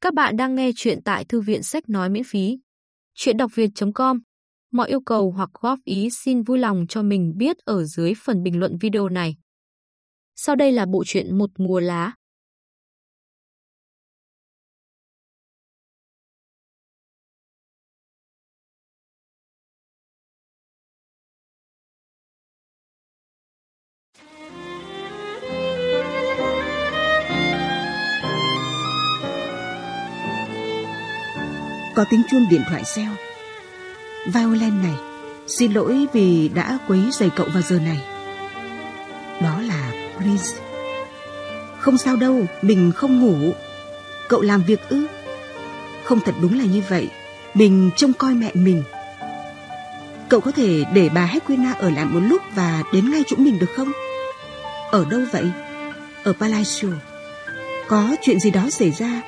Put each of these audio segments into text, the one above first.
Các bạn đang nghe chuyện tại thư viện sách nói miễn phí. Chuyện đọc việt.com Mọi yêu cầu hoặc góp ý xin vui lòng cho mình biết ở dưới phần bình luận video này. Sau đây là bộ truyện Một mùa lá. Có tiếng chuông điện thoại reo. Violin này, Xin lỗi vì đã quấy rầy cậu vào giờ này. Đó là Prince. Không sao đâu, Mình không ngủ. Cậu làm việc ư? Không thật đúng là như vậy. Mình trông coi mẹ mình. Cậu có thể để bà Hedwina ở lại một lúc Và đến ngay chỗ mình được không? Ở đâu vậy? Ở Palacio. Có chuyện gì đó xảy ra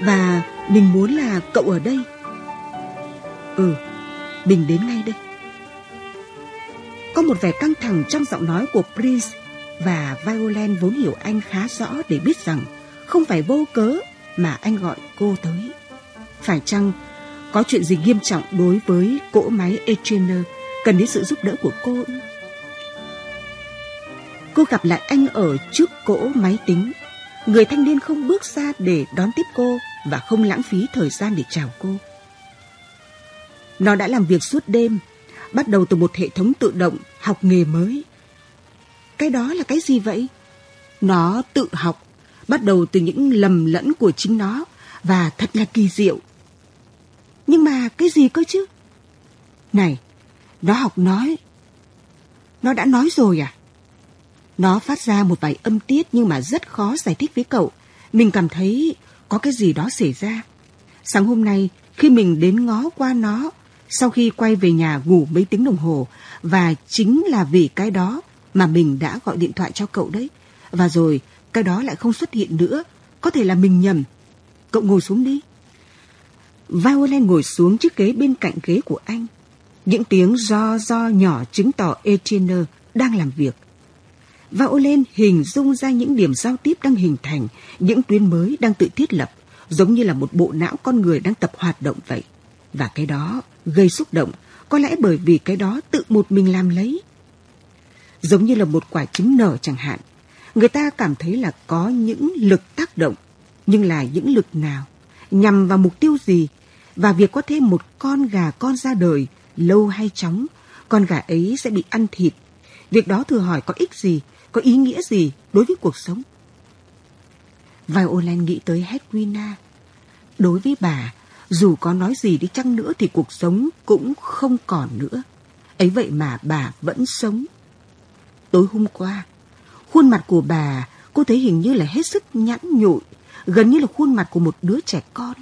Và mình muốn là cậu ở đây. Ừ, mình đến ngay đây. Có một vẻ căng thẳng trong giọng nói của Prince và Violent vốn hiểu anh khá rõ để biết rằng không phải vô cớ mà anh gọi cô tới. Phải chăng có chuyện gì nghiêm trọng đối với cỗ máy Echener cần đến sự giúp đỡ của cô? Cô gặp lại anh ở trước cỗ máy tính. Người thanh niên không bước ra để đón tiếp cô và không lãng phí thời gian để chào cô. Nó đã làm việc suốt đêm, bắt đầu từ một hệ thống tự động học nghề mới. Cái đó là cái gì vậy? Nó tự học, bắt đầu từ những lầm lẫn của chính nó và thật là kỳ diệu. Nhưng mà cái gì cơ chứ? Này, nó học nói. Nó đã nói rồi à? Nó phát ra một vài âm tiết nhưng mà rất khó giải thích với cậu. Mình cảm thấy có cái gì đó xảy ra. Sáng hôm nay, khi mình đến ngó qua nó, sau khi quay về nhà ngủ mấy tiếng đồng hồ và chính là vì cái đó mà mình đã gọi điện thoại cho cậu đấy. Và rồi cái đó lại không xuất hiện nữa. Có thể là mình nhầm. Cậu ngồi xuống đi. Violin ngồi xuống chiếc ghế bên cạnh ghế của anh. Những tiếng do do nhỏ chứng tỏ Etienne đang làm việc. Violin hình dung ra những điểm giao tiếp đang hình thành, những tuyến mới đang tự thiết lập, giống như là một bộ não con người đang tập hoạt động vậy. Và cái đó gây xúc động, có lẽ bởi vì cái đó tự một mình làm lấy. Giống như là một quả trứng nở chẳng hạn, người ta cảm thấy là có những lực tác động, nhưng là những lực nào, nhằm vào mục tiêu gì, và việc có thêm một con gà con ra đời, lâu hay chóng, con gà ấy sẽ bị ăn thịt. Việc đó thử hỏi có ích gì, có ý nghĩa gì đối với cuộc sống? Violin nghĩ tới Hedwina. Đối với bà, dù có nói gì đi chăng nữa thì cuộc sống cũng không còn nữa. Ấy vậy mà bà vẫn sống. Tối hôm qua, khuôn mặt của bà cô thấy hình như là hết sức nhẵn nhụi, gần như là khuôn mặt của một đứa trẻ con.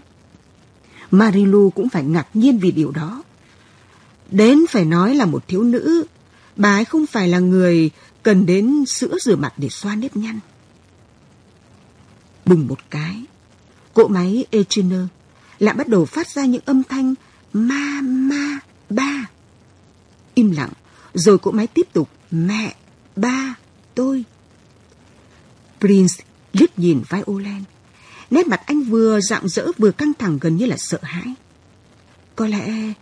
Marilu cũng phải ngạc nhiên vì điều đó. Đến phải nói là một thiếu nữ, bà ấy không phải là người cần đến sữa rửa mặt để xoa nếp nhăn. Bùng một cái, cỗ máy Echiner lại bắt đầu phát ra những âm thanh ma ma ba. Im lặng, rồi cỗ máy tiếp tục mẹ, ba, tôi. Prince liếc nhìn Violin. Nét mặt anh vừa rạng rỡ vừa căng thẳng gần như là sợ hãi. Có lẽ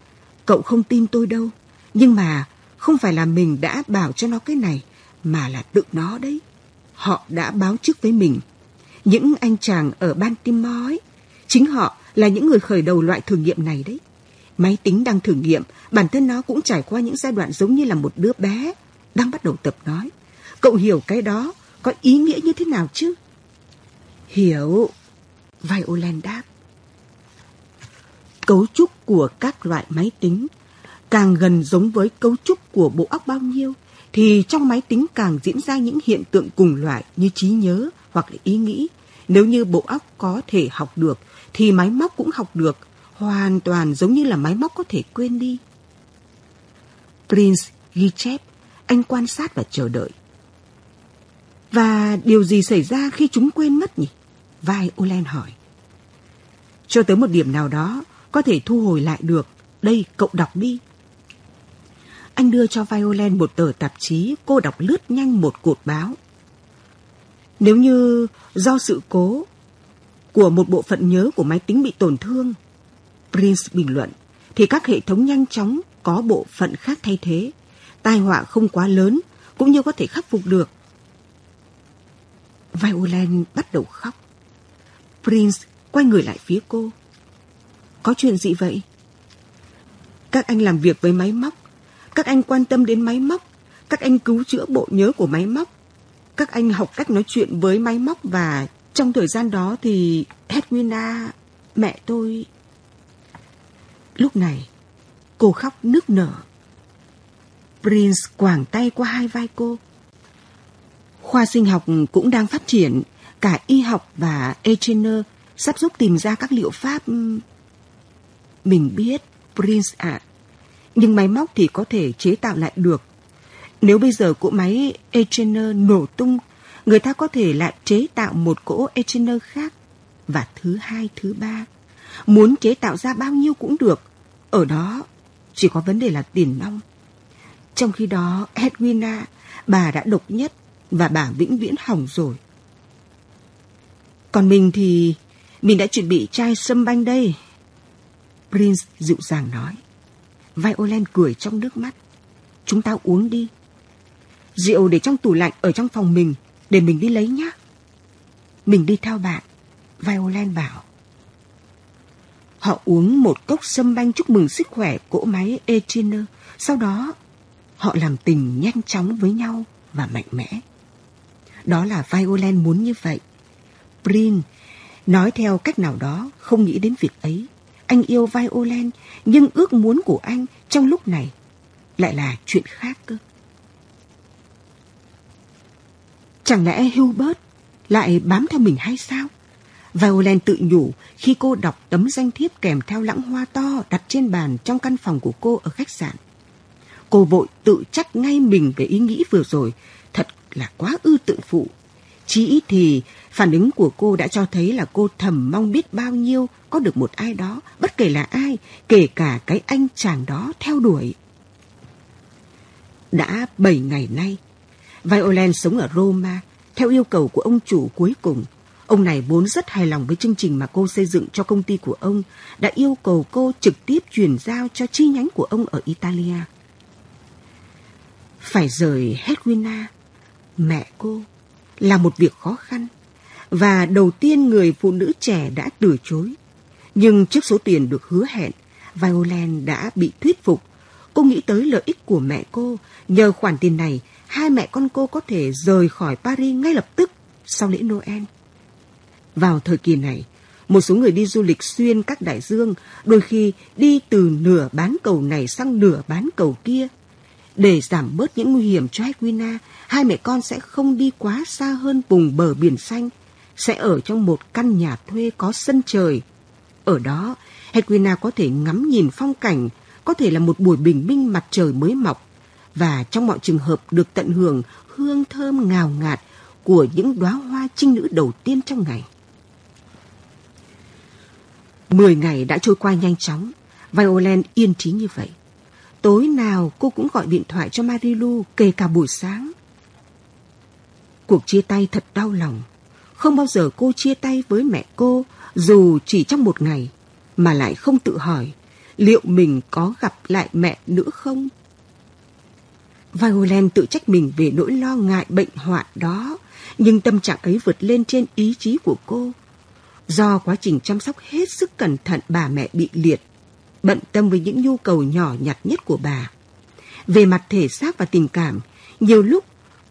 cậu không tin tôi đâu, nhưng mà không phải là mình đã bảo cho nó cái này, mà là tự nó đấy. Họ đã báo trước với mình. Những anh chàng ở Baltimore ấy, chính họ là những người khởi đầu loại thử nghiệm này đấy. Máy tính đang thử nghiệm, bản thân nó cũng trải qua những giai đoạn giống như là một đứa bé đang bắt đầu tập nói. Cậu hiểu cái đó có ý nghĩa như thế nào chứ? Hiểu. Violin đáp. Cấu trúc của các loại máy tính càng gần giống với cấu trúc của bộ óc bao nhiêu thì trong máy tính càng diễn ra những hiện tượng cùng loại như trí nhớ hoặc là ý nghĩ. Nếu như bộ óc có thể học được thì máy móc cũng học được, hoàn toàn giống như là máy móc có thể quên đi. Prince ghi chép, anh quan sát và chờ đợi. Và điều gì xảy ra khi chúng quên mất nhỉ? Vai Olen hỏi. Cho tới một điểm nào đó, có thể thu hồi lại được. Đây, cậu đọc đi. Anh đưa cho Violen một tờ tạp chí, cô đọc lướt nhanh một cột báo. Nếu như do sự cố của một bộ phận nhớ của máy tính bị tổn thương. Prince bình luận, thì các hệ thống nhanh chóng có bộ phận khác thay thế. Tai họa không quá lớn, cũng như có thể khắc phục được. Violent bắt đầu khóc. Prince quay người lại phía cô. Có chuyện gì vậy? Các anh làm việc với máy móc. Các anh quan tâm đến máy móc. Các anh cứu chữa bộ nhớ của máy móc. Các anh học cách nói chuyện với máy móc và trong thời gian đó thì Edwina, mẹ tôi... Lúc này, cô khóc nức nở. Prince quàng tay qua hai vai cô. Khoa sinh học cũng đang phát triển, cả y học và Echener sắp giúp tìm ra các liệu pháp... Mình biết, Prince ạ, nhưng máy móc thì có thể chế tạo lại được. Nếu bây giờ cỗ máy Echener nổ tung, người ta có thể lại chế tạo một cỗ Echener khác. Và thứ hai, thứ ba, muốn chế tạo ra bao nhiêu cũng được. Ở đó chỉ có vấn đề là tiền nong. Trong khi đó, Edwina, bà đã độc nhất và bà vĩnh viễn hỏng rồi. Còn mình thì mình đã chuẩn bị chai sâm banh đây. Prince dịu dàng nói. Violent cười trong nước mắt. Chúng ta uống đi. Rượu để trong tủ lạnh ở trong phòng mình để mình đi lấy nhé. Mình đi theo bạn. Violent bảo. Họ uống một cốc sâm banh chúc mừng sức khỏe cỗ máy Echiner. Sau đó, họ làm tình nhanh chóng với nhau và mạnh mẽ. Đó là Violent muốn như vậy. Prin nói theo cách nào đó không nghĩ đến việc ấy. Anh yêu Violent, nhưng ước muốn của anh trong lúc này lại là chuyện khác cơ. Chẳng lẽ Hubert lại bám theo mình hay sao? Violet tự nhủ khi cô đọc tấm danh thiếp kèm theo lãng hoa to đặt trên bàn trong căn phòng của cô ở khách sạn. Cô vội tự trách ngay mình về ý nghĩ vừa rồi, thật là quá ư tự phụ. Chỉ ít thì phản ứng của cô đã cho thấy là cô thầm mong biết bao nhiêu có được một ai đó, bất kể là ai, kể cả cái anh chàng đó theo đuổi. Đã 7 ngày nay, Violent sống ở Roma theo yêu cầu của ông chủ cuối cùng. Ông này vốn rất hài lòng với chương trình mà cô xây dựng cho công ty của ông, đã yêu cầu cô trực tiếp chuyển giao cho chi nhánh của ông ở Italia. Phải rời Hedwina, mẹ cô, là một việc khó khăn, và đầu tiên người phụ nữ trẻ đã từ chối. Nhưng trước số tiền được hứa hẹn, Violent đã bị thuyết phục. Cô nghĩ tới lợi ích của mẹ cô, nhờ khoản tiền này, hai mẹ con cô có thể rời khỏi Paris ngay lập tức sau lễ Noel. Vào thời kỳ này, một số người đi du lịch xuyên các đại dương, đôi khi đi từ nửa bán cầu này sang nửa bán cầu kia. Để giảm bớt những nguy hiểm cho Hedwina, hai mẹ con sẽ không đi quá xa hơn vùng bờ biển xanh, sẽ ở trong một căn nhà thuê có sân trời. Ở đó, Hedwina có thể ngắm nhìn phong cảnh, có thể là một buổi bình minh mặt trời mới mọc, và trong mọi trường hợp được tận hưởng hương thơm ngào ngạt của những đóa hoa trinh nữ đầu tiên trong ngày. Mười ngày đã trôi qua nhanh chóng, Violent yên trí như vậy. Tối nào cô cũng gọi điện thoại cho Marilu kể cả buổi sáng. Cuộc chia tay thật đau lòng. Không bao giờ cô chia tay với mẹ cô dù chỉ trong một ngày mà lại không tự hỏi liệu mình có gặp lại mẹ nữa không? Violent tự trách mình về nỗi lo ngại bệnh hoạn đó, nhưng tâm trạng ấy vượt lên trên ý chí của cô. Do quá trình chăm sóc hết sức cẩn thận bà mẹ bị liệt, bận tâm với những nhu cầu nhỏ nhặt nhất của bà. Về mặt thể xác và tình cảm, nhiều lúc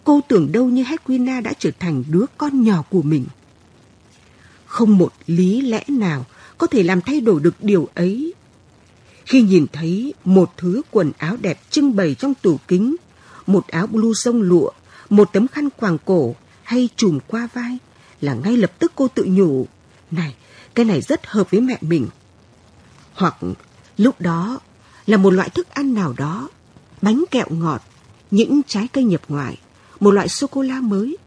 cô tưởng đâu như Hedwina đã trở thành đứa con nhỏ của mình. Không một lý lẽ nào có thể làm thay đổi được điều ấy. Khi nhìn thấy một thứ quần áo đẹp trưng bày trong tủ kính, một áo blue sông lụa, một tấm khăn quàng cổ hay trùm qua vai, là ngay lập tức cô tự nhủ, này, cái này rất hợp với mẹ mình. Hoặc lúc đó là một loại thức ăn nào đó, bánh kẹo ngọt, những trái cây nhập ngoại, một loại sô-cô-la mới.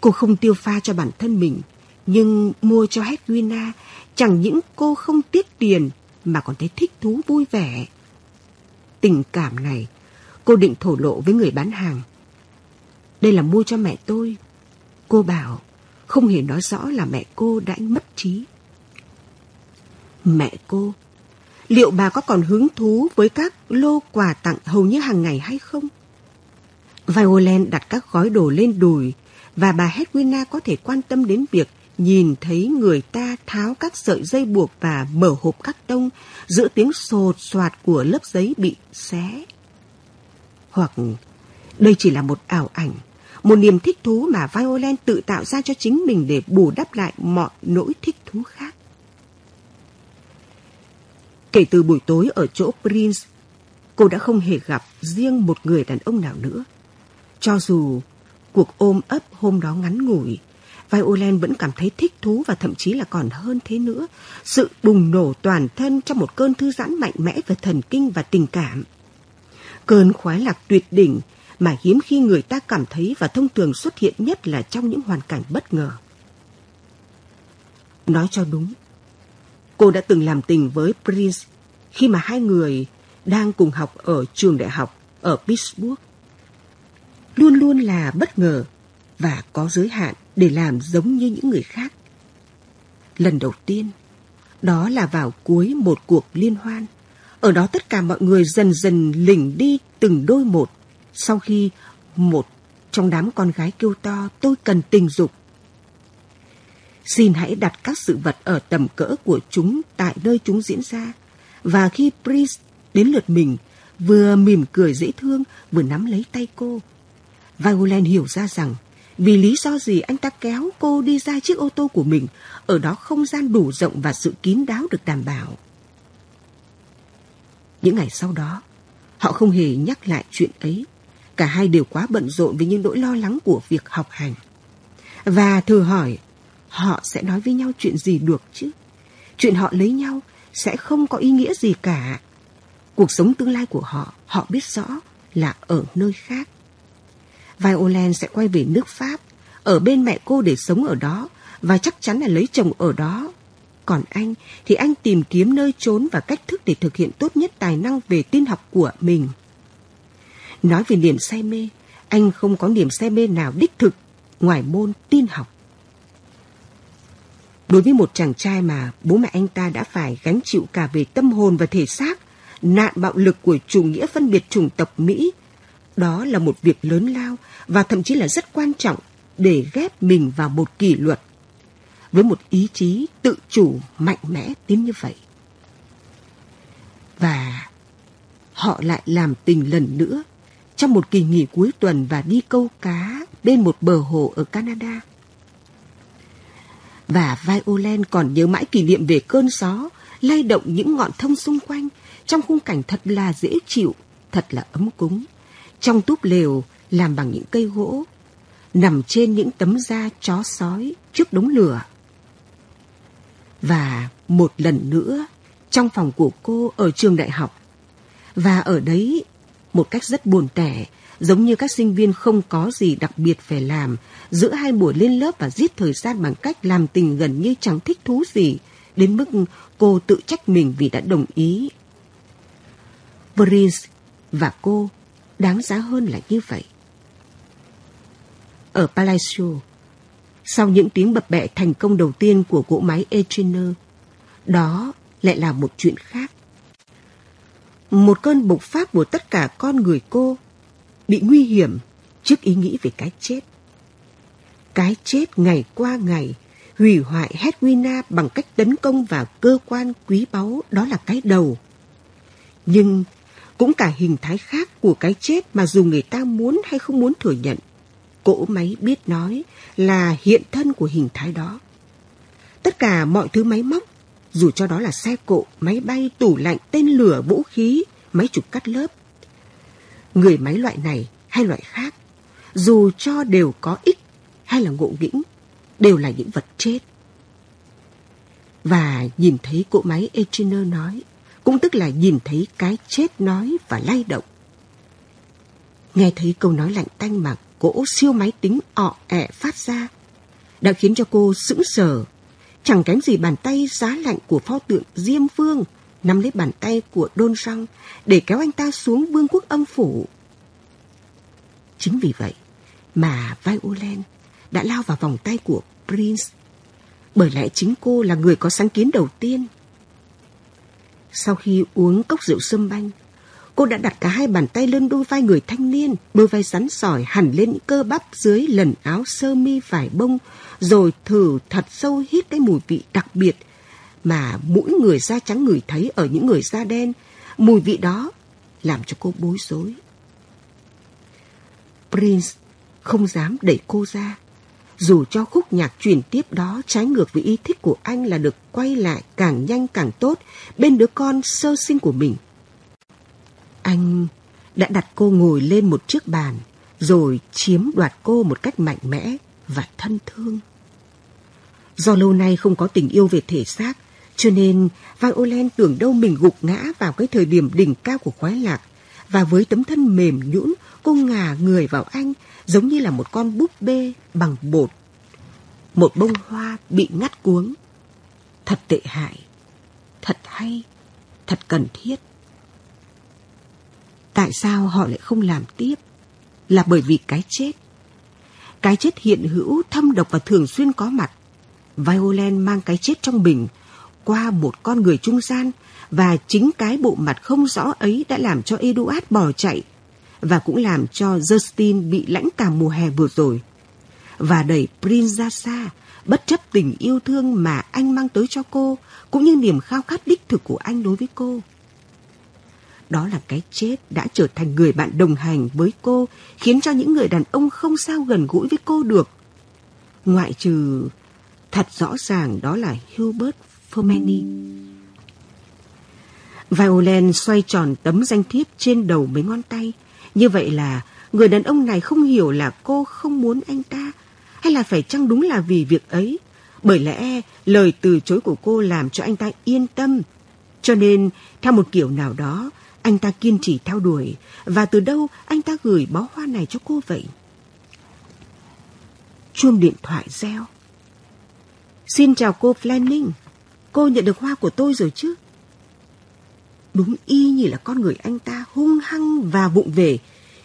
Cô không tiêu pha cho bản thân mình, nhưng mua cho Hedwina chẳng những cô không tiếc tiền mà còn thấy thích thú vui vẻ. Tình cảm này, cô định thổ lộ với người bán hàng. Đây là mua cho mẹ tôi. Cô bảo, không hề nói rõ là mẹ cô đã mất trí. Mẹ cô, liệu bà có còn hứng thú với các lô quà tặng hầu như hàng ngày hay không? Violent đặt các gói đồ lên đùi và bà Hedwina có thể quan tâm đến việc nhìn thấy người ta tháo các sợi dây buộc và mở hộp cắt tông giữa tiếng sột soạt của lớp giấy bị xé. Hoặc đây chỉ là một ảo ảnh, một niềm thích thú mà Violent tự tạo ra cho chính mình để bù đắp lại mọi nỗi thích thú khác. Kể từ buổi tối ở chỗ Prince, cô đã không hề gặp riêng một người đàn ông nào nữa. Cho dù cuộc ôm ấp hôm đó ngắn ngủi, Violent vẫn cảm thấy thích thú và thậm chí là còn hơn thế nữa. Sự bùng nổ toàn thân trong một cơn thư giãn mạnh mẽ về thần kinh và tình cảm. Cơn khoái lạc tuyệt đỉnh mà hiếm khi người ta cảm thấy và thông thường xuất hiện nhất là trong những hoàn cảnh bất ngờ. Nói cho đúng, cô đã từng làm tình với Prince khi mà hai người đang cùng học ở trường đại học ở Pittsburgh. Luôn luôn là bất ngờ và có giới hạn để làm giống như những người khác. Lần đầu tiên, đó là vào cuối một cuộc liên hoan. Ở đó tất cả mọi người dần dần lỉnh đi từng đôi một sau khi một trong đám con gái kêu to tôi cần tình dục. Xin hãy đặt các sự vật ở tầm cỡ của chúng tại nơi chúng diễn ra. Và khi Pris đến lượt mình, vừa mỉm cười dễ thương, vừa nắm lấy tay cô. Violent hiểu ra rằng vì lý do gì anh ta kéo cô đi ra chiếc ô tô của mình, ở đó không gian đủ rộng và sự kín đáo được đảm bảo. Những ngày sau đó, họ không hề nhắc lại chuyện ấy. Cả hai đều quá bận rộn với những nỗi lo lắng của việc học hành. Và thử hỏi, họ sẽ nói với nhau chuyện gì được chứ? Chuyện họ lấy nhau sẽ không có ý nghĩa gì cả. Cuộc sống tương lai của họ, họ biết rõ là ở nơi khác. Violent sẽ quay về nước Pháp, ở bên mẹ cô để sống ở đó và chắc chắn là lấy chồng ở đó. Còn anh thì anh tìm kiếm nơi trốn và cách thức để thực hiện tốt nhất tài năng về tin học của mình. Nói về niềm say mê, anh không có niềm say mê nào đích thực ngoài môn tin học. Đối với một chàng trai mà bố mẹ anh ta đã phải gánh chịu cả về tâm hồn và thể xác, nạn bạo lực của chủ nghĩa phân biệt chủng tộc Mỹ đó là một việc lớn lao và thậm chí là rất quan trọng để ghép mình vào một kỷ luật với một ý chí tự chủ mạnh mẽ đến như vậy. Và họ lại làm tình lần nữa trong một kỳ nghỉ cuối tuần và đi câu cá bên một bờ hồ ở Canada. Và Violent còn nhớ mãi kỷ niệm về cơn gió lay động những ngọn thông xung quanh trong khung cảnh thật là dễ chịu, thật là ấm cúng trong túp lều làm bằng những cây gỗ, nằm trên những tấm da chó sói trước đống lửa. Và một lần nữa, trong phòng của cô ở trường đại học. Và ở đấy, một cách rất buồn tẻ, giống như các sinh viên không có gì đặc biệt phải làm, giữa hai buổi lên lớp và giết thời gian bằng cách làm tình gần như chẳng thích thú gì, đến mức cô tự trách mình vì đã đồng ý. Prince và cô đáng giá hơn là như vậy. Ở Palacio, sau những tiếng bập bẹ thành công đầu tiên của cỗ máy Etriner, đó lại là một chuyện khác. Một cơn bộc phát của tất cả con người cô bị nguy hiểm trước ý nghĩ về cái chết. Cái chết ngày qua ngày hủy hoại Hedwina bằng cách tấn công vào cơ quan quý báu đó là cái đầu. Nhưng cũng cả hình thái khác của cái chết mà dù người ta muốn hay không muốn thừa nhận. Cỗ máy biết nói là hiện thân của hình thái đó. Tất cả mọi thứ máy móc, dù cho đó là xe cộ, máy bay, tủ lạnh, tên lửa, vũ khí, máy chụp cắt lớp. Người máy loại này hay loại khác, dù cho đều có ích hay là ngộ nghĩnh, đều là những vật chết. Và nhìn thấy cỗ máy Echiner nói, cũng tức là nhìn thấy cái chết nói và lay động. Nghe thấy câu nói lạnh tanh mà cỗ siêu máy tính ọ ẹ phát ra, đã khiến cho cô sững sờ, chẳng kém gì bàn tay giá lạnh của pho tượng Diêm Vương nắm lấy bàn tay của Đôn Răng để kéo anh ta xuống vương quốc âm phủ. Chính vì vậy mà Violent đã lao vào vòng tay của Prince, bởi lẽ chính cô là người có sáng kiến đầu tiên. Sau khi uống cốc rượu sâm banh, cô đã đặt cả hai bàn tay lên đôi vai người thanh niên, đôi vai rắn sỏi hẳn lên những cơ bắp dưới lần áo sơ mi vải bông, rồi thử thật sâu hít cái mùi vị đặc biệt mà mỗi người da trắng người thấy ở những người da đen. Mùi vị đó làm cho cô bối rối. Prince không dám đẩy cô ra. Dù cho khúc nhạc truyền tiếp đó trái ngược với ý thích của anh là được quay lại càng nhanh càng tốt bên đứa con sơ sinh của mình. Anh đã đặt cô ngồi lên một chiếc bàn rồi chiếm đoạt cô một cách mạnh mẽ và thân thương. Do lâu nay không có tình yêu về thể xác, cho nên Violent tưởng đâu mình gục ngã vào cái thời điểm đỉnh cao của khoái lạc. Và với tấm thân mềm nhũn, cô ngả người vào anh giống như là một con búp bê bằng bột. Một bông hoa bị ngắt cuống. Thật tệ hại, thật hay, thật cần thiết. Tại sao họ lại không làm tiếp? Là bởi vì cái chết. Cái chết hiện hữu, thâm độc và thường xuyên có mặt. Violent mang cái chết trong mình qua một con người trung gian và chính cái bộ mặt không rõ ấy đã làm cho Eduard bỏ chạy và cũng làm cho Justin bị lãnh cảm mùa hè vừa rồi và đẩy Prince ra xa bất chấp tình yêu thương mà anh mang tới cho cô cũng như niềm khao khát đích thực của anh đối với cô. Đó là cái chết đã trở thành người bạn đồng hành với cô khiến cho những người đàn ông không sao gần gũi với cô được. Ngoại trừ thật rõ ràng đó là Hubert Formani. Violent xoay tròn tấm danh thiếp trên đầu mấy ngón tay. Như vậy là người đàn ông này không hiểu là cô không muốn anh ta hay là phải chăng đúng là vì việc ấy. Bởi lẽ lời từ chối của cô làm cho anh ta yên tâm. Cho nên, theo một kiểu nào đó, anh ta kiên trì theo đuổi. Và từ đâu anh ta gửi bó hoa này cho cô vậy? Chuông điện thoại reo. Xin chào cô Fleming. Cô nhận được hoa của tôi rồi chứ? Đúng y như là con người anh ta hung hăng và vụng về,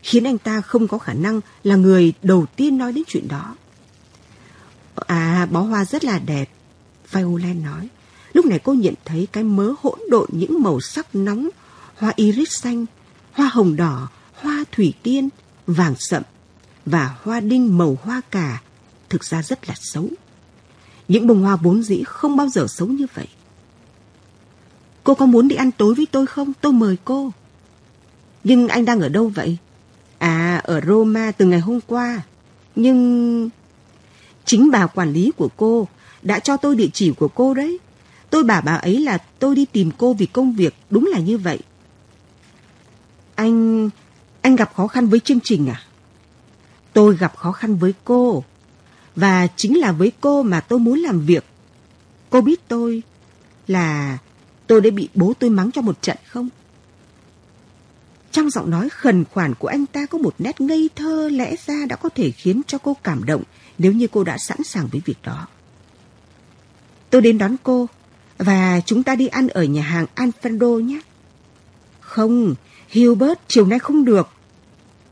khiến anh ta không có khả năng là người đầu tiên nói đến chuyện đó. À, bó hoa rất là đẹp, Violet nói. Lúc này cô nhận thấy cái mớ hỗn độn những màu sắc nóng, hoa iris xanh, hoa hồng đỏ, hoa thủy tiên, vàng sậm và hoa đinh màu hoa cà thực ra rất là xấu. Những bông hoa vốn dĩ không bao giờ xấu như vậy. Cô có muốn đi ăn tối với tôi không? Tôi mời cô. Nhưng anh đang ở đâu vậy? À, ở Roma từ ngày hôm qua. Nhưng... Chính bà quản lý của cô đã cho tôi địa chỉ của cô đấy. Tôi bảo bà ấy là tôi đi tìm cô vì công việc. Đúng là như vậy. Anh... Anh gặp khó khăn với chương trình à? Tôi gặp khó khăn với cô. Và chính là với cô mà tôi muốn làm việc. Cô biết tôi là tôi đã bị bố tôi mắng cho một trận không? Trong giọng nói khẩn khoản của anh ta có một nét ngây thơ lẽ ra đã có thể khiến cho cô cảm động nếu như cô đã sẵn sàng với việc đó. Tôi đến đón cô và chúng ta đi ăn ở nhà hàng Alfredo nhé. Không, Hilbert chiều nay không được.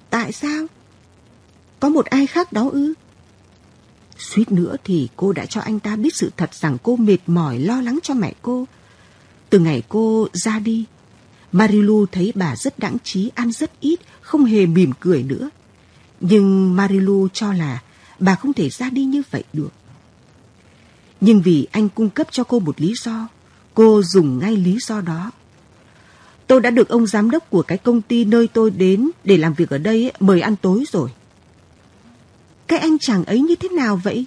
Tại sao? Có một ai khác đó ư? Suýt nữa thì cô đã cho anh ta biết sự thật rằng cô mệt mỏi lo lắng cho mẹ cô. Từ ngày cô ra đi, Marilu thấy bà rất đãng trí, ăn rất ít, không hề mỉm cười nữa. Nhưng Marilu cho là bà không thể ra đi như vậy được. Nhưng vì anh cung cấp cho cô một lý do, cô dùng ngay lý do đó. Tôi đã được ông giám đốc của cái công ty nơi tôi đến để làm việc ở đây mời ăn tối rồi. Cái anh chàng ấy như thế nào vậy?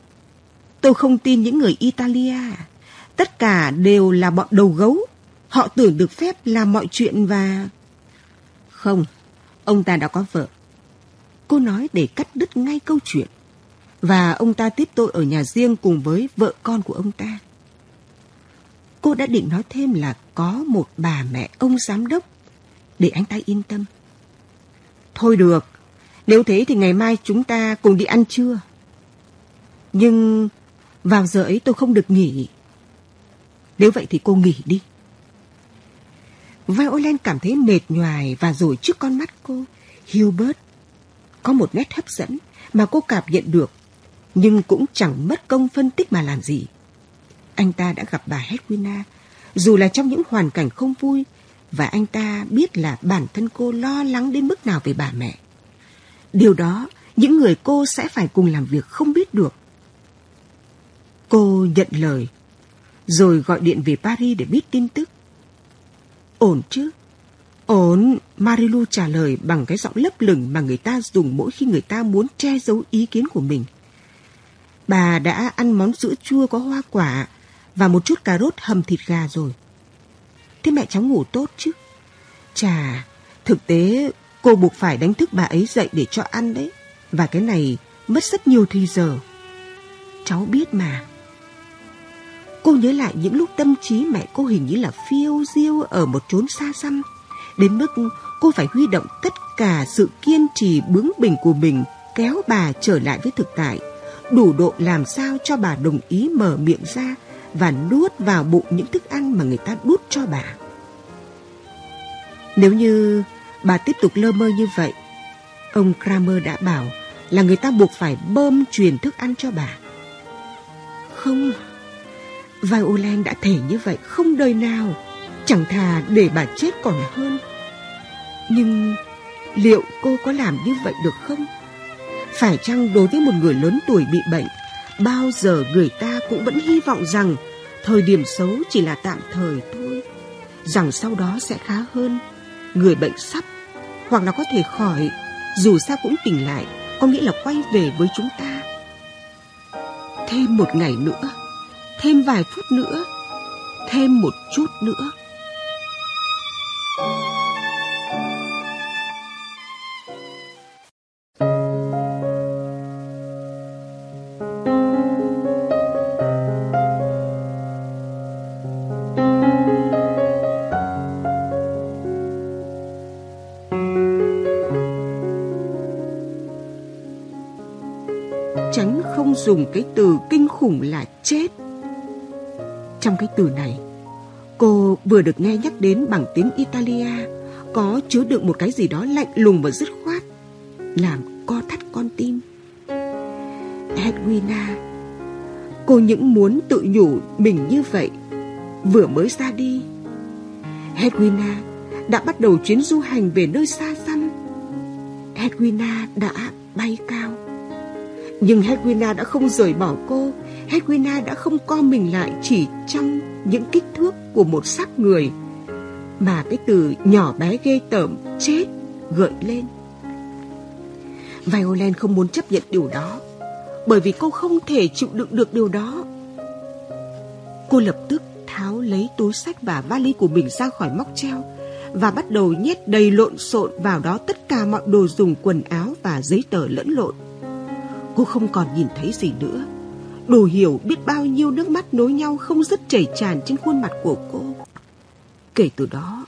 Tôi không tin những người Italia. Tất cả đều là bọn đầu gấu. Họ tưởng được phép làm mọi chuyện và... Không, ông ta đã có vợ. Cô nói để cắt đứt ngay câu chuyện. Và ông ta tiếp tôi ở nhà riêng cùng với vợ con của ông ta. Cô đã định nói thêm là có một bà mẹ ông giám đốc để anh ta yên tâm. Thôi được, nếu thế thì ngày mai chúng ta cùng đi ăn trưa. Nhưng vào giờ ấy tôi không được nghỉ. Nếu vậy thì cô nghỉ đi. Violent cảm thấy mệt nhoài và rồi trước con mắt cô, Hubert có một nét hấp dẫn mà cô cảm nhận được. nhưng cũng chẳng mất công phân tích mà làm gì. Anh ta đã gặp bà Hedwina, dù là trong những hoàn cảnh không vui, và anh ta biết là bản thân cô lo lắng đến mức nào về bà mẹ. Điều đó, những người cô sẽ phải cùng làm việc không biết được. Cô nhận lời, rồi gọi điện về Paris để biết tin tức. Ổn chứ? Ổn, Marilu trả lời bằng cái giọng lấp lửng mà người ta dùng mỗi khi người ta muốn che giấu ý kiến của mình. Bà đã ăn món sữa chua có hoa quả và một chút cà rốt hầm thịt gà rồi. Thế mẹ cháu ngủ tốt chứ? Chà, thực tế cô buộc phải đánh thức bà ấy dậy để cho ăn đấy. Và cái này mất rất nhiều thời giờ. Cháu biết mà. Cô nhớ lại những lúc tâm trí mẹ cô hình như là phiêu diêu ở một chốn xa xăm. Đến mức cô phải huy động tất cả sự kiên trì bướng bỉnh của mình kéo bà trở lại với thực tại. Đủ độ làm sao cho bà đồng ý mở miệng ra và nuốt vào bụng những thức ăn mà người ta đút cho bà. Nếu như bà tiếp tục lơ mơ như vậy, ông Kramer đã bảo là người ta buộc phải bơm truyền thức ăn cho bà. Không, Violent đã thể như vậy không đời nào, chẳng thà để bà chết còn hơn. Nhưng liệu cô có làm như vậy được không? Phải chăng đối với một người lớn tuổi bị bệnh, bao giờ người ta cũng vẫn hy vọng rằng thời điểm xấu chỉ là tạm thời thôi, rằng sau đó sẽ khá hơn, người bệnh sắp hoặc là có thể khỏi, dù sao cũng tỉnh lại, có nghĩa là quay về với chúng ta. Thêm một ngày nữa, thêm vài phút nữa, thêm một chút nữa. Dùng cái từ kinh khủng là chết. Trong cái từ này, cô vừa được nghe nhắc đến bằng tiếng Italia, có chứa đựng một cái gì đó lạnh lùng và dứt khoát, làm co thắt con tim. Edwina, cô những muốn tự nhủ mình như vậy, vừa mới ra đi. Edwina đã bắt đầu chuyến du hành về nơi xa xăm. Edwina đã bay cao. Nhưng Hedwina đã không rời bỏ cô. Hedwina đã không co mình lại chỉ trong những kích thước của một xác người. Mà cái từ nhỏ bé ghê tởm, chết, gợi lên. Violent không muốn chấp nhận điều đó. Bởi vì cô không thể chịu đựng được điều đó. Cô lập tức tháo lấy túi sách và vali của mình ra khỏi móc treo và bắt đầu nhét đầy lộn xộn vào đó tất cả mọi đồ dùng quần áo và giấy tờ lẫn lộn. Cô không còn nhìn thấy gì nữa. Đủ hiểu biết bao nhiêu nước mắt nối nhau không dứt chảy tràn trên khuôn mặt của cô. Kể từ đó,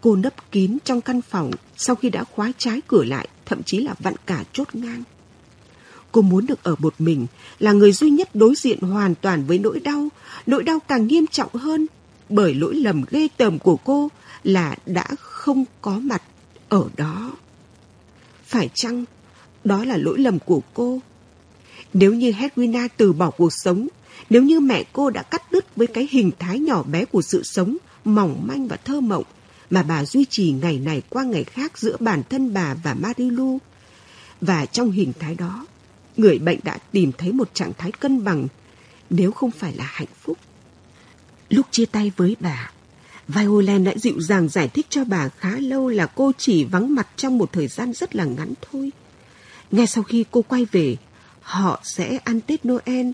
cô nấp kín trong căn phòng sau khi đã khóa trái cửa lại, thậm chí là vặn cả chốt ngang. Cô muốn được ở một mình, là người duy nhất đối diện hoàn toàn với nỗi đau, nỗi đau càng nghiêm trọng hơn bởi lỗi lầm ghê tởm của cô là đã không có mặt ở đó. Phải chăng đó là lỗi lầm của cô nếu như Hedwina từ bỏ cuộc sống, nếu như mẹ cô đã cắt đứt với cái hình thái nhỏ bé của sự sống, mỏng manh và thơ mộng, mà bà duy trì ngày này qua ngày khác giữa bản thân bà và Marilu. Và trong hình thái đó, người bệnh đã tìm thấy một trạng thái cân bằng, nếu không phải là hạnh phúc. Lúc chia tay với bà, Violent đã dịu dàng giải thích cho bà khá lâu là cô chỉ vắng mặt trong một thời gian rất là ngắn thôi. Ngay sau khi cô quay về, họ sẽ ăn Tết Noel,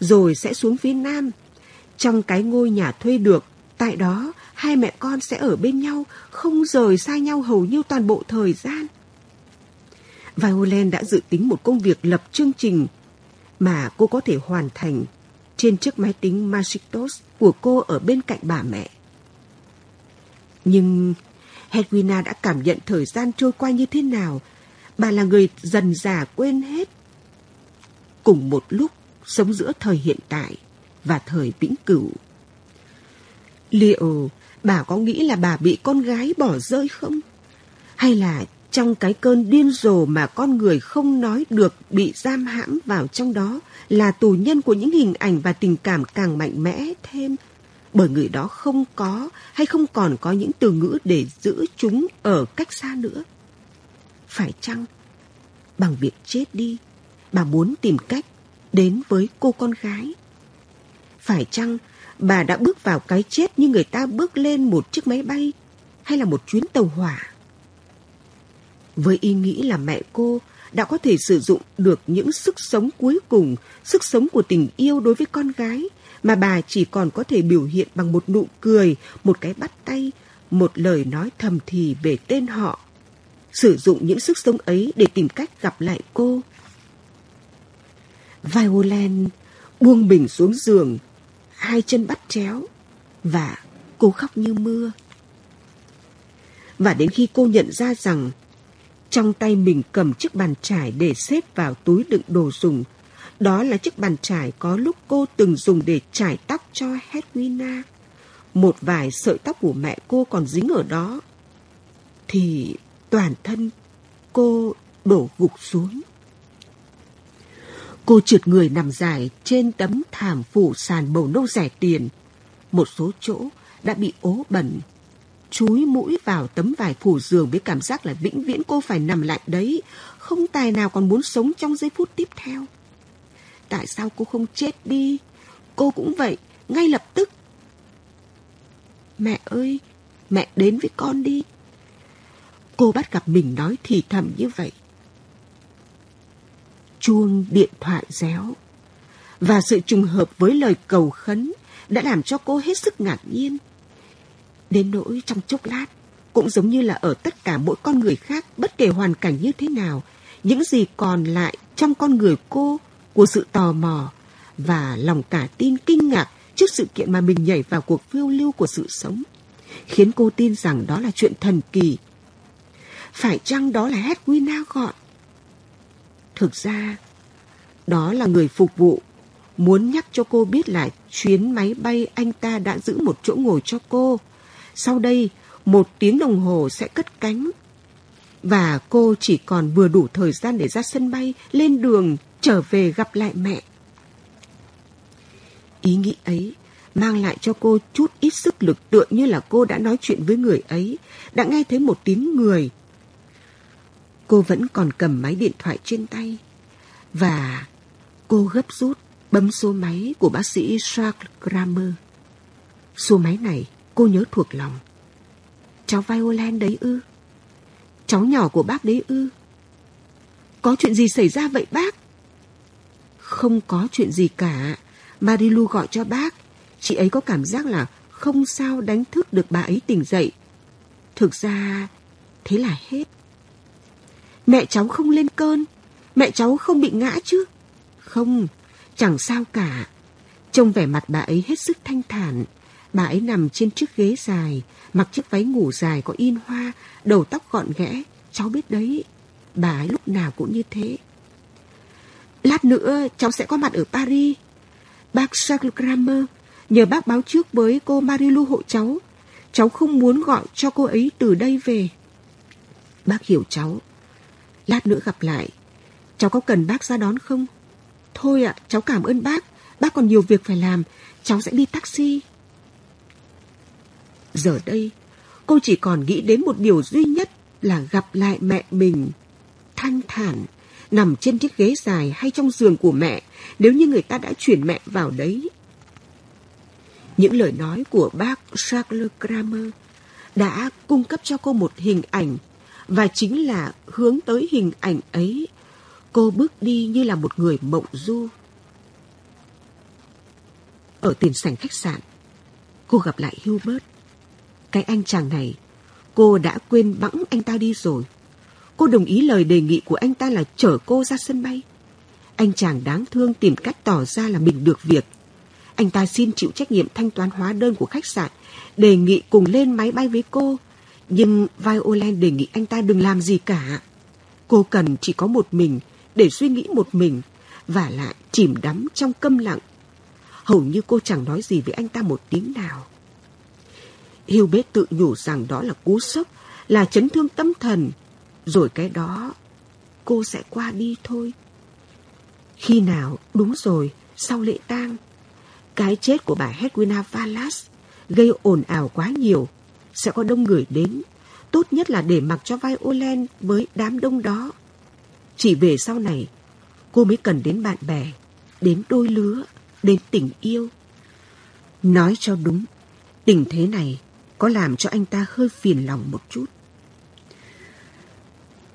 rồi sẽ xuống phía Nam. Trong cái ngôi nhà thuê được, tại đó hai mẹ con sẽ ở bên nhau, không rời xa nhau hầu như toàn bộ thời gian. Violin đã dự tính một công việc lập chương trình mà cô có thể hoàn thành trên chiếc máy tính Macintosh của cô ở bên cạnh bà mẹ. Nhưng Hedwina đã cảm nhận thời gian trôi qua như thế nào. Bà là người dần già quên hết cùng một lúc sống giữa thời hiện tại và thời vĩnh cửu. Liệu bà có nghĩ là bà bị con gái bỏ rơi không? Hay là trong cái cơn điên rồ mà con người không nói được bị giam hãm vào trong đó là tù nhân của những hình ảnh và tình cảm càng mạnh mẽ thêm bởi người đó không có hay không còn có những từ ngữ để giữ chúng ở cách xa nữa. Phải chăng bằng việc chết đi, bà muốn tìm cách đến với cô con gái? Phải chăng bà đã bước vào cái chết như người ta bước lên một chiếc máy bay hay là một chuyến tàu hỏa? Với ý nghĩ là mẹ cô đã có thể sử dụng được những sức sống cuối cùng, sức sống của tình yêu đối với con gái mà bà chỉ còn có thể biểu hiện bằng một nụ cười, một cái bắt tay, một lời nói thầm thì về tên họ. Sử dụng những sức sống ấy để tìm cách gặp lại cô. Violent buông bình xuống giường, hai chân bắt chéo và cô khóc như mưa. Và đến khi cô nhận ra rằng trong tay mình cầm chiếc bàn trải để xếp vào túi đựng đồ dùng, đó là chiếc bàn trải có lúc cô từng dùng để trải tóc cho Hedwina. Một vài sợi tóc của mẹ cô còn dính ở đó. Thì toàn thân cô đổ gục xuống. Cô trượt người nằm dài trên tấm thảm phủ sàn màu nâu rẻ tiền. Một số chỗ đã bị ố bẩn. Chúi mũi vào tấm vải phủ giường với cảm giác là vĩnh viễn cô phải nằm lại đấy. Không tài nào còn muốn sống trong giây phút tiếp theo. Tại sao cô không chết đi? Cô cũng vậy, ngay lập tức. Mẹ ơi, mẹ đến với con đi. Cô bắt gặp mình nói thì thầm như vậy. Chuông điện thoại réo. Và sự trùng hợp với lời cầu khấn đã làm cho cô hết sức ngạc nhiên. Đến nỗi trong chốc lát, cũng giống như là ở tất cả mỗi con người khác bất kể hoàn cảnh như thế nào, những gì còn lại trong con người cô của sự tò mò và lòng cả tin kinh ngạc trước sự kiện mà mình nhảy vào cuộc phiêu lưu của sự sống, khiến cô tin rằng đó là chuyện thần kỳ. Phải chăng đó là Hedwina gọi? Thực ra, đó là người phục vụ, muốn nhắc cho cô biết là chuyến máy bay anh ta đã giữ một chỗ ngồi cho cô. Sau đây, một tiếng đồng hồ sẽ cất cánh. Và cô chỉ còn vừa đủ thời gian để ra sân bay, lên đường trở về gặp lại mẹ. Ý nghĩ ấy mang lại cho cô chút ít sức lực tựa như là cô đã nói chuyện với người ấy, đã nghe thấy một tiếng người. Cô vẫn còn cầm máy điện thoại trên tay và cô gấp rút bấm số máy của bác sĩ Charles Kramer. Số máy này cô nhớ thuộc lòng. Cháu violin đấy ư? Cháu nhỏ của bác đấy ư? Có chuyện gì xảy ra vậy bác? Không có chuyện gì cả. Marilu gọi cho bác. Chị ấy có cảm giác là không sao đánh thức được bà ấy tỉnh dậy. Thực ra, thế là hết. Mẹ cháu không lên cơn. Mẹ cháu không bị ngã chứ. Không, chẳng sao cả. Trông vẻ mặt bà ấy hết sức thanh thản. Bà ấy nằm trên chiếc ghế dài, mặc chiếc váy ngủ dài có in hoa, đầu tóc gọn ghẽ. Cháu biết đấy, bà ấy lúc nào cũng như thế. Lát nữa cháu sẽ có mặt ở Paris. Bác Charles Kramer, nhờ bác báo trước với cô Marilu hộ cháu. Cháu không muốn gọi cho cô ấy từ đây về. Bác hiểu cháu. Lát nữa gặp lại. Cháu có cần bác ra đón không? Thôi ạ, cháu cảm ơn bác. Bác còn nhiều việc phải làm. Cháu sẽ đi taxi. Giờ đây, cô chỉ còn nghĩ đến một điều duy nhất là gặp lại mẹ mình. Thanh thản, nằm trên chiếc ghế dài hay trong giường của mẹ nếu như người ta đã chuyển mẹ vào đấy. Những lời nói của bác Charles Kramer đã cung cấp cho cô một hình ảnh và chính là hướng tới hình ảnh ấy cô bước đi như là một người mộng du. Ở tiền sảnh khách sạn, cô gặp lại Hubert. Cái anh chàng này, cô đã quên bẵng anh ta đi rồi. Cô đồng ý lời đề nghị của anh ta là chở cô ra sân bay. Anh chàng đáng thương tìm cách tỏ ra là mình được việc. Anh ta xin chịu trách nhiệm thanh toán hóa đơn của khách sạn, đề nghị cùng lên máy bay với cô. Nhưng Violet đề nghị anh ta đừng làm gì cả. Cô cần chỉ có một mình để suy nghĩ một mình và lại chìm đắm trong câm lặng. Hầu như cô chẳng nói gì với anh ta một tiếng nào. Hiêu bết tự nhủ rằng đó là cú sốc, là chấn thương tâm thần rồi cái đó cô sẽ qua đi thôi. Khi nào, đúng rồi, sau lễ tang, cái chết của bà Hedwina Valas gây ồn ào quá nhiều, sẽ có đông người đến. Tốt nhất là để mặc cho Violent với đám đông đó. Chỉ về sau này, cô mới cần đến bạn bè, đến đôi lứa, đến tình yêu. Nói cho đúng, tình thế này có làm cho anh ta hơi phiền lòng một chút.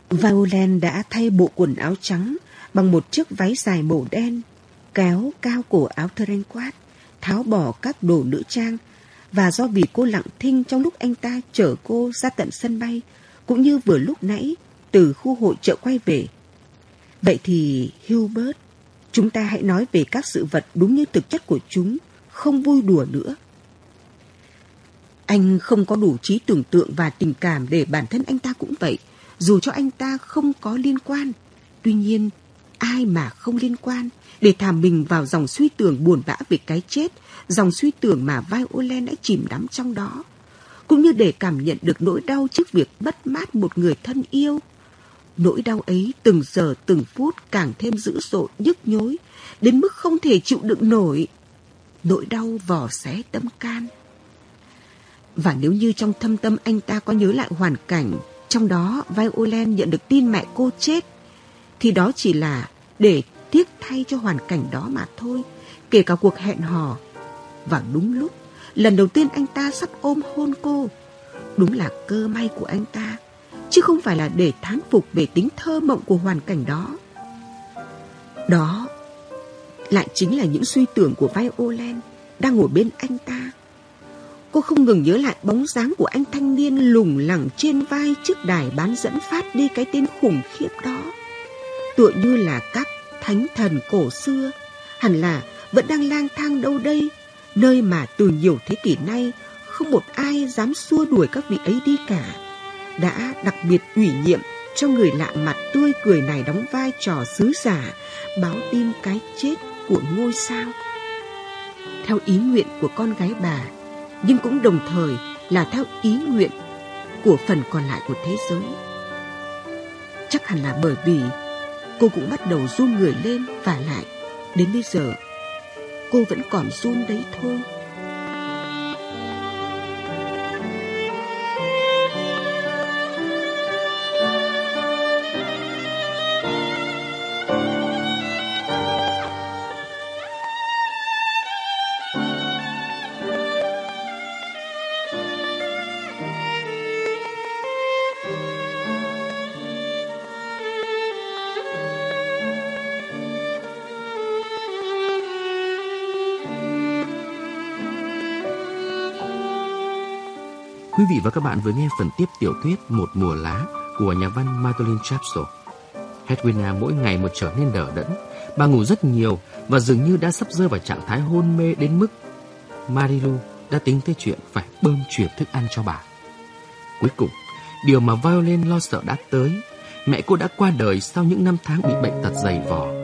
Violent đã thay bộ quần áo trắng bằng một chiếc váy dài màu đen, kéo cao cổ áo thơ quát, tháo bỏ các đồ nữ trang và do vì cô lặng thinh trong lúc anh ta chở cô ra tận sân bay, cũng như vừa lúc nãy từ khu hội chợ quay về. Vậy thì Hubert, chúng ta hãy nói về các sự vật đúng như thực chất của chúng, không vui đùa nữa. Anh không có đủ trí tưởng tượng và tình cảm để bản thân anh ta cũng vậy, dù cho anh ta không có liên quan. Tuy nhiên, ai mà không liên quan để thả mình vào dòng suy tưởng buồn bã về cái chết, dòng suy tưởng mà Violin đã chìm đắm trong đó, cũng như để cảm nhận được nỗi đau trước việc mất mát một người thân yêu. Nỗi đau ấy từng giờ từng phút càng thêm dữ dội nhức nhối, đến mức không thể chịu đựng nổi. Nỗi đau vò xé tâm can. Và nếu như trong thâm tâm anh ta có nhớ lại hoàn cảnh, trong đó Violin nhận được tin mẹ cô chết, thì đó chỉ là để tiếc thay cho hoàn cảnh đó mà thôi, kể cả cuộc hẹn hò. Và đúng lúc, lần đầu tiên anh ta sắp ôm hôn cô. Đúng là cơ may của anh ta, chứ không phải là để thán phục về tính thơ mộng của hoàn cảnh đó. Đó lại chính là những suy tưởng của Violin đang ngồi bên anh ta. Cô không ngừng nhớ lại bóng dáng của anh thanh niên lủng lẳng trên vai chiếc đài bán dẫn phát đi cái tên khủng khiếp đó. Tựa như là các thánh thần cổ xưa, hẳn là vẫn đang lang thang đâu đây, nơi mà từ nhiều thế kỷ nay không một ai dám xua đuổi các vị ấy đi cả. Đã đặc biệt ủy nhiệm cho người lạ mặt tươi cười này đóng vai trò sứ giả, báo tin cái chết của ngôi sao. Theo ý nguyện của con gái bà, nhưng cũng đồng thời là theo ý nguyện của phần còn lại của thế giới. Chắc hẳn là bởi vì cô cũng bắt đầu run người lên và lại đến bây giờ cô vẫn còn run đấy thôi. Vị và các bạn vừa nghe phần tiếp tiểu thuyết Một mùa lá của nhà văn Madeline Chapsel. Hedwina mỗi ngày một trở nên đỡ đẫn. Bà ngủ rất nhiều và dường như đã sắp rơi vào trạng thái hôn mê đến mức Marilu đã tính tới chuyện phải bơm chuyển thức ăn cho bà. Cuối cùng, điều mà Violin lo sợ đã tới. Mẹ cô đã qua đời sau những năm tháng bị bệnh tật dày vò.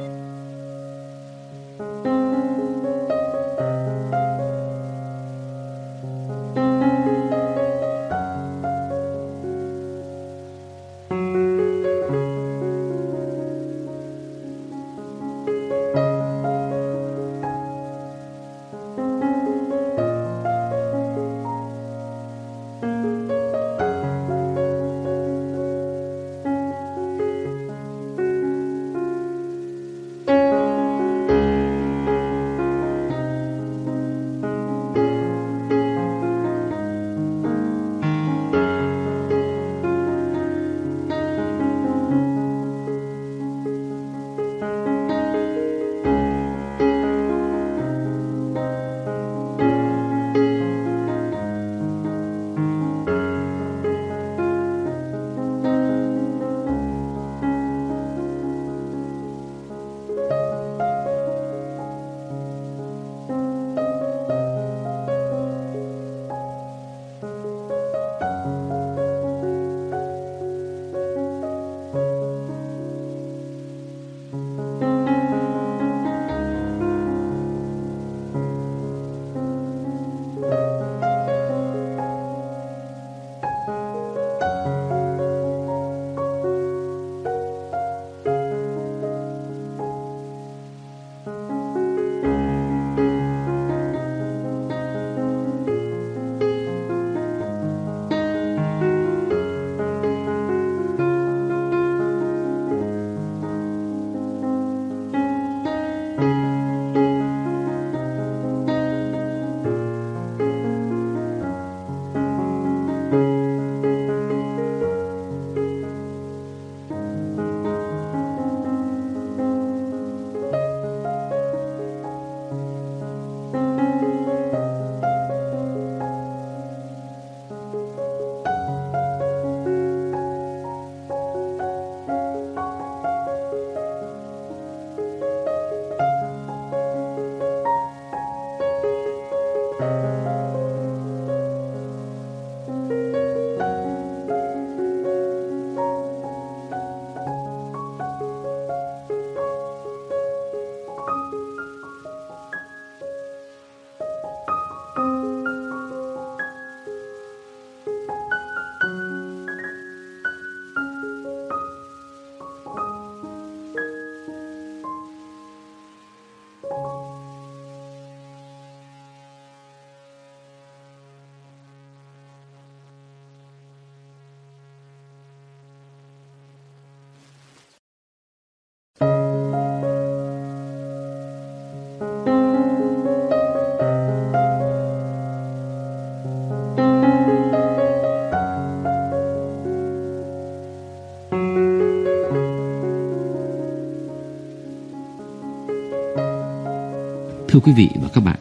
Thưa quý vị và các bạn,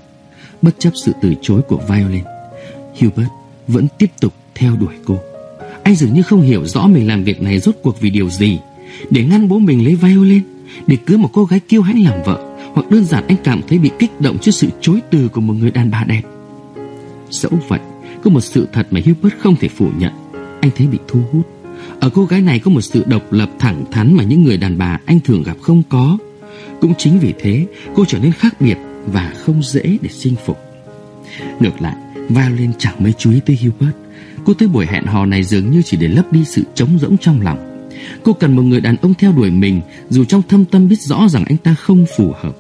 bất chấp sự từ chối của Violet, Hubert vẫn tiếp tục theo đuổi cô. Anh dường như không hiểu rõ mình làm việc này rốt cuộc vì điều gì. Để ngăn bố mình lấy Violet, để cưới một cô gái kiêu hãnh làm vợ, hoặc đơn giản anh cảm thấy bị kích động trước sự chối từ của một người đàn bà đẹp. Dẫu vậy, có một sự thật mà Hubert không thể phủ nhận. Anh thấy bị thu hút. Ở cô gái này có một sự độc lập thẳng thắn mà những người đàn bà anh thường gặp không có. Cũng chính vì thế, cô trở nên khác biệt và không dễ để chinh phục. Ngược lại, Violin chẳng mấy chú ý tới Hubert. Cô tới buổi hẹn hò này dường như chỉ để lấp đi sự trống rỗng trong lòng. Cô cần một người đàn ông theo đuổi mình dù trong thâm tâm biết rõ rằng anh ta không phù hợp.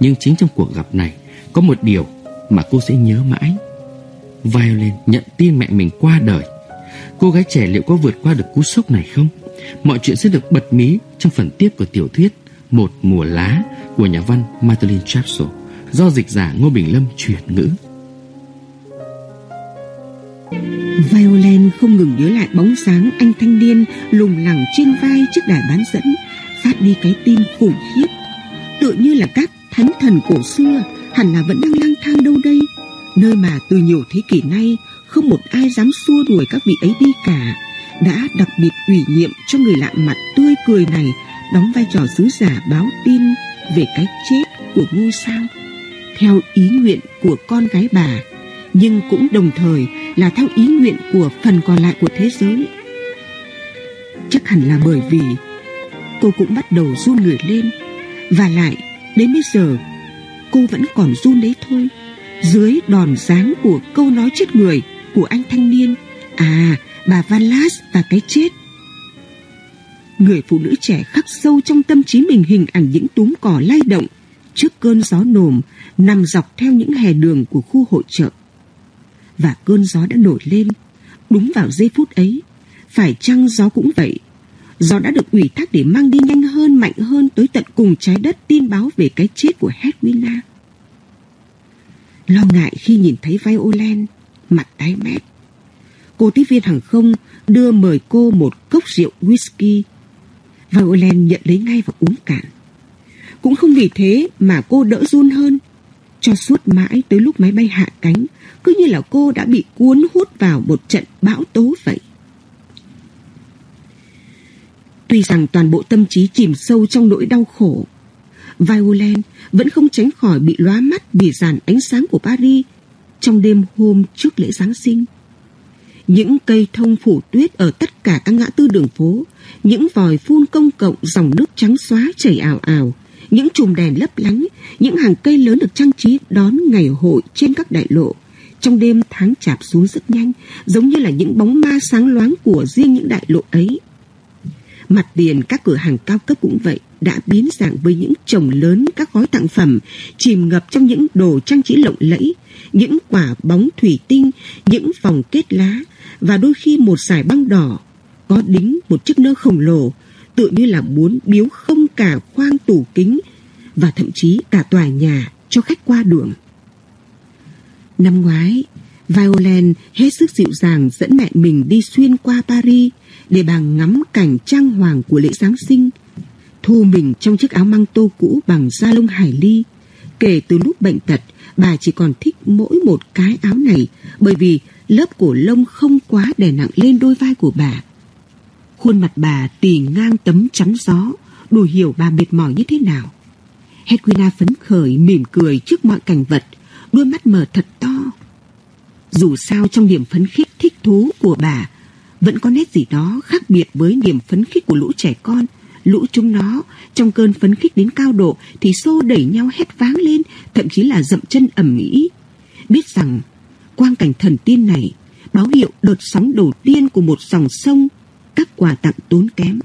Nhưng chính trong cuộc gặp này có một điều mà cô sẽ nhớ mãi. Violin nhận tin mẹ mình qua đời. Cô gái trẻ liệu có vượt qua được cú sốc này không? Mọi chuyện sẽ được bật mí trong phần tiếp của tiểu thuyết Một mùa lá của nhà văn Madeline Chapsel do dịch giả Ngô Bình Lâm chuyển ngữ. Violin không ngừng nhớ lại bóng dáng anh thanh niên lùng lẳng trên vai chiếc đài bán dẫn, phát đi cái tim khủng khiếp. Tựa như là các thánh thần cổ xưa hẳn là vẫn đang lang thang đâu đây, nơi mà từ nhiều thế kỷ nay không một ai dám xua đuổi các vị ấy đi cả, đã đặc biệt ủy nhiệm cho người lạ mặt tươi cười này đóng vai trò sứ giả báo tin về cái chết của ngôi sao theo ý nguyện của con gái bà, nhưng cũng đồng thời là theo ý nguyện của phần còn lại của thế giới. Chắc hẳn là bởi vì cô cũng bắt đầu run người lên, và lại đến bây giờ cô vẫn còn run đấy thôi, dưới đòn giáng của câu nói chết người của anh thanh niên à bà Valas và cái chết. Người phụ nữ trẻ khắc sâu trong tâm trí mình hình ảnh những túm cỏ lay động trước cơn gió nồm nằm dọc theo những hè đường của khu hội chợ. Và cơn gió đã nổi lên, đúng vào giây phút ấy, phải chăng gió cũng vậy. Gió đã được ủy thác để mang đi nhanh hơn, mạnh hơn tới tận cùng trái đất tin báo về cái chết của Hedwina. Lo ngại khi nhìn thấy Violen, mặt tái mét. Cô tiếp viên hàng không đưa mời cô một cốc rượu whisky. Violen nhận lấy ngay và uống cạn. Cũng không vì thế mà cô đỡ run hơn cho suốt mãi tới lúc máy bay hạ cánh, cứ như là cô đã bị cuốn hút vào một trận bão tố vậy. Tuy rằng toàn bộ tâm trí chìm sâu trong nỗi đau khổ, Violent vẫn không tránh khỏi bị lóa mắt vì dàn ánh sáng của Paris trong đêm hôm trước lễ Giáng sinh. Những cây thông phủ tuyết ở tất cả các ngã tư đường phố, những vòi phun công cộng dòng nước trắng xóa chảy ảo ảo, những chùm đèn lấp lánh, những hàng cây lớn được trang trí đón ngày hội trên các đại lộ. Trong đêm tháng chạp xuống rất nhanh, giống như là những bóng ma sáng loáng của riêng những đại lộ ấy. Mặt tiền các cửa hàng cao cấp cũng vậy, đã biến dạng với những chồng lớn các gói tặng phẩm, chìm ngập trong những đồ trang trí lộng lẫy, những quả bóng thủy tinh, những vòng kết lá, và đôi khi một dải băng đỏ, có đính một chiếc nơ khổng lồ, tự như là muốn biếu không cả khoang tủ kính và thậm chí cả tòa nhà cho khách qua đường. Năm ngoái, Violent hết sức dịu dàng dẫn mẹ mình đi xuyên qua Paris để bà ngắm cảnh trang hoàng của lễ Giáng sinh, thu mình trong chiếc áo măng tô cũ bằng da lông hải ly. Kể từ lúc bệnh tật, bà chỉ còn thích mỗi một cái áo này bởi vì lớp cổ lông không quá đè nặng lên đôi vai của bà. Khuôn mặt bà tì ngang tấm chắn gió, đủ hiểu bà mệt mỏi như thế nào. Hedwina phấn khởi mỉm cười trước mọi cảnh vật, đôi mắt mở thật to. Dù sao trong niềm phấn khích thích thú của bà, vẫn có nét gì đó khác biệt với niềm phấn khích của lũ trẻ con. Lũ chúng nó, trong cơn phấn khích đến cao độ thì xô đẩy nhau hét váng lên, thậm chí là dậm chân ẩm mỹ. Biết rằng, quang cảnh thần tiên này báo hiệu đợt sóng đầu tiên của một dòng sông các quà tặng tốn kém.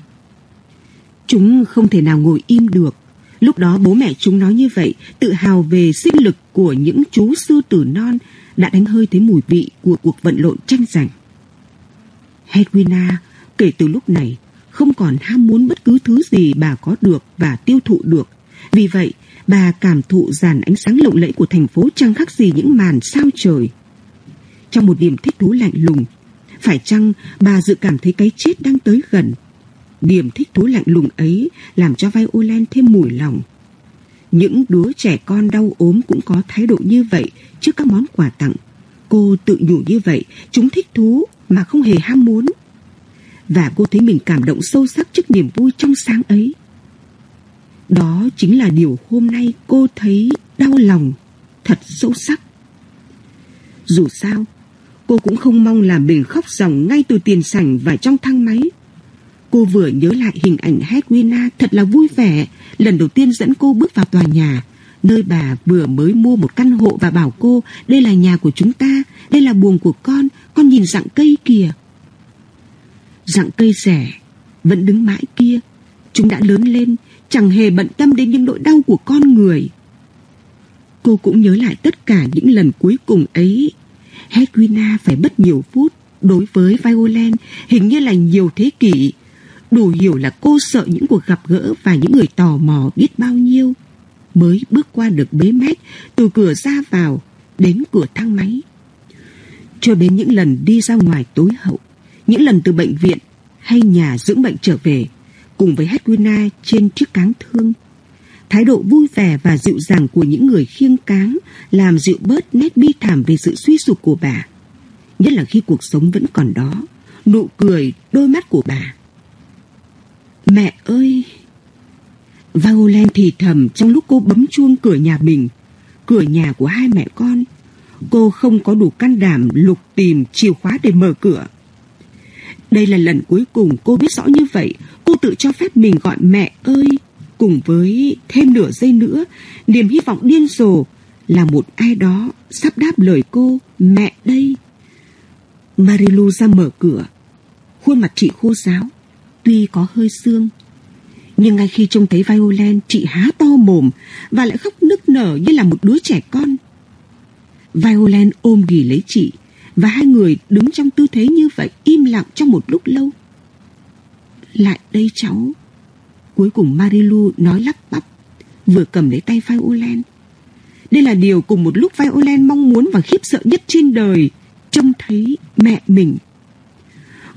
Chúng không thể nào ngồi im được. Lúc đó bố mẹ chúng nói như vậy, tự hào về sinh lực của những chú sư tử non đã đánh hơi thấy mùi vị của cuộc vận lộn tranh giành. Hedwina kể từ lúc này không còn ham muốn bất cứ thứ gì bà có được và tiêu thụ được. Vì vậy, bà cảm thụ dàn ánh sáng lộng lẫy của thành phố chẳng khác gì những màn sao trời. Trong một niềm thích thú lạnh lùng, phải chăng bà dự cảm thấy cái chết đang tới gần? điểm thích thú lạnh lùng ấy làm cho Violet thêm mùi lòng. Những đứa trẻ con đau ốm cũng có thái độ như vậy trước các món quà tặng. Cô tự nhủ như vậy, chúng thích thú mà không hề ham muốn. Và cô thấy mình cảm động sâu sắc trước niềm vui trong sáng ấy. Đó chính là điều hôm nay cô thấy đau lòng, thật sâu sắc. Dù sao, cô cũng không mong làm mình khóc ròng ngay từ tiền sảnh và trong thang máy. Cô vừa nhớ lại hình ảnh Hedwina thật là vui vẻ, lần đầu tiên dẫn cô bước vào tòa nhà, nơi bà vừa mới mua một căn hộ và bảo cô đây là nhà của chúng ta, đây là buồng của con, con nhìn dạng cây kìa. Dạng cây rẻ, vẫn đứng mãi kia, chúng đã lớn lên, chẳng hề bận tâm đến những nỗi đau của con người. Cô cũng nhớ lại tất cả những lần cuối cùng ấy. Hedwina phải mất nhiều phút đối với Violent hình như là nhiều thế kỷ. Đủ hiểu là cô sợ những cuộc gặp gỡ và những người tò mò biết bao nhiêu mới bước qua được bế mét từ cửa ra vào đến cửa thang máy. Cho đến những lần đi ra ngoài tối hậu, những lần từ bệnh viện hay nhà dưỡng bệnh trở về, cùng với Hedwina trên chiếc cáng thương. Thái độ vui vẻ và dịu dàng của những người khiêng cáng làm dịu bớt nét bi thảm về sự suy sụp của bà. Nhất là khi cuộc sống vẫn còn đó, nụ cười, đôi mắt của bà. Mẹ ơi! Vagolen thì thầm trong lúc cô bấm chuông cửa nhà mình, cửa nhà của hai mẹ con. Cô không có đủ can đảm lục tìm chìa khóa để mở cửa. Đây là lần cuối cùng cô biết rõ như vậy, cô tự cho phép mình gọi mẹ ơi. Cùng với thêm nửa giây nữa, niềm hy vọng điên rồ là một ai đó sắp đáp lời cô, mẹ đây. Marilu ra mở cửa, khuôn mặt chị khô ráo, tuy có hơi xương. Nhưng ngay khi trông thấy Violent, chị há to mồm và lại khóc nức nở như là một đứa trẻ con. Violent ôm ghì lấy chị, và hai người đứng trong tư thế như vậy im lặng trong một lúc lâu. Lại đây cháu. Cuối cùng Marilu nói lắp bắp, vừa cầm lấy tay Violent. Đây là điều cùng một lúc Violent mong muốn và khiếp sợ nhất trên đời, trông thấy mẹ mình.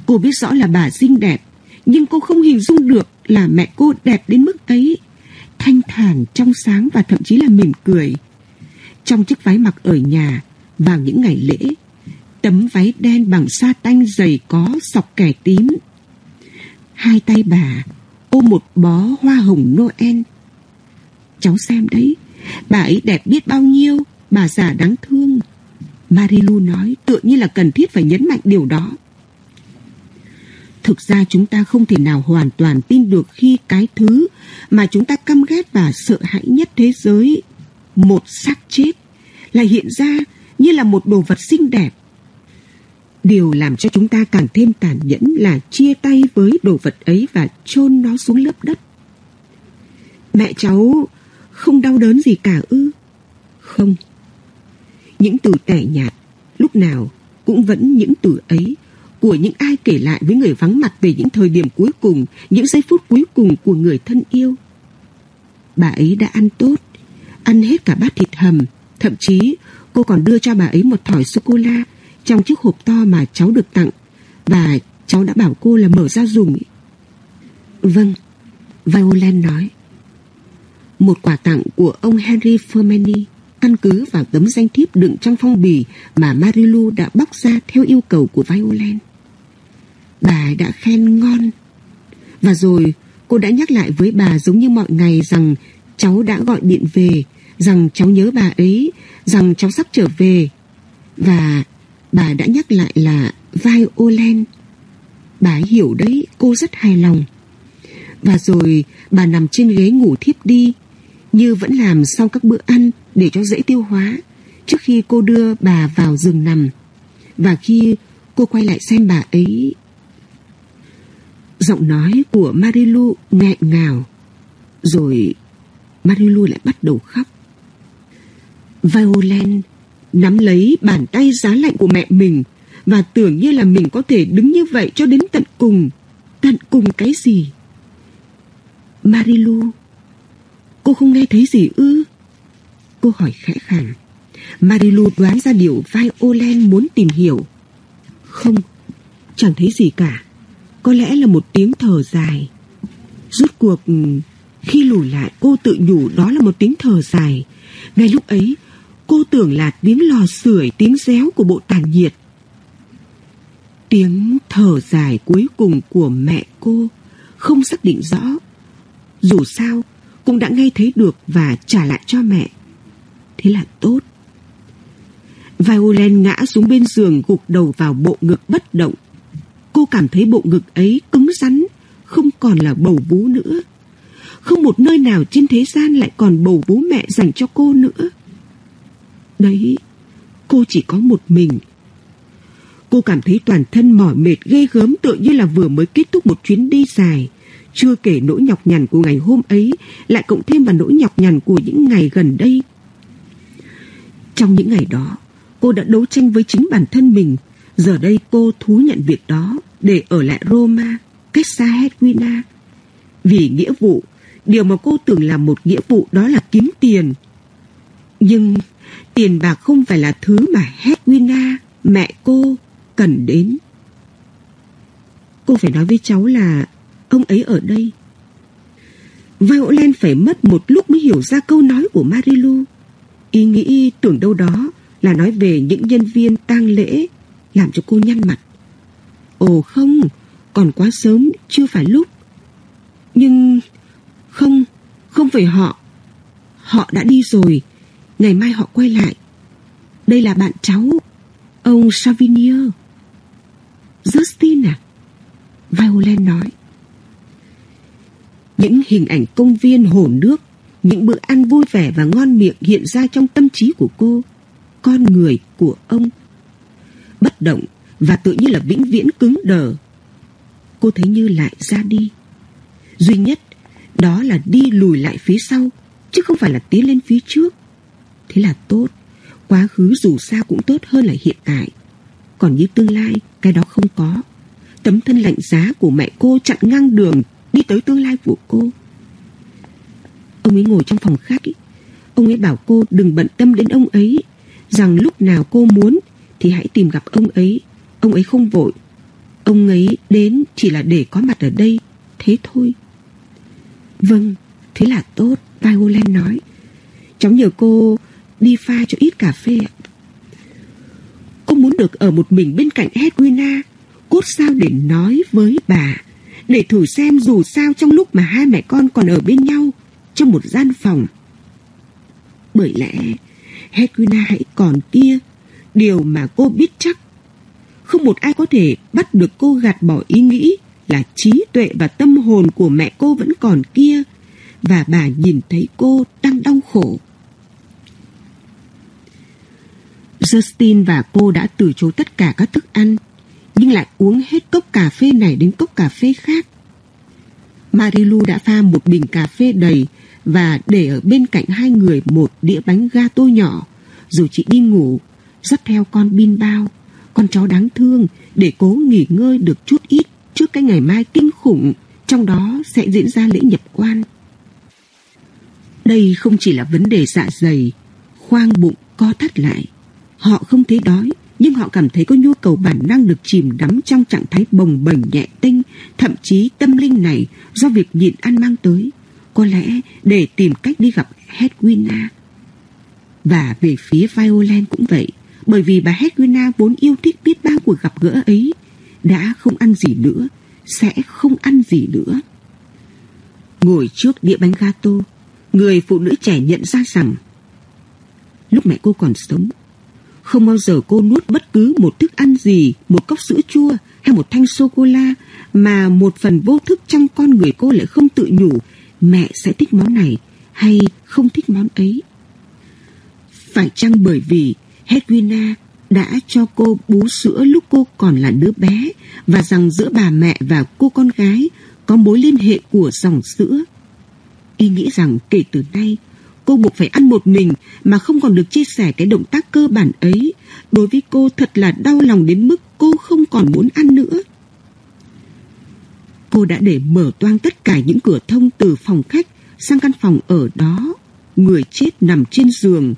Cô biết rõ là bà xinh đẹp, nhưng cô không hình dung được là mẹ cô đẹp đến mức ấy. Thanh thản, trong sáng và thậm chí là mỉm cười. Trong chiếc váy mặc ở nhà, vào những ngày lễ, tấm váy đen bằng sa tanh dày có sọc kẻ tím. Hai tay bà ôm một bó hoa hồng Noel. Cháu xem đấy, bà ấy đẹp biết bao nhiêu, bà già đáng thương. Marilu nói tựa như là cần thiết phải nhấn mạnh điều đó. Thực ra chúng ta không thể nào hoàn toàn tin được khi cái thứ mà chúng ta căm ghét và sợ hãi nhất thế giới, một xác chết, lại hiện ra như là một đồ vật xinh đẹp Điều làm cho chúng ta càng thêm tàn nhẫn là chia tay với đồ vật ấy và chôn nó xuống lớp đất. Mẹ cháu không đau đớn gì cả ư? Không. Những từ tẻ nhạt, lúc nào cũng vẫn những từ ấy của những ai kể lại với người vắng mặt về những thời điểm cuối cùng, những giây phút cuối cùng của người thân yêu. Bà ấy đã ăn tốt, ăn hết cả bát thịt hầm, thậm chí cô còn đưa cho bà ấy một thỏi sô-cô-la trong chiếc hộp to mà cháu được tặng và cháu đã bảo cô là mở ra dùng. Vâng, Violent nói. Một quà tặng của ông Henry Fermani căn cứ vào tấm danh thiếp đựng trong phong bì mà Marilu đã bóc ra theo yêu cầu của Violent. Bà đã khen ngon. Và rồi cô đã nhắc lại với bà giống như mọi ngày rằng cháu đã gọi điện về, rằng cháu nhớ bà ấy, rằng cháu sắp trở về. Và bà đã nhắc lại là Violent. Bà hiểu đấy, cô rất hài lòng. Và rồi bà nằm trên ghế ngủ thiếp đi, như vẫn làm sau các bữa ăn để cho dễ tiêu hóa, trước khi cô đưa bà vào giường nằm. Và khi cô quay lại xem bà ấy... Giọng nói của Marilu nghẹn ngào. Rồi Marilu lại bắt đầu khóc. Violent nắm lấy bàn tay giá lạnh của mẹ mình và tưởng như là mình có thể đứng như vậy cho đến tận cùng. Tận cùng cái gì? Marilu, cô không nghe thấy gì ư? Cô hỏi khẽ khàng. Marilu đoán ra điều vai Olen muốn tìm hiểu. Không, chẳng thấy gì cả. Có lẽ là một tiếng thở dài. Rốt cuộc Khi lùi lại cô tự nhủ đó là một tiếng thở dài. Ngay lúc ấy, cô tưởng là tiếng lò sưởi, tiếng réo của bộ tàn nhiệt. Tiếng thở dài cuối cùng của mẹ cô không xác định rõ. Dù sao, cũng đã nghe thấy được và trả lại cho mẹ. Thế là tốt. violin ngã xuống bên giường gục đầu vào bộ ngực bất động. Cô cảm thấy bộ ngực ấy cứng rắn, không còn là bầu vú nữa. Không một nơi nào trên thế gian lại còn bầu vú mẹ dành cho cô nữa. Đấy, cô chỉ có một mình. Cô cảm thấy toàn thân mỏi mệt ghê gớm tựa như là vừa mới kết thúc một chuyến đi dài. Chưa kể nỗi nhọc nhằn của ngày hôm ấy, lại cộng thêm vào nỗi nhọc nhằn của những ngày gần đây. Trong những ngày đó, cô đã đấu tranh với chính bản thân mình. Giờ đây cô thú nhận việc đó để ở lại Roma, cách xa Hedwina. Vì nghĩa vụ, điều mà cô tưởng là một nghĩa vụ đó là kiếm tiền. Nhưng tiền bạc không phải là thứ mà Hedwina, mẹ cô, cần đến. Cô phải nói với cháu là ông ấy ở đây. Violent phải mất một lúc mới hiểu ra câu nói của Marilu. Ý nghĩ tưởng đâu đó là nói về những nhân viên tang lễ làm cho cô nhăn mặt. Ồ không, còn quá sớm, chưa phải lúc. Nhưng không, không phải họ. Họ đã đi rồi, ngày mai họ quay lại. Đây là bạn cháu, ông Savinier. Justin à? Violet nói. Những hình ảnh công viên hồ nước, những bữa ăn vui vẻ và ngon miệng hiện ra trong tâm trí của cô, con người của ông. Bất động và tự như là vĩnh viễn cứng đờ. Cô thấy như lại ra đi. Duy nhất đó là đi lùi lại phía sau, chứ không phải là tiến lên phía trước. Thế là tốt, quá khứ dù sao cũng tốt hơn là hiện tại. Còn như tương lai, cái đó không có. Tấm thân lạnh giá của mẹ cô chặn ngang đường đi tới tương lai của cô. Ông ấy ngồi trong phòng khách ý. Ông ấy bảo cô đừng bận tâm đến ông ấy Rằng lúc nào cô muốn Thì hãy tìm gặp ông ấy Ông ấy không vội Ông ấy đến chỉ là để có mặt ở đây Thế thôi Vâng, thế là tốt Violet nói Cháu nhờ cô đi pha cho ít cà phê ạ. Cô muốn được ở một mình bên cạnh Hedwina Cốt sao để nói với bà, Để thử xem dù sao trong lúc mà hai mẹ con còn ở bên nhau Trong một gian phòng. Bởi lẽ Hedwina hãy còn kia, Điều mà cô biết chắc. Không một ai có thể bắt được cô gạt bỏ ý nghĩ Là trí tuệ và tâm hồn của mẹ cô vẫn còn kia, Và bà nhìn thấy cô đang đau khổ. Justin và cô đã từ chối tất cả các thức ăn, Nhưng lại uống hết cốc cà phê này đến cốc cà phê khác. Marilu đã pha một bình cà phê đầy và để ở bên cạnh hai người một đĩa bánh gato nhỏ. Rồi chị đi ngủ, dắt theo con bin bao. Con chó đáng thương, để cố nghỉ ngơi được chút ít trước cái ngày mai kinh khủng, trong đó sẽ diễn ra lễ nhập quan. Đây không chỉ là vấn đề dạ dày, khoang bụng co thắt lại họ không thấy đói nhưng họ cảm thấy có nhu cầu bản năng được chìm đắm trong trạng thái bồng bềnh nhẹ tinh thậm chí tâm linh này do việc nhịn ăn mang tới có lẽ để tìm cách đi gặp Hedwina. Và về phía Violent cũng vậy, bởi vì bà Hedwina vốn yêu thích biết bao cuộc gặp gỡ ấy, đã không ăn gì nữa, sẽ không ăn gì nữa. Ngồi trước đĩa bánh gato, người phụ nữ trẻ nhận ra rằng lúc mẹ cô còn sống, không bao giờ cô nuốt bất cứ một thức ăn gì, một cốc sữa chua hay một thanh sô-cô-la mà một phần vô thức trong con người cô lại không tự nhủ mẹ sẽ thích món này hay không thích món ấy. Phải chăng bởi vì Hedwina đã cho cô bú sữa lúc cô còn là đứa bé và rằng giữa bà mẹ và cô con gái có mối liên hệ của dòng sữa. Y nghĩ rằng kể từ nay cô buộc phải ăn một mình mà không còn được chia sẻ cái động tác cơ bản ấy. Đối với cô thật là đau lòng đến mức cô không còn muốn ăn nữa. Cô đã để mở toang tất cả những cửa thông từ phòng khách sang căn phòng ở đó. Người chết nằm trên giường.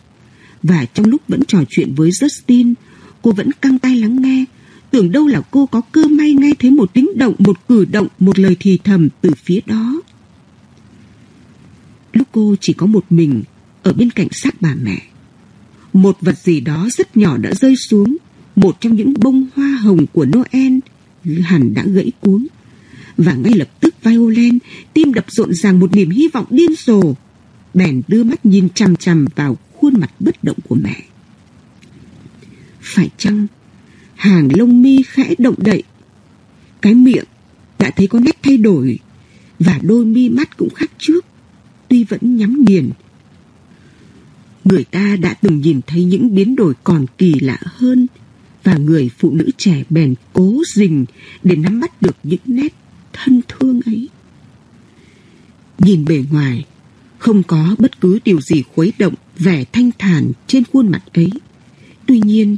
Và trong lúc vẫn trò chuyện với Justin, cô vẫn căng tay lắng nghe. Tưởng đâu là cô có cơ may nghe thấy một tiếng động, một cử động, một lời thì thầm từ phía đó lúc cô chỉ có một mình ở bên cạnh xác bà mẹ. Một vật gì đó rất nhỏ đã rơi xuống, một trong những bông hoa hồng của Noel hẳn đã gãy cuống. Và ngay lập tức Violin tim đập rộn ràng một niềm hy vọng điên rồ. Bèn đưa mắt nhìn chằm chằm vào khuôn mặt bất động của mẹ. Phải chăng hàng lông mi khẽ động đậy cái miệng đã thấy có nét thay đổi và đôi mi mắt cũng khác trước tuy vẫn nhắm nghiền. Người ta đã từng nhìn thấy những biến đổi còn kỳ lạ hơn và người phụ nữ trẻ bèn cố dình để nắm bắt được những nét thân thương ấy. Nhìn bề ngoài không có bất cứ điều gì khuấy động vẻ thanh thản trên khuôn mặt ấy. Tuy nhiên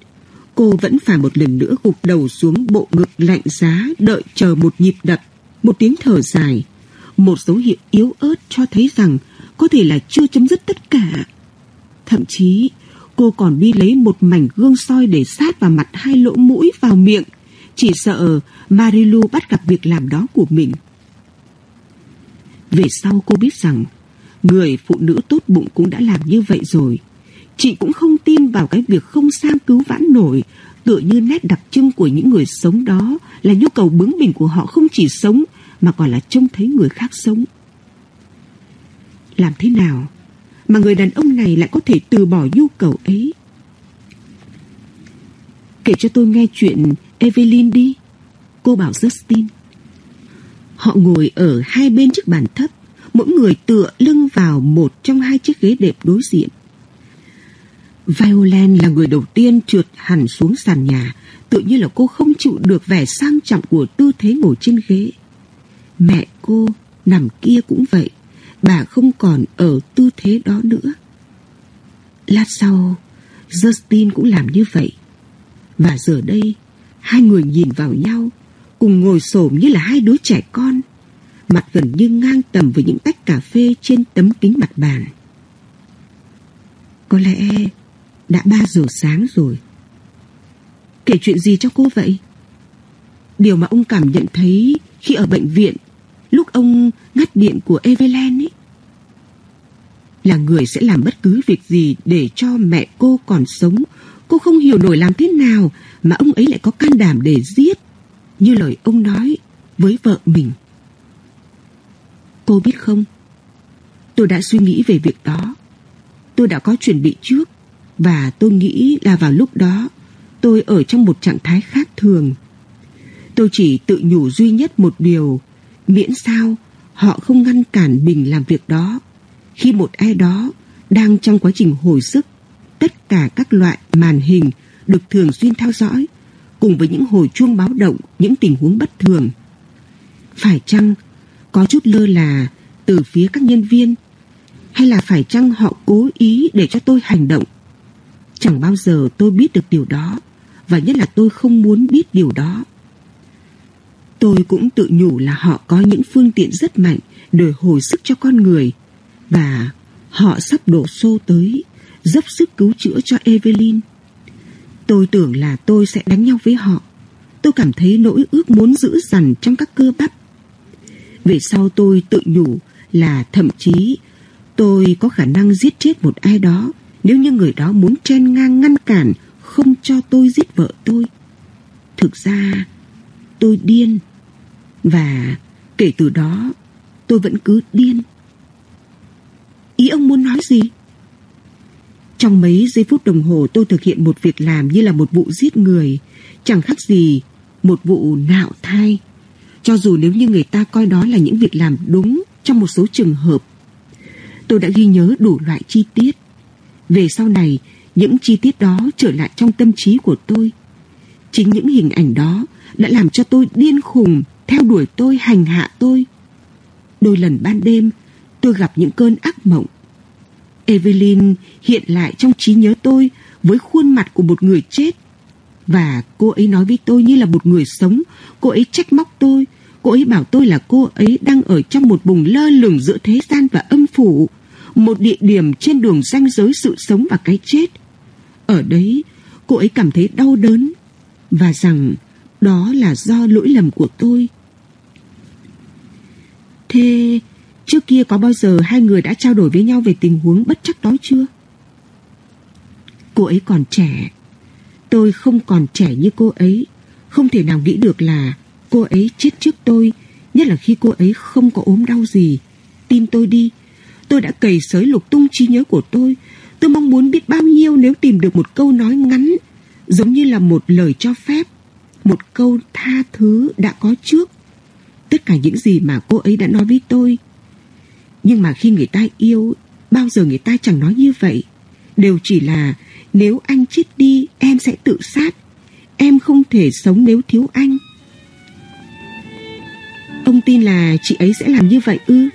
cô vẫn phải một lần nữa gục đầu xuống bộ ngực lạnh giá đợi chờ một nhịp đập, một tiếng thở dài, một dấu hiệu yếu ớt cho thấy rằng có thể là chưa chấm dứt tất cả. Thậm chí, cô còn đi lấy một mảnh gương soi để sát vào mặt hai lỗ mũi vào miệng, chỉ sợ Marilu bắt gặp việc làm đó của mình. Về sau cô biết rằng, người phụ nữ tốt bụng cũng đã làm như vậy rồi. Chị cũng không tin vào cái việc không sang cứu vãn nổi, tựa như nét đặc trưng của những người sống đó là nhu cầu bướng bỉnh của họ không chỉ sống mà còn là trông thấy người khác sống. Làm thế nào mà người đàn ông này lại có thể từ bỏ nhu cầu ấy? Kể cho tôi nghe chuyện Evelyn đi, cô bảo Justin. Họ ngồi ở hai bên chiếc bàn thấp, mỗi người tựa lưng vào một trong hai chiếc ghế đẹp đối diện. Violin là người đầu tiên trượt hẳn xuống sàn nhà, tự như là cô không chịu được vẻ sang trọng của tư thế ngồi trên ghế. Mẹ cô nằm kia cũng vậy, bà không còn ở tư thế đó nữa. Lát sau, Justin cũng làm như vậy. Và giờ đây, hai người nhìn vào nhau, cùng ngồi xổm như là hai đứa trẻ con, mặt gần như ngang tầm với những tách cà phê trên tấm kính mặt bàn. Có lẽ đã ba giờ sáng rồi. Kể chuyện gì cho cô vậy? Điều mà ông cảm nhận thấy khi ở bệnh viện, lúc ông ngắt điện của Evelyn ấy, là người sẽ làm bất cứ việc gì để cho mẹ cô còn sống. Cô không hiểu nổi làm thế nào mà ông ấy lại có can đảm để giết như lời ông nói với vợ mình. Cô biết không? Tôi đã suy nghĩ về việc đó. Tôi đã có chuẩn bị trước và tôi nghĩ là vào lúc đó, tôi ở trong một trạng thái khác thường. Tôi chỉ tự nhủ duy nhất một điều, miễn sao họ không ngăn cản mình làm việc đó. Khi một ai đó đang trong quá trình hồi sức, tất cả các loại màn hình được thường xuyên theo dõi, cùng với những hồi chuông báo động những tình huống bất thường. Phải chăng có chút lơ là từ phía các nhân viên hay là phải chăng họ cố ý để cho tôi hành động Chẳng bao giờ tôi biết được điều đó Và nhất là tôi không muốn biết điều đó Tôi cũng tự nhủ là họ có những phương tiện rất mạnh, Để hồi sức cho con người. Và họ sắp đổ xô tới, Dốc sức cứu chữa cho Evelyn. Tôi tưởng là tôi sẽ đánh nhau với họ. Tôi cảm thấy nỗi ước muốn giữ dằn trong các cơ bắp. Về sau tôi tự nhủ là thậm chí tôi có khả năng giết chết một ai đó, nếu như người đó muốn chen ngang ngăn cản không cho tôi giết vợ tôi. Thực ra, tôi điên và kể từ đó tôi vẫn cứ điên. Ý ông muốn nói gì? Trong mấy giây phút đồng hồ tôi thực hiện một việc làm như là một vụ giết người, chẳng khác gì một vụ nạo thai. Cho dù nếu như người ta coi đó là những việc làm đúng trong một số trường hợp. Tôi đã ghi nhớ đủ loại chi tiết. Về sau này, những chi tiết đó trở lại trong tâm trí của tôi. Chính những hình ảnh đó đã làm cho tôi điên khùng, theo đuổi tôi, hành hạ tôi. Đôi lần ban đêm, tôi gặp những cơn ác mộng. Evelyn hiện lại trong trí nhớ tôi với khuôn mặt của một người chết. Và cô ấy nói với tôi như là một người sống, cô ấy trách móc tôi, cô ấy bảo tôi là cô ấy đang ở trong một vùng lơ lửng giữa thế gian và âm phủ một địa điểm trên đường ranh giới sự sống và cái chết. Ở đấy, cô ấy cảm thấy đau đớn và rằng đó là do lỗi lầm của tôi. Thế Trước kia có bao giờ hai người đã trao đổi với nhau về tình huống bất chắc đó chưa? Cô ấy còn trẻ. Tôi không còn trẻ như cô ấy. Không thể nào nghĩ được là cô ấy chết trước tôi, nhất là khi cô ấy không có ốm đau gì. Tin tôi đi, tôi đã cày sới lục tung trí nhớ của tôi. Tôi mong muốn biết bao nhiêu nếu tìm được một câu nói ngắn, giống như là một lời cho phép, một câu tha thứ đã có trước. Tất cả những gì mà cô ấy đã nói với tôi. Nhưng mà khi người ta yêu, bao giờ người ta chẳng nói như vậy. Đều chỉ là nếu anh chết đi, em sẽ tự sát. Em không thể sống nếu thiếu anh. Ông tin là chị ấy sẽ làm như vậy ư?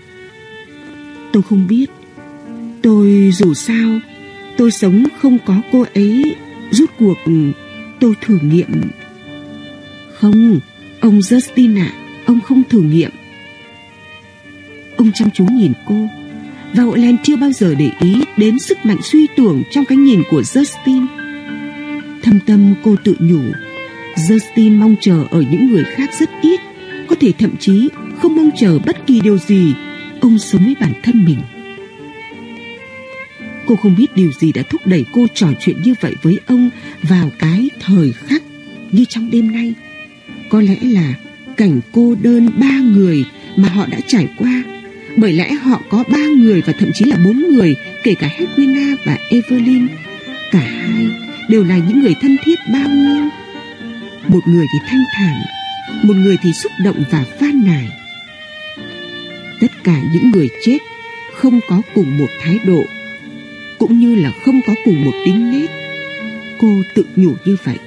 Tôi không biết. Tôi dù sao, tôi sống không có cô ấy. Rút cuộc tôi thử nghiệm. Không, ông Justin ạ, ông không thử nghiệm. Ông chăm chú nhìn cô và hội Len chưa bao giờ để ý đến sức mạnh suy tưởng trong cái nhìn của Justin. Thâm tâm cô tự nhủ, Justin mong chờ ở những người khác rất ít, có thể thậm chí không mong chờ bất kỳ điều gì, ông sống với bản thân mình. Cô không biết điều gì đã thúc đẩy cô trò chuyện như vậy với ông vào cái thời khắc như trong đêm nay. Có lẽ là cảnh cô đơn ba người mà họ đã trải qua. Bởi lẽ họ có ba người và thậm chí là bốn người, kể cả Hedwina và Evelyn. Cả hai đều là những người thân thiết bao nhiêu. Một người thì thanh thản, một người thì xúc động và van nài. Tất cả những người chết không có cùng một thái độ, cũng như là không có cùng một tính nết. Cô tự nhủ như vậy.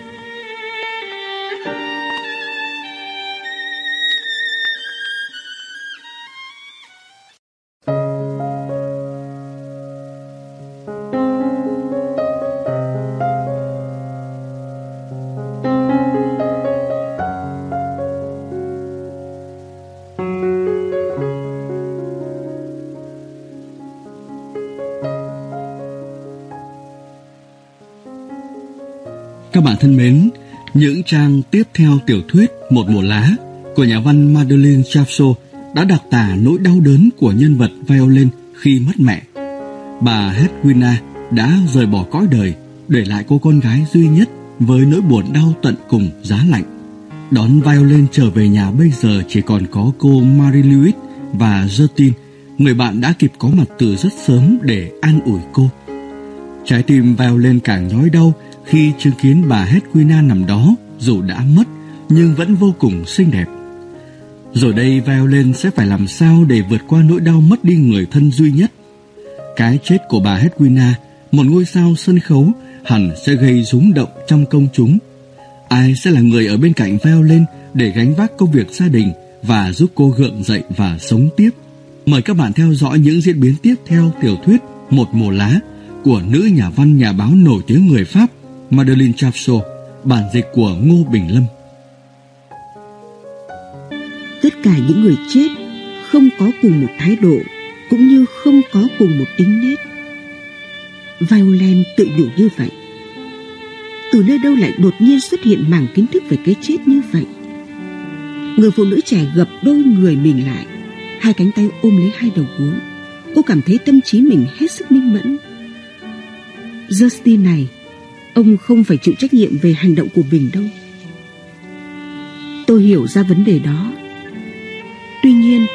Bạn thân mến, những trang tiếp theo tiểu thuyết Một mùa lá của nhà văn Madeleine Chapso đã đặc tả nỗi đau đớn của nhân vật Violin khi mất mẹ. Bà Hedwina đã rời bỏ cõi đời, để lại cô con gái duy nhất với nỗi buồn đau tận cùng giá lạnh. Đón Violin trở về nhà bây giờ chỉ còn có cô Marie Louise và Justin, người bạn đã kịp có mặt từ rất sớm để an ủi cô. Trái tim Violin càng nhói đau khi chứng kiến bà Hedwina nằm đó dù đã mất nhưng vẫn vô cùng xinh đẹp. Rồi đây Violin sẽ phải làm sao để vượt qua nỗi đau mất đi người thân duy nhất. Cái chết của bà Hedwina, một ngôi sao sân khấu, hẳn sẽ gây rúng động trong công chúng. Ai sẽ là người ở bên cạnh Violin để gánh vác công việc gia đình và giúp cô gượng dậy và sống tiếp? Mời các bạn theo dõi những diễn biến tiếp theo tiểu thuyết Một mùa lá của nữ nhà văn nhà báo nổi tiếng người Pháp Madeleine Chapso, bản dịch của Ngô Bình Lâm. Tất cả những người chết không có cùng một thái độ, cũng như không có cùng một tính nết. Violent tự nhủ như vậy. Từ nơi đâu lại đột nhiên xuất hiện mảng kiến thức về cái chết như vậy? Người phụ nữ trẻ gập đôi người mình lại, hai cánh tay ôm lấy hai đầu gối. Cô cảm thấy tâm trí mình hết sức minh mẫn. Justin này Ông không phải chịu trách nhiệm về hành động của mình đâu. Tôi hiểu ra vấn đề đó. Tuy nhiên,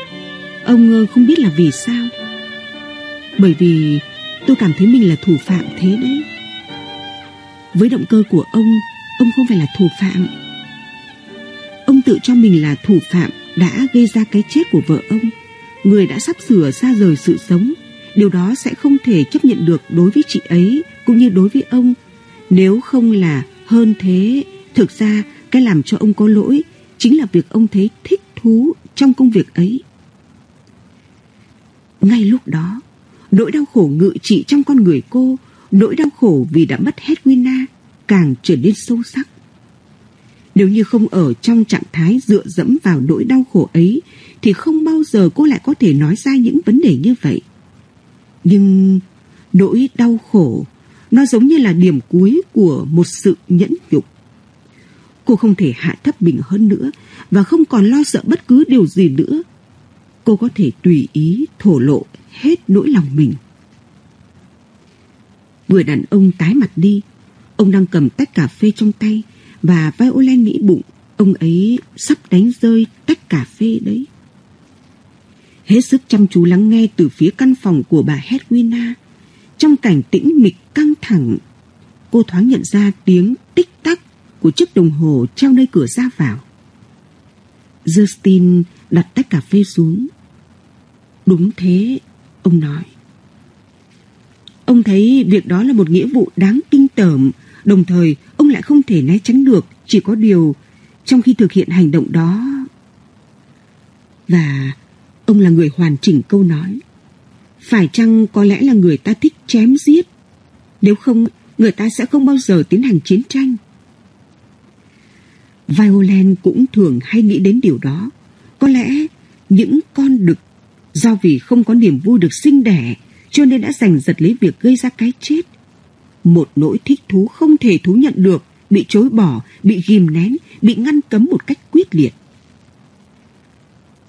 Ông ờ, không biết là vì sao. Bởi vì tôi cảm thấy mình là thủ phạm thế đấy. Với động cơ của ông Ông không phải là thủ phạm. Ông tự cho mình là thủ phạm Đã gây ra cái chết của vợ ông. Người đã sắp sửa xa rời sự sống. Điều đó sẽ không thể chấp nhận được đối với chị ấy Cũng như đối với ông nếu không là hơn thế, thực ra cái làm cho ông có lỗi chính là việc ông thấy thích thú trong công việc ấy. Ngay lúc đó, nỗi đau khổ ngự trị trong con người cô, nỗi đau khổ vì đã mất Hedwina càng trở nên sâu sắc. Nếu như không ở trong trạng thái dựa dẫm vào nỗi đau khổ ấy, thì không bao giờ cô lại có thể nói ra những vấn đề như vậy. Nhưng nỗi đau khổ nó giống như là điểm cuối của một sự nhẫn nhục. Cô không thể hạ thấp mình hơn nữa và không còn lo sợ bất cứ điều gì nữa. cô có thể tùy ý thổ lộ hết nỗi lòng mình. Người đàn ông tái mặt đi, ông đang cầm tách cà phê trong tay và Violet nghĩ bụng ông ấy sắp đánh rơi tách cà phê đấy. Hết sức chăm chú lắng nghe từ phía căn phòng của bà Hedwina. Trong cảnh tĩnh mịch căng thẳng, cô thoáng nhận ra tiếng tích tắc của chiếc đồng hồ treo nơi cửa ra vào. Justin đặt tách cà phê xuống. Đúng thế, ông nói. Ông thấy việc đó là một nghĩa vụ đáng kinh tởm, đồng thời ông lại không thể né tránh được, chỉ có điều trong khi thực hiện hành động đó. Và ông là người hoàn chỉnh câu nói. Phải chăng có lẽ là người ta thích chém giết? Nếu không, người ta sẽ không bao giờ tiến hành chiến tranh. Violent cũng thường hay nghĩ đến điều đó. Có lẽ những con đực do vì không có niềm vui được sinh đẻ cho nên đã giành giật lấy việc gây ra cái chết. Một nỗi thích thú không thể thú nhận được, bị chối bỏ, bị ghim nén, bị ngăn cấm một cách quyết liệt.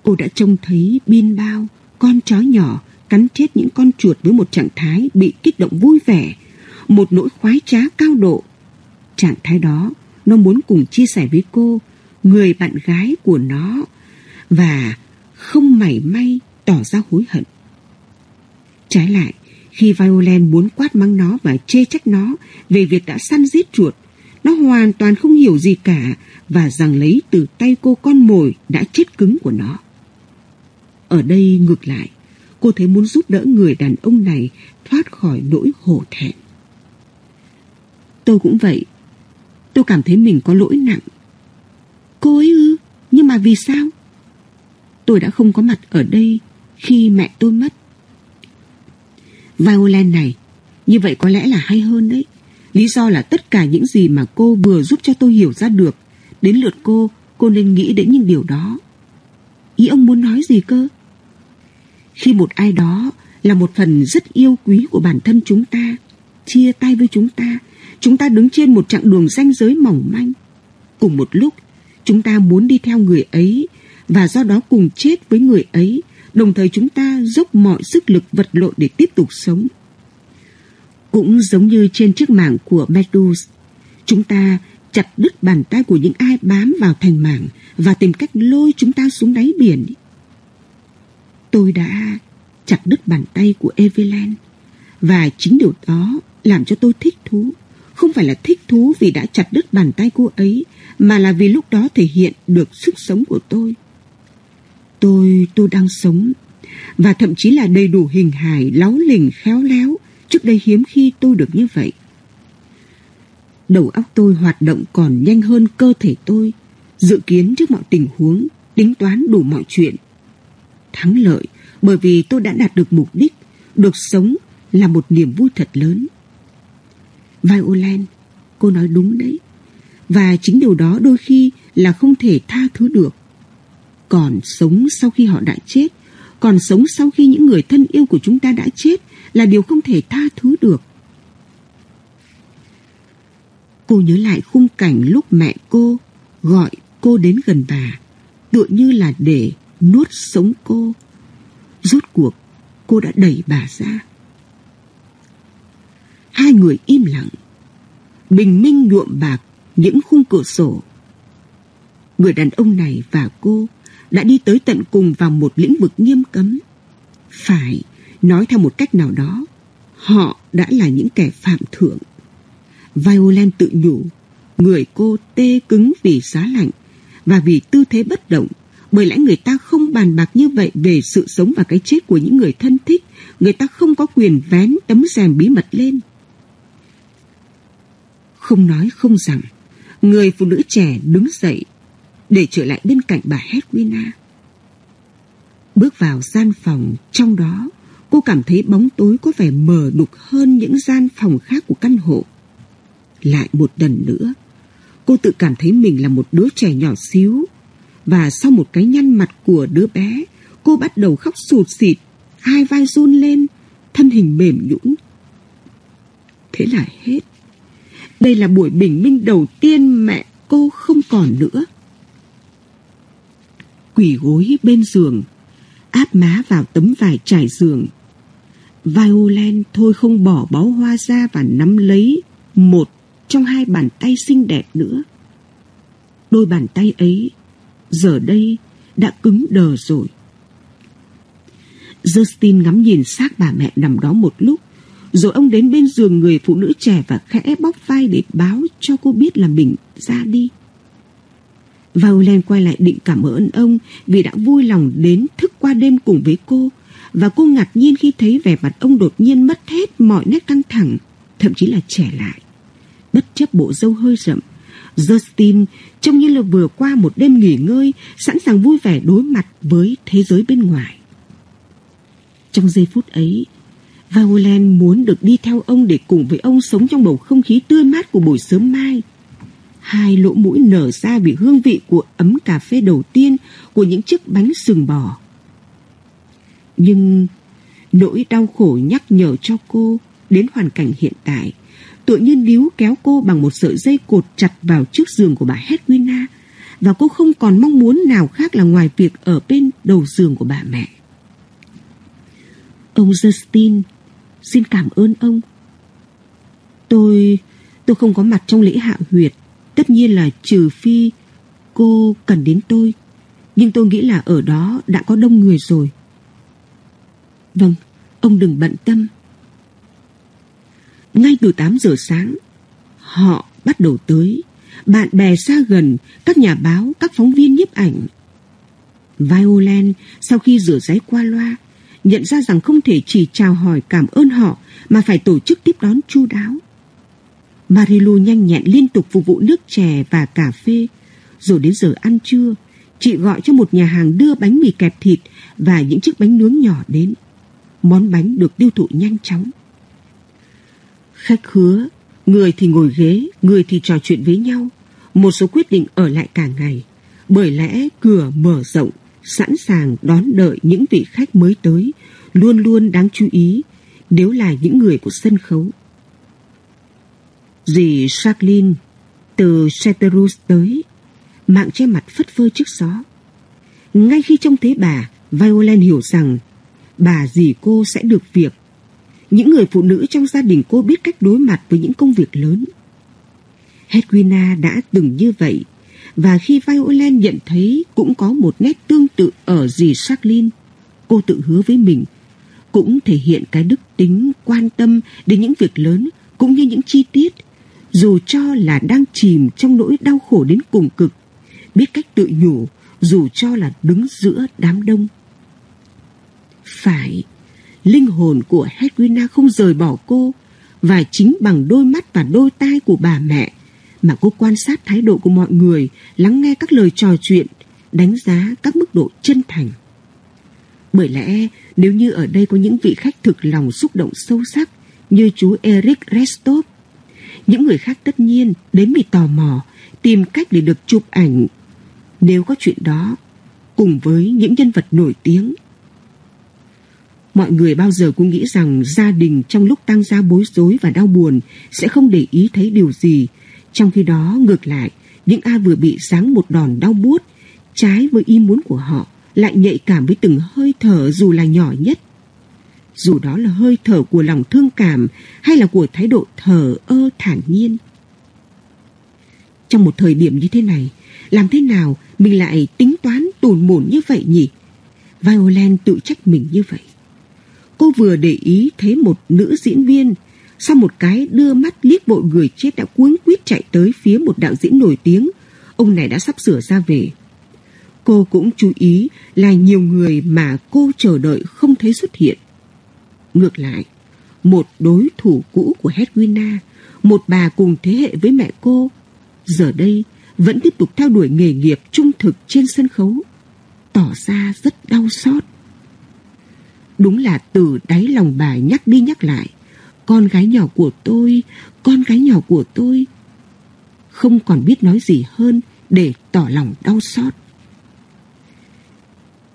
Cô đã trông thấy bin bao, con chó nhỏ cắn chết những con chuột với một trạng thái bị kích động vui vẻ, một nỗi khoái trá cao độ. Trạng thái đó, nó muốn cùng chia sẻ với cô, người bạn gái của nó, và không mảy may tỏ ra hối hận. Trái lại, khi Violent muốn quát mắng nó và chê trách nó về việc đã săn giết chuột, nó hoàn toàn không hiểu gì cả và rằng lấy từ tay cô con mồi đã chết cứng của nó. Ở đây ngược lại, cô thấy muốn giúp đỡ người đàn ông này thoát khỏi nỗi hổ thẹn. Tôi cũng vậy. Tôi cảm thấy mình có lỗi nặng. Cô ấy ư? Nhưng mà vì sao? Tôi đã không có mặt ở đây khi mẹ tôi mất. Violin này, như vậy có lẽ là hay hơn đấy. Lý do là tất cả những gì mà cô vừa giúp cho tôi hiểu ra được, đến lượt cô, cô nên nghĩ đến những điều đó. Ý ông muốn nói gì cơ? Khi một ai đó là một phần rất yêu quý của bản thân chúng ta, chia tay với chúng ta, chúng ta đứng trên một chặng đường ranh giới mỏng manh. Cùng một lúc, chúng ta muốn đi theo người ấy và do đó cùng chết với người ấy, đồng thời chúng ta dốc mọi sức lực vật lộn để tiếp tục sống. Cũng giống như trên chiếc mảng của Medus, chúng ta chặt đứt bàn tay của những ai bám vào thành mảng và tìm cách lôi chúng ta xuống đáy biển. Tôi đã chặt đứt bàn tay của Evelyn và chính điều đó làm cho tôi thích thú. Không phải là thích thú vì đã chặt đứt bàn tay cô ấy mà là vì lúc đó thể hiện được sức sống của tôi. Tôi, tôi đang sống và thậm chí là đầy đủ hình hài, láu lình, khéo léo. Trước đây hiếm khi tôi được như vậy. Đầu óc tôi hoạt động còn nhanh hơn cơ thể tôi, dự kiến trước mọi tình huống, tính toán đủ mọi chuyện. Thắng lợi bởi vì tôi đã đạt được mục đích, được sống là một niềm vui thật lớn. Violent, cô nói đúng đấy. Và chính điều đó đôi khi là không thể tha thứ được. Còn sống sau khi họ đã chết, còn sống sau khi những người thân yêu của chúng ta đã chết là điều không thể tha thứ được. Cô nhớ lại khung cảnh lúc mẹ cô gọi cô đến gần bà, tựa như là để nuốt sống cô. Rốt cuộc, cô đã đẩy bà ra. Hai người im lặng. Bình minh nhuộm bạc những khung cửa sổ. Người đàn ông này và cô đã đi tới tận cùng vào một lĩnh vực nghiêm cấm. Phải, nói theo một cách nào đó, họ đã là những kẻ phạm thượng. Violent tự nhủ, người cô tê cứng vì giá lạnh và vì tư thế bất động, bởi lẽ người ta không bàn bạc như vậy về sự sống và cái chết của những người thân thích, người ta không có quyền vén tấm rèm bí mật lên. Không nói không rằng, người phụ nữ trẻ đứng dậy để trở lại bên cạnh bà Hedwina. Bước vào gian phòng trong đó, cô cảm thấy bóng tối có vẻ mờ đục hơn những gian phòng khác của căn hộ. Lại một lần nữa, cô tự cảm thấy mình là một đứa trẻ nhỏ xíu và sau một cái nhăn mặt của đứa bé, cô bắt đầu khóc sụt xịt, hai vai run lên, thân hình mềm nhũn. Thế là hết. Đây là buổi bình minh đầu tiên mẹ cô không còn nữa. Quỳ gối bên giường, áp má vào tấm vải trải giường. violin thôi không bỏ bó hoa ra và nắm lấy một trong hai bàn tay xinh đẹp nữa. Đôi bàn tay ấy giờ đây đã cứng đờ rồi. Justin ngắm nhìn xác bà mẹ nằm đó một lúc, rồi ông đến bên giường người phụ nữ trẻ và khẽ bóc vai để báo cho cô biết là mình ra đi. Violet quay lại định cảm ơn ông vì đã vui lòng đến thức qua đêm cùng với cô và cô ngạc nhiên khi thấy vẻ mặt ông đột nhiên mất hết mọi nét căng thẳng, thậm chí là trẻ lại. Bất chấp bộ râu hơi rậm, Justin trông như là vừa qua một đêm nghỉ ngơi, sẵn sàng vui vẻ đối mặt với thế giới bên ngoài. Trong giây phút ấy, Violet muốn được đi theo ông để cùng với ông sống trong bầu không khí tươi mát của buổi sớm mai. Hai lỗ mũi nở ra vì hương vị của ấm cà phê đầu tiên của những chiếc bánh sừng bò. Nhưng nỗi đau khổ nhắc nhở cho cô đến hoàn cảnh hiện tại tựa như níu kéo cô bằng một sợi dây cột chặt vào trước giường của bà Hedwina và cô không còn mong muốn nào khác là ngoài việc ở bên đầu giường của bà mẹ. Ông Justin, xin cảm ơn ông. Tôi, tôi không có mặt trong lễ hạ huyệt, tất nhiên là trừ phi cô cần đến tôi, nhưng tôi nghĩ là ở đó đã có đông người rồi. Vâng, ông đừng bận tâm. Ngay từ 8 giờ sáng, họ bắt đầu tới. Bạn bè xa gần, các nhà báo, các phóng viên nhiếp ảnh. Violent sau khi rửa giấy qua loa, nhận ra rằng không thể chỉ chào hỏi cảm ơn họ mà phải tổ chức tiếp đón chu đáo. Marilu nhanh nhẹn liên tục phục vụ nước chè và cà phê. Rồi đến giờ ăn trưa, chị gọi cho một nhà hàng đưa bánh mì kẹp thịt và những chiếc bánh nướng nhỏ đến. Món bánh được tiêu thụ nhanh chóng. Khách hứa, người thì ngồi ghế, người thì trò chuyện với nhau. Một số quyết định ở lại cả ngày. Bởi lẽ cửa mở rộng, sẵn sàng đón đợi những vị khách mới tới, luôn luôn đáng chú ý nếu là những người của sân khấu. Dì Jacqueline từ Cheterus tới, mạng che mặt phất phơ trước gió. Ngay khi trông thấy bà, Violent hiểu rằng bà dì cô sẽ được việc những người phụ nữ trong gia đình cô biết cách đối mặt với những công việc lớn. Hedwina đã từng như vậy, và khi Violet nhận thấy cũng có một nét tương tự ở dì Jacqueline, cô tự hứa với mình, cũng thể hiện cái đức tính quan tâm đến những việc lớn cũng như những chi tiết, dù cho là đang chìm trong nỗi đau khổ đến cùng cực, biết cách tự nhủ dù cho là đứng giữa đám đông. Phải, linh hồn của Hedwina không rời bỏ cô và chính bằng đôi mắt và đôi tai của bà mẹ mà cô quan sát thái độ của mọi người, lắng nghe các lời trò chuyện, đánh giá các mức độ chân thành. Bởi lẽ nếu như ở đây có những vị khách thực lòng xúc động sâu sắc như chú Eric Restov, những người khác tất nhiên đến vì tò mò, tìm cách để được chụp ảnh. Nếu có chuyện đó, cùng với những nhân vật nổi tiếng Mọi người bao giờ cũng nghĩ rằng gia đình trong lúc tăng gia bối rối và đau buồn sẽ không để ý thấy điều gì. Trong khi đó, ngược lại, những ai vừa bị sáng một đòn đau buốt, trái với ý muốn của họ, lại nhạy cảm với từng hơi thở dù là nhỏ nhất. Dù đó là hơi thở của lòng thương cảm hay là của thái độ thờ ơ thản nhiên. Trong một thời điểm như thế này, làm thế nào mình lại tính toán tùn mồn như vậy nhỉ? Violent tự trách mình như vậy. Cô vừa để ý thấy một nữ diễn viên, sau một cái đưa mắt liếc vội người chết đã cuống quýt chạy tới phía một đạo diễn nổi tiếng. Ông này đã sắp sửa ra về. Cô cũng chú ý là nhiều người mà cô chờ đợi không thấy xuất hiện. Ngược lại, một đối thủ cũ của Hedwina, một bà cùng thế hệ với mẹ cô, giờ đây vẫn tiếp tục theo đuổi nghề nghiệp trung thực trên sân khấu, tỏ ra rất đau xót. Đúng là từ đáy lòng bà nhắc đi nhắc lại. Con gái nhỏ của tôi, con gái nhỏ của tôi. Không còn biết nói gì hơn để tỏ lòng đau xót.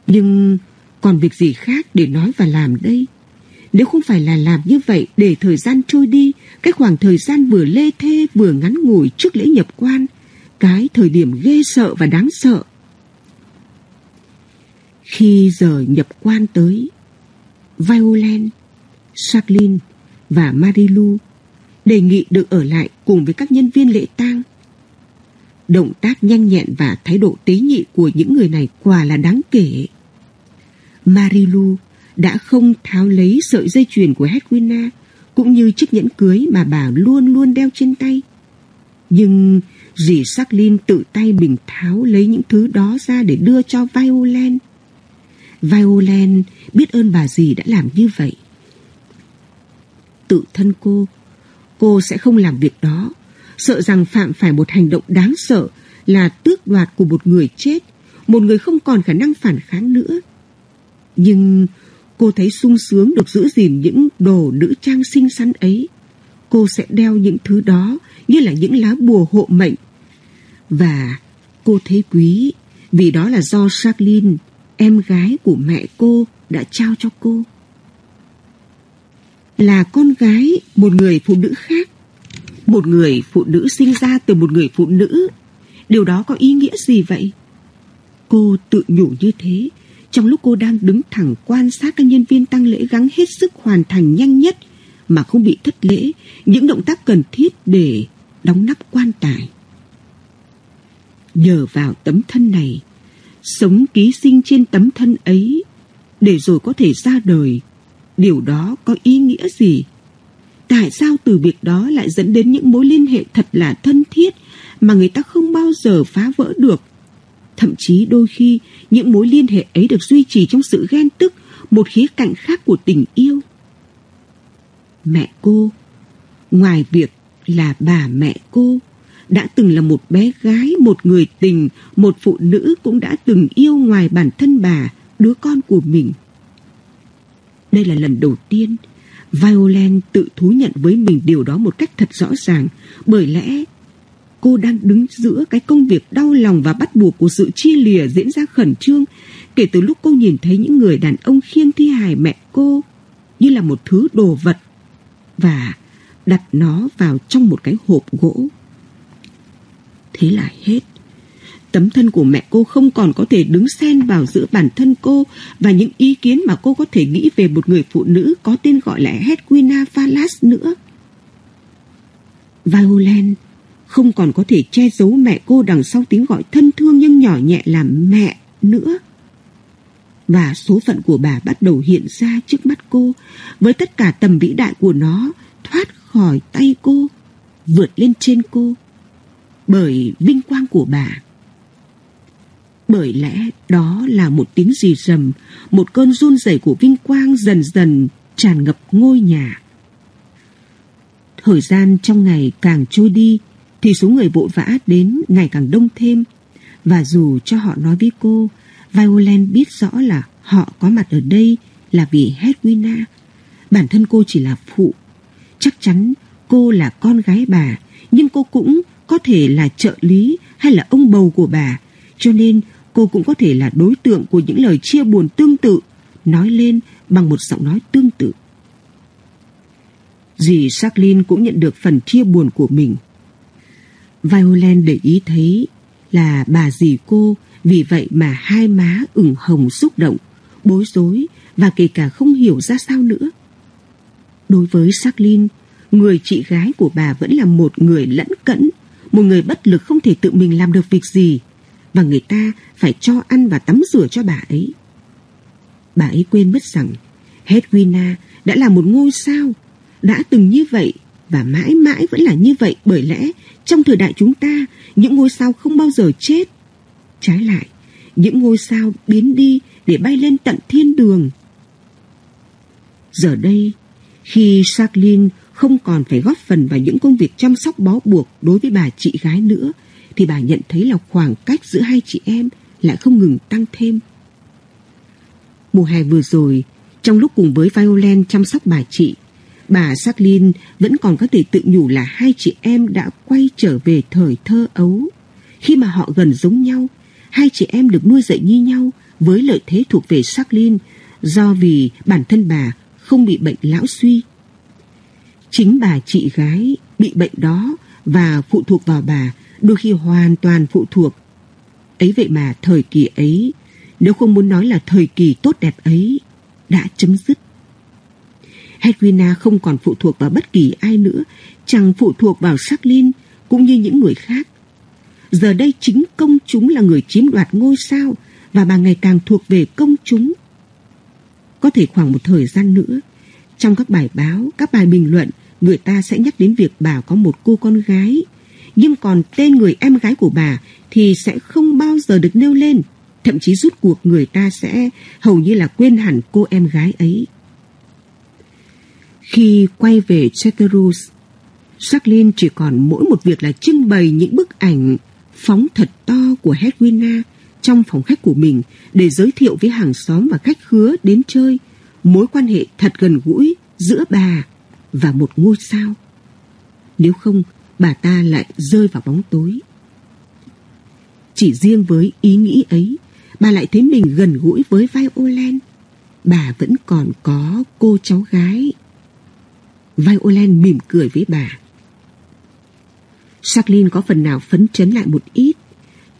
Nhưng còn việc gì khác để nói và làm đây? Nếu không phải là làm như vậy để thời gian trôi đi, cái khoảng thời gian vừa lê thê vừa ngắn ngủi trước lễ nhập quan, cái thời điểm ghê sợ và đáng sợ Khi giờ nhập quan tới, Violent, Jacqueline và Marilu đề nghị được ở lại cùng với các nhân viên lễ tang. Động tác nhanh nhẹn và thái độ tế nhị của những người này quả là đáng kể. Marilu đã không tháo lấy sợi dây chuyền của Hedwina cũng như chiếc nhẫn cưới mà bà luôn luôn đeo trên tay. Nhưng dì Jacqueline tự tay mình tháo lấy những thứ đó ra để đưa cho Violent. Violent biết ơn bà dì đã làm như vậy. Tự thân cô, cô sẽ không làm việc đó, sợ rằng phạm phải một hành động đáng sợ là tước đoạt của một người chết, một người không còn khả năng phản kháng nữa. Nhưng cô thấy sung sướng được giữ gìn những đồ nữ trang xinh xắn ấy. Cô sẽ đeo những thứ đó như là những lá bùa hộ mệnh. Và cô thấy quý vì đó là do Jacqueline, em gái của mẹ cô đã trao cho cô. Là con gái một người phụ nữ khác. Một người phụ nữ sinh ra từ một người phụ nữ. Điều đó có ý nghĩa gì vậy? Cô tự nhủ như thế trong lúc cô đang đứng thẳng quan sát các nhân viên tăng lễ gắng hết sức hoàn thành nhanh nhất mà không bị thất lễ những động tác cần thiết để đóng nắp quan tài. Nhờ vào tấm thân này, sống ký sinh trên tấm thân ấy để rồi có thể ra đời, điều đó có ý nghĩa gì? Tại sao từ việc đó lại dẫn đến những mối liên hệ thật là thân thiết mà người ta không bao giờ phá vỡ được? Thậm chí đôi khi những mối liên hệ ấy được duy trì trong sự ghen tức, một khía cạnh khác của tình yêu. Mẹ cô, ngoài việc là bà mẹ cô, đã từng là một bé gái, một người tình, một phụ nữ cũng đã từng yêu ngoài bản thân bà, đứa con của mình. Đây là lần đầu tiên Violent tự thú nhận với mình điều đó một cách thật rõ ràng, bởi lẽ cô đang đứng giữa cái công việc đau lòng và bắt buộc của sự chia lìa diễn ra khẩn trương kể từ lúc cô nhìn thấy những người đàn ông khiêng thi hài mẹ cô như là một thứ đồ vật và đặt nó vào trong một cái hộp gỗ. Thế là hết. Tấm thân của mẹ cô không còn có thể đứng xen vào giữa bản thân cô và những ý kiến mà cô có thể nghĩ về một người phụ nữ có tên gọi là Hedwina Valas nữa. Violent không còn có thể che giấu mẹ cô đằng sau tiếng gọi thân thương nhưng nhỏ nhẹ là mẹ nữa. Và số phận của bà bắt đầu hiện ra trước mắt cô với tất cả tầm vĩ đại của nó thoát khỏi tay cô, vượt lên trên cô bởi vinh quang của bà. Bởi lẽ đó là một tiếng rì rầm, một cơn run rẩy của vinh quang dần dần tràn ngập ngôi nhà. Thời gian trong ngày càng trôi đi, thì số người vội vã đến ngày càng đông thêm. Và dù cho họ nói với cô, Violent biết rõ là họ có mặt ở đây là vì Hedwina. Bản thân cô chỉ là phụ. Chắc chắn cô là con gái bà, nhưng cô cũng có thể là trợ lý hay là ông bầu của bà. Cho nên cô cũng có thể là đối tượng của những lời chia buồn tương tự, nói lên bằng một giọng nói tương tự. Dì Jacqueline cũng nhận được phần chia buồn của mình. Violent để ý thấy là bà dì cô vì vậy mà hai má ửng hồng xúc động, bối rối và kể cả không hiểu ra sao nữa. Đối với Jacqueline, người chị gái của bà vẫn là một người lẫn cẫn, một người bất lực không thể tự mình làm được việc gì, và người ta phải cho ăn và tắm rửa cho bà ấy. Bà ấy quên mất rằng Hedwina đã là một ngôi sao, đã từng như vậy và mãi mãi vẫn là như vậy bởi lẽ trong thời đại chúng ta, những ngôi sao không bao giờ chết. Trái lại, những ngôi sao biến đi để bay lên tận thiên đường. Giờ đây, khi Jacqueline không còn phải góp phần vào những công việc chăm sóc bó buộc đối với bà chị gái nữa, thì bà nhận thấy là khoảng cách giữa hai chị em lại không ngừng tăng thêm. Mùa hè vừa rồi, trong lúc cùng với Violent chăm sóc bà chị, bà Jacqueline vẫn còn có thể tự nhủ là hai chị em đã quay trở về thời thơ ấu. Khi mà họ gần giống nhau, hai chị em được nuôi dạy như nhau với lợi thế thuộc về Jacqueline do vì bản thân bà không bị bệnh lão suy. Chính bà chị gái bị bệnh đó và phụ thuộc vào bà đôi khi hoàn toàn phụ thuộc. Ấy vậy mà thời kỳ ấy, Nếu không muốn nói là thời kỳ tốt đẹp ấy đã chấm dứt. Hedwina không còn phụ thuộc vào bất kỳ ai nữa, chẳng phụ thuộc vào Jacqueline cũng như những người khác. Giờ đây chính công chúng là người chiếm đoạt ngôi sao và bà ngày càng thuộc về công chúng. Có thể khoảng một thời gian nữa, trong các bài báo, các bài bình luận, người ta sẽ nhắc đến việc bà có một cô con gái. Nhưng còn tên người em gái của bà thì sẽ không bao giờ được nêu lên. Thậm chí rút cuộc người ta sẽ hầu như là quên hẳn cô em gái ấy. Khi quay về Charterouse, Jacqueline chỉ còn mỗi một việc là trưng bày những bức ảnh phóng thật to của Hedwina trong phòng khách của mình để giới thiệu với hàng xóm và khách khứa đến chơi mối quan hệ thật gần gũi giữa bà và một ngôi sao. Nếu không, bà ta lại rơi vào bóng tối. Chỉ riêng với ý nghĩ ấy, bà lại thấy mình gần gũi với Violet. Bà vẫn còn có cô cháu gái. Violet mỉm cười với bà. Jacqueline có phần nào phấn chấn lại một ít,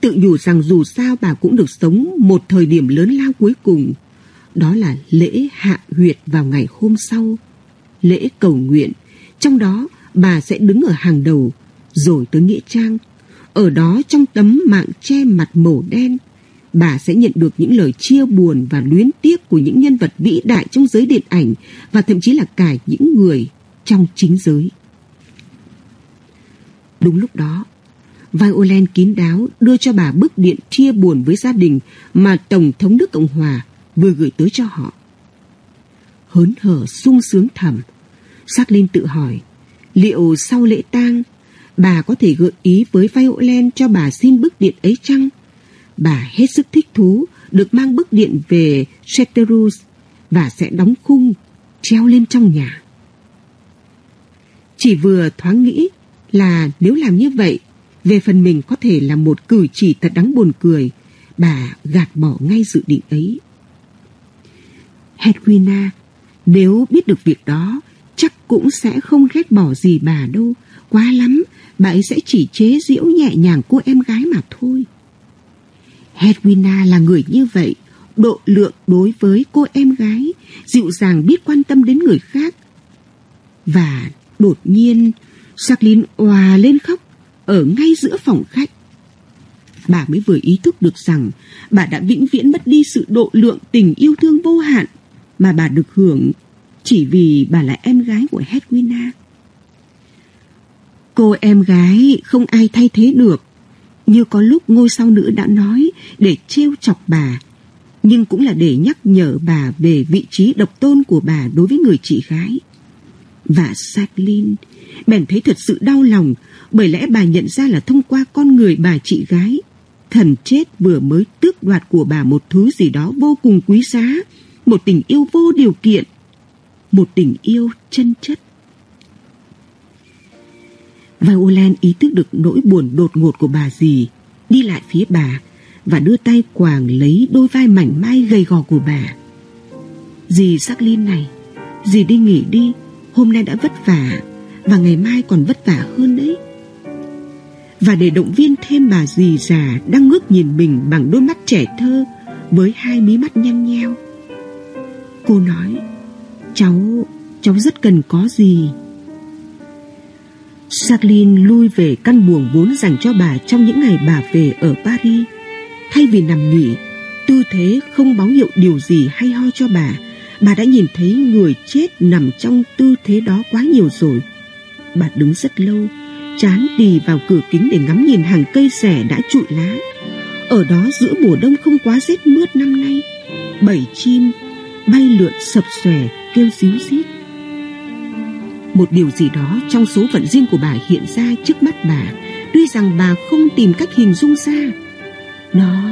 tự nhủ rằng dù sao bà cũng được sống một thời điểm lớn lao cuối cùng. Đó là lễ hạ huyệt vào ngày hôm sau, lễ cầu nguyện. Trong đó bà sẽ đứng ở hàng đầu, rồi tới Nghĩa Trang. Ở đó trong tấm mạng che mặt màu đen, bà sẽ nhận được những lời chia buồn và luyến tiếc của những nhân vật vĩ đại trong giới điện ảnh và thậm chí là cả những người trong chính giới. Đúng lúc đó, Violent kín đáo đưa cho bà bức điện chia buồn với gia đình mà Tổng thống nước Cộng Hòa vừa gửi tới cho họ. Hớn hở sung sướng thầm, Sắc Linh tự hỏi, liệu sau lễ tang, bà có thể gợi ý với Violent cho bà xin bức điện ấy chăng? Bà hết sức thích thú được mang bức điện về Chatterus và sẽ đóng khung, treo lên trong nhà. Chỉ vừa thoáng nghĩ là nếu làm như vậy, về phần mình có thể là một cử chỉ thật đáng buồn cười, bà gạt bỏ ngay dự định ấy. Hedwina, nếu biết được việc đó, chắc cũng sẽ không ghét bỏ gì bà đâu. Quá lắm, bà ấy sẽ chỉ chế giễu nhẹ nhàng cô em gái mà thôi. Hedwina là người như vậy, độ lượng đối với cô em gái, dịu dàng biết quan tâm đến người khác. Và đột nhiên, Jacqueline òa lên khóc ở ngay giữa phòng khách. Bà mới vừa ý thức được rằng bà đã vĩnh viễn mất đi sự độ lượng tình yêu thương vô hạn mà bà được hưởng chỉ vì bà là em gái của Hedwina. Cô em gái không ai thay thế được, như có lúc ngôi sao nữ đã nói để trêu chọc bà, nhưng cũng là để nhắc nhở bà về vị trí độc tôn của bà đối với người chị gái. Và Jacqueline bèn thấy thật sự đau lòng bởi lẽ bà nhận ra là thông qua con người bà chị gái, thần chết vừa mới tước đoạt của bà một thứ gì đó vô cùng quý giá, một tình yêu vô điều kiện, một tình yêu chân chất. Violent ý thức được nỗi buồn đột ngột của bà dì, đi lại phía bà và đưa tay quàng lấy đôi vai mảnh mai gầy gò của bà. Dì sắc này, dì đi nghỉ đi, hôm nay đã vất vả và ngày mai còn vất vả hơn đấy. Và để động viên thêm bà dì già đang ngước nhìn mình bằng đôi mắt trẻ thơ với hai mí mắt nhăn nheo. Cô nói, cháu, cháu rất cần có gì. Jacqueline lui về căn buồng vốn dành cho bà trong những ngày bà về ở Paris. Thay vì nằm nghỉ, tư thế không báo hiệu điều gì hay ho cho bà, bà đã nhìn thấy người chết nằm trong tư thế đó quá nhiều rồi. Bà đứng rất lâu, chán đi vào cửa kính để ngắm nhìn hàng cây xẻ đã trụi lá. Ở đó giữa mùa đông không quá rét mướt năm nay, bảy chim bay lượn sập xòe kêu xíu xít. Một điều gì đó trong số phận riêng của bà hiện ra trước mắt bà, tuy rằng bà không tìm cách hình dung ra. Nó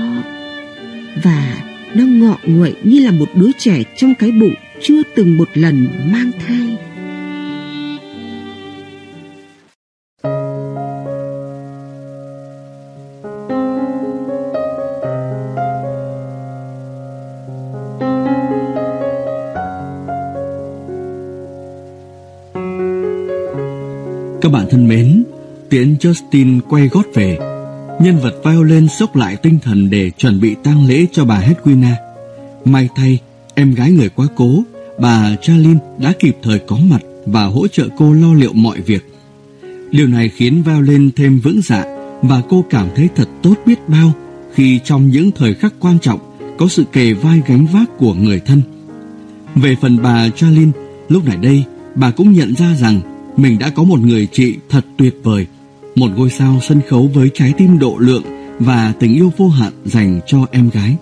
và nó ngọ nguậy như là một đứa trẻ trong cái bụng chưa từng một lần mang thai. Các bạn thân mến, tiễn Justin quay gót về. nhân vật violin sốc lại tinh thần để chuẩn bị tang lễ cho bà Hedwina. May thay, em gái người quá cố, bà Charlene đã kịp thời có mặt và hỗ trợ cô lo liệu mọi việc. Điều này khiến violin thêm vững dạ và cô cảm thấy thật tốt biết bao khi trong những thời khắc quan trọng có sự kề vai gánh vác của người thân. Về phần bà Charlene, lúc này đây bà cũng nhận ra rằng mình đã có một người chị thật tuyệt vời, một ngôi sao sân khấu với trái tim độ lượng và tình yêu vô hạn dành cho em gái.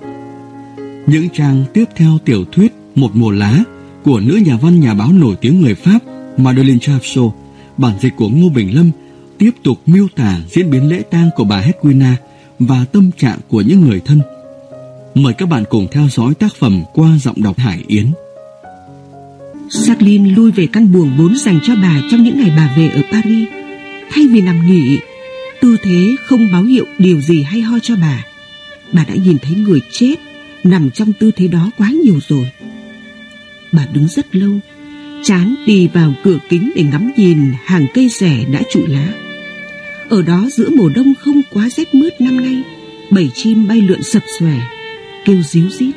Những trang tiếp theo tiểu thuyết Một mùa lá của nữ nhà văn nhà báo nổi tiếng người Pháp Madeleine Chapso, bản dịch của Ngô Bình Lâm, tiếp tục miêu tả diễn biến lễ tang của bà Hedwina và tâm trạng của những người thân. Mời các bạn cùng theo dõi tác phẩm qua giọng đọc Hải Yến. Jacqueline lui về căn buồng vốn dành cho bà trong những ngày bà về ở Paris. Thay vì nằm nghỉ, tư thế không báo hiệu điều gì hay ho cho bà. Bà đã nhìn thấy người chết nằm trong tư thế đó quá nhiều rồi. Bà đứng rất lâu, chán đi vào cửa kính để ngắm nhìn hàng cây rẻ đã trụi lá. Ở đó giữa mùa đông không quá rét mướt năm nay, bảy chim bay lượn sập xòe, kêu díu rít.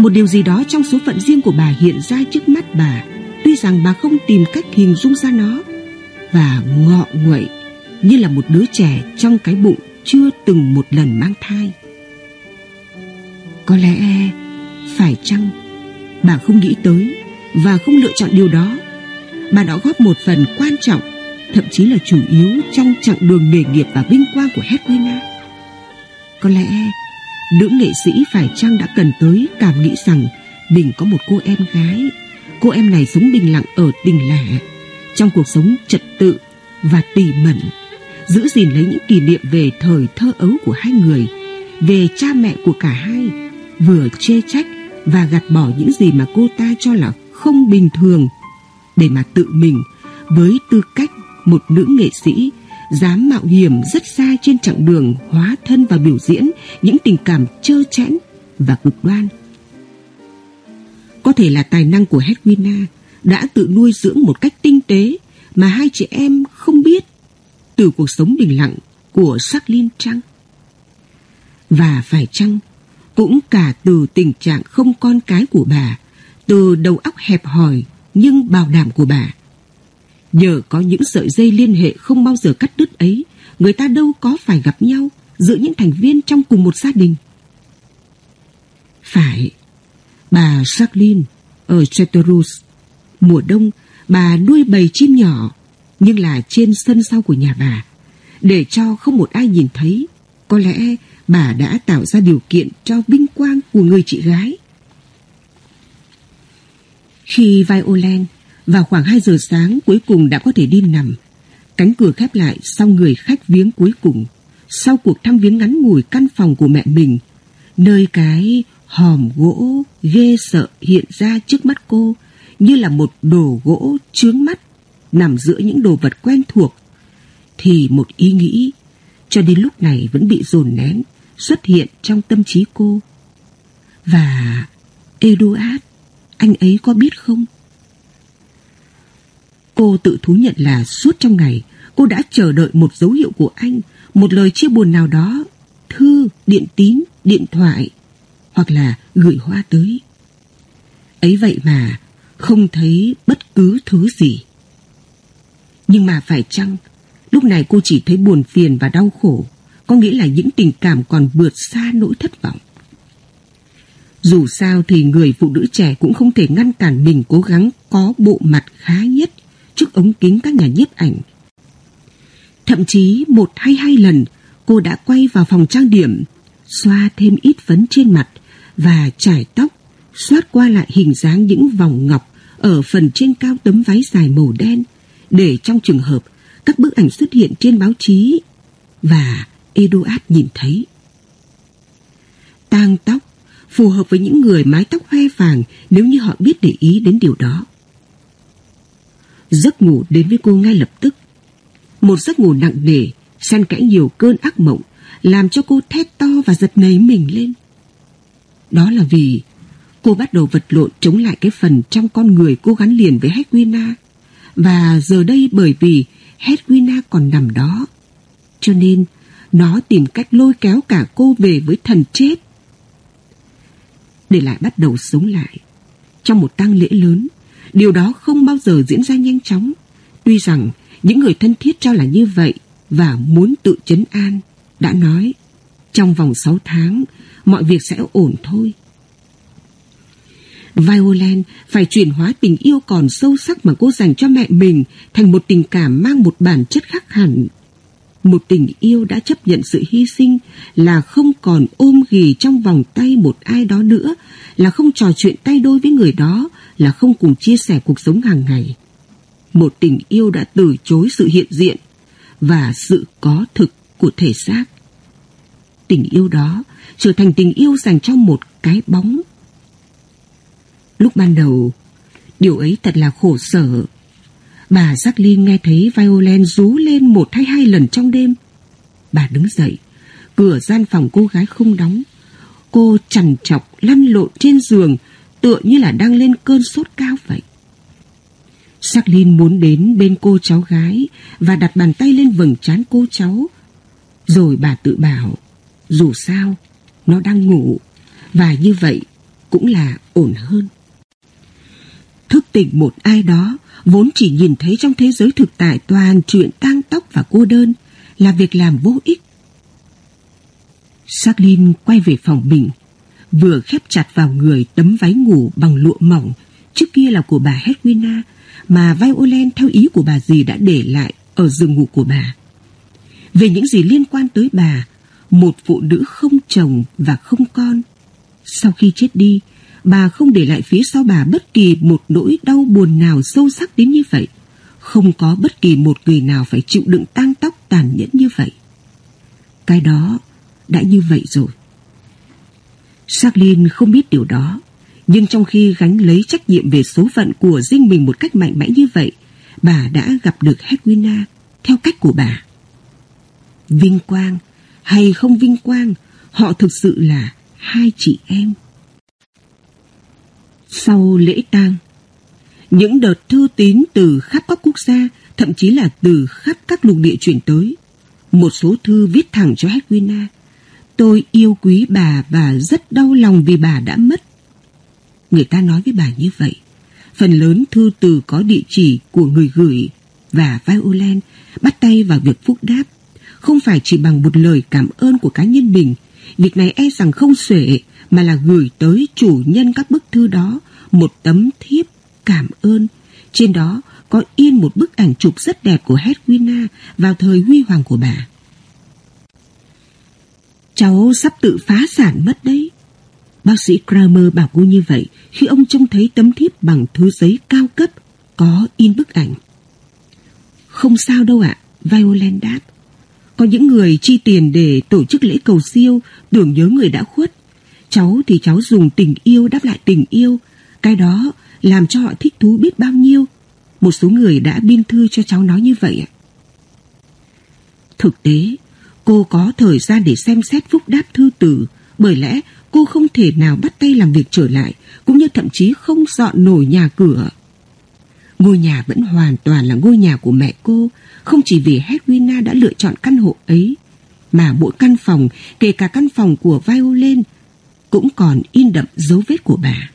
Một điều gì đó trong số phận riêng của bà hiện ra trước mắt bà, tuy rằng bà không tìm cách hình dung ra nó, và ngọ nguậy như là một đứa trẻ trong cái bụng chưa từng một lần mang thai. Có lẽ phải chăng bà không nghĩ tới và không lựa chọn điều đó. Bà đã góp một phần quan trọng, thậm chí là chủ yếu trong chặng đường nghề nghiệp và vinh quang của Hedwina. Có lẽ nữ nghệ sĩ phải chăng đã cần tới cảm nghĩ rằng mình có một cô em gái. Cô em này sống bình lặng ở tình lạ, trong cuộc sống trật tự và tỉ mẩn, giữ gìn lấy những kỷ niệm về thời thơ ấu của hai người, về cha mẹ của cả hai, vừa chê trách và gạt bỏ những gì mà cô ta cho là không bình thường để mà tự mình với tư cách một nữ nghệ sĩ dám mạo hiểm rất xa trên chặng đường hóa thân và biểu diễn những tình cảm trơ trẽn và cực đoan. Có thể là tài năng của Hedwina đã tự nuôi dưỡng một cách tinh tế mà hai chị em không biết từ cuộc sống bình lặng của sắc liên trăng. Và phải chăng cũng cả từ tình trạng không con cái của bà, từ đầu óc hẹp hòi nhưng bảo đảm của bà. Nhờ có những sợi dây liên hệ không bao giờ cắt đứt ấy, người ta đâu có phải gặp nhau giữa những thành viên trong cùng một gia đình. Phải, bà Jacqueline ở Chartreuse, mùa đông bà nuôi bầy chim nhỏ, nhưng là trên sân sau của nhà bà, để cho không một ai nhìn thấy. Có lẽ bà đã tạo ra điều kiện cho vinh quang của người chị gái. Khi Violent vào khoảng 2 giờ sáng cuối cùng đã có thể đi nằm, cánh cửa khép lại sau người khách viếng cuối cùng, sau cuộc thăm viếng ngắn ngủi căn phòng của mẹ mình, nơi cái hòm gỗ ghê sợ hiện ra trước mắt cô như là một đồ gỗ chướng mắt nằm giữa những đồ vật quen thuộc, thì một ý nghĩ cho đến lúc này vẫn bị dồn nén xuất hiện trong tâm trí cô. Và Eduard, anh ấy có biết không? Cô tự thú nhận là suốt trong ngày cô đã chờ đợi một dấu hiệu của anh, một lời chia buồn nào đó, thư, điện tín, điện thoại, hoặc là gửi hoa tới. Ấy vậy mà không thấy bất cứ thứ gì. Nhưng mà phải chăng lúc này cô chỉ thấy buồn phiền và đau khổ có nghĩa là những tình cảm còn vượt xa nỗi thất vọng. Dù sao thì người phụ nữ trẻ cũng không thể ngăn cản mình cố gắng có bộ mặt khá nhất trước ống kính các nhà nhiếp ảnh. Thậm chí một hay hai lần cô đã quay vào phòng trang điểm, xoa thêm ít phấn trên mặt và trải tóc, xoát qua lại hình dáng những vòng ngọc ở phần trên cao tấm váy dài màu đen để trong trường hợp các bức ảnh xuất hiện trên báo chí và Eduard nhìn thấy. Tang tóc phù hợp với những người mái tóc hoe vàng nếu như họ biết để ý đến điều đó. Giấc ngủ đến với cô ngay lập tức. Một giấc ngủ nặng nề, xen kẽ nhiều cơn ác mộng, làm cho cô thét to và giật nảy mình lên. Đó là vì cô bắt đầu vật lộn chống lại cái phần trong con người cô gắn liền với Hedwina. Và giờ đây bởi vì Hedwina còn nằm đó Cho nên, nó tìm cách lôi kéo cả cô về với thần chết. Để lại bắt đầu sống lại. Trong một tang lễ lớn, điều đó không bao giờ diễn ra nhanh chóng. Tuy rằng những người thân thiết cho là như vậy và muốn tự chấn an, đã nói trong vòng 6 tháng mọi việc sẽ ổn thôi. Violent phải chuyển hóa tình yêu còn sâu sắc mà cô dành cho mẹ mình thành một tình cảm mang một bản chất khác hẳn. Một tình yêu đã chấp nhận sự hy sinh là không còn ôm ghì trong vòng tay một ai đó nữa, là không trò chuyện tay đôi với người đó, là không cùng chia sẻ cuộc sống hàng ngày. Một tình yêu đã từ chối sự hiện diện và sự có thực của thể xác. Tình yêu đó trở thành tình yêu dành cho một cái bóng Lúc ban đầu, điều ấy thật là khổ sở. Bà Jacqueline nghe thấy violin rú lên một hay hai lần trong đêm. Bà đứng dậy, cửa gian phòng cô gái không đóng. Cô chằn chọc lăn lộn trên giường, tựa như là đang lên cơn sốt cao vậy. Jacqueline muốn đến bên cô cháu gái và đặt bàn tay lên vầng trán cô cháu. Rồi bà tự bảo, dù sao, nó đang ngủ, và như vậy cũng là ổn hơn thức tỉnh một ai đó vốn chỉ nhìn thấy trong thế giới thực tại toàn chuyện tang tóc và cô đơn là việc làm vô ích. Jacqueline quay về phòng mình, vừa khép chặt vào người tấm váy ngủ bằng lụa mỏng, trước kia là của bà Hedwina, mà Violent theo ý của bà dì đã để lại ở giường ngủ của bà. Về những gì liên quan tới bà, một phụ nữ không chồng và không con. Sau khi chết đi, bà không để lại phía sau bà bất kỳ một nỗi đau buồn nào sâu sắc đến như vậy. Không có bất kỳ một người nào phải chịu đựng tang tóc tàn nhẫn như vậy. Cái đó đã như vậy rồi. Jacqueline không biết điều đó, nhưng trong khi gánh lấy trách nhiệm về số phận của riêng mình một cách mạnh mẽ như vậy, bà đã gặp được Hedwina theo cách của bà. Vinh quang hay không vinh quang, họ thực sự là hai chị em sau lễ tang. Những đợt thư tín từ khắp các quốc gia, thậm chí là từ khắp các lục địa chuyển tới. Một số thư viết thẳng cho Hedwina. Tôi yêu quý bà và rất đau lòng vì bà đã mất. Người ta nói với bà như vậy. Phần lớn thư từ có địa chỉ của người gửi và Violent bắt tay vào việc phúc đáp. Không phải chỉ bằng một lời cảm ơn của cá nhân mình. Việc này e rằng không xuể mà là gửi tới chủ nhân các bức thư đó một tấm thiếp cảm ơn. Trên đó có in một bức ảnh chụp rất đẹp của Hedwina vào thời huy hoàng của bà. Cháu sắp tự phá sản mất đấy. Bác sĩ Kramer bảo cô như vậy khi ông trông thấy tấm thiếp bằng thứ giấy cao cấp có in bức ảnh. Không sao đâu ạ, Violent đáp. Có những người chi tiền để tổ chức lễ cầu siêu tưởng nhớ người đã khuất Cháu thì cháu dùng tình yêu đáp lại tình yêu. Cái đó làm cho họ thích thú biết bao nhiêu. Một số người đã biên thư cho cháu nói như vậy. Thực tế, cô có thời gian để xem xét phúc đáp thư tử. Bởi lẽ cô không thể nào bắt tay làm việc trở lại, cũng như thậm chí không dọn nổi nhà cửa. Ngôi nhà vẫn hoàn toàn là ngôi nhà của mẹ cô, không chỉ vì Hedwina đã lựa chọn căn hộ ấy, mà mỗi căn phòng, kể cả căn phòng của Violin, cũng còn in đậm dấu vết của bà.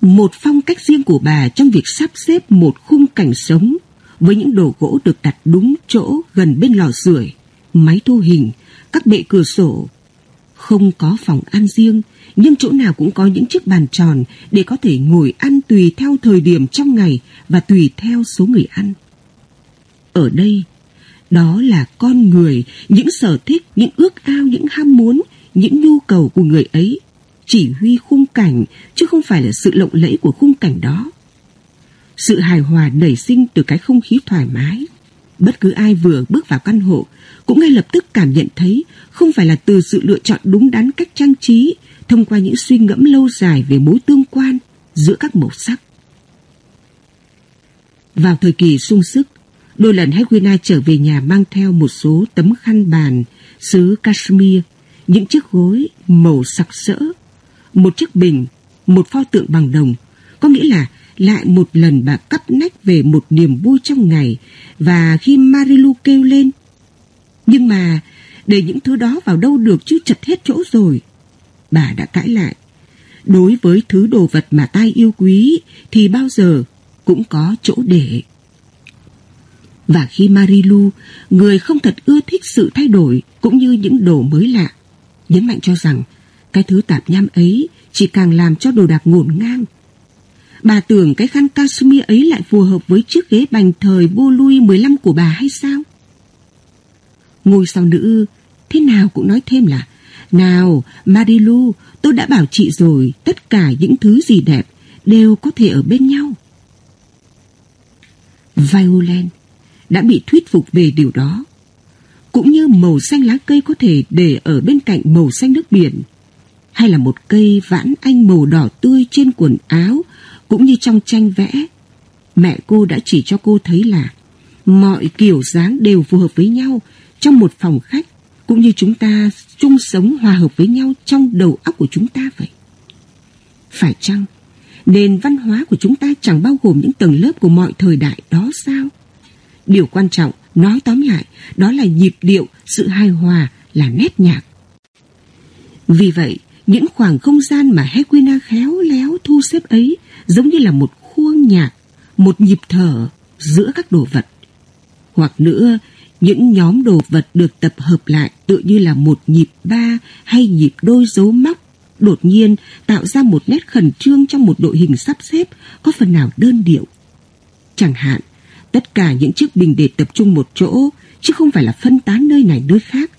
Một phong cách riêng của bà trong việc sắp xếp một khung cảnh sống với những đồ gỗ được đặt đúng chỗ gần bên lò sưởi, máy thu hình, các bệ cửa sổ. Không có phòng ăn riêng, nhưng chỗ nào cũng có những chiếc bàn tròn để có thể ngồi ăn tùy theo thời điểm trong ngày và tùy theo số người ăn. Ở đây, đó là con người, những sở thích, những ước ao, những ham muốn, những nhu cầu của người ấy chỉ huy khung cảnh chứ không phải là sự lộng lẫy của khung cảnh đó. Sự hài hòa nảy sinh từ cái không khí thoải mái. Bất cứ ai vừa bước vào căn hộ cũng ngay lập tức cảm nhận thấy không phải là từ sự lựa chọn đúng đắn cách trang trí thông qua những suy ngẫm lâu dài về mối tương quan giữa các màu sắc. Vào thời kỳ sung sức, đôi lần Hedwina trở về nhà mang theo một số tấm khăn bàn xứ Kashmir những chiếc gối màu sặc sỡ, một chiếc bình, một pho tượng bằng đồng, có nghĩa là lại một lần bà cắp nách về một niềm vui trong ngày và khi Marilu kêu lên, Nhưng mà để những thứ đó vào đâu được chứ chật hết chỗ rồi. Bà đã cãi lại. Đối với thứ đồ vật mà tai yêu quý thì bao giờ cũng có chỗ để. Và khi Marilu, người không thật ưa thích sự thay đổi cũng như những đồ mới lạ, nhấn mạnh cho rằng cái thứ tạp nham ấy chỉ càng làm cho đồ đạc ngổn ngang. Bà tưởng cái khăn cashmere ấy lại phù hợp với chiếc ghế bành thời vô lui 15 của bà hay sao? Ngôi sao nữ thế nào cũng nói thêm là Nào, Marilu, tôi đã bảo chị rồi, tất cả những thứ gì đẹp đều có thể ở bên nhau. Violent đã bị thuyết phục về điều đó. Cũng như màu xanh lá cây có thể để ở bên cạnh màu xanh nước biển, hay là một cây vãn anh màu đỏ tươi trên quần áo, cũng như trong tranh vẽ. Mẹ cô đã chỉ cho cô thấy là mọi kiểu dáng đều phù hợp với nhau trong một phòng khách, cũng như chúng ta chung sống hòa hợp với nhau trong đầu óc của chúng ta vậy. Phải chăng nền văn hóa của chúng ta chẳng bao gồm những tầng lớp của mọi thời đại đó sao? Điều quan trọng, nói tóm lại, đó là nhịp điệu, sự hài hòa, là nét nhạc. Vì vậy, những khoảng không gian mà Hequina khéo léo thu xếp ấy giống như là một khuôn nhạc, một nhịp thở giữa các đồ vật. Hoặc nữa, những nhóm đồ vật được tập hợp lại tự như là một nhịp ba hay nhịp đôi dấu móc đột nhiên tạo ra một nét khẩn trương trong một đội hình sắp xếp có phần nào đơn điệu. Chẳng hạn, tất cả những chiếc bình để tập trung một chỗ, chứ không phải là phân tán nơi này nơi khác.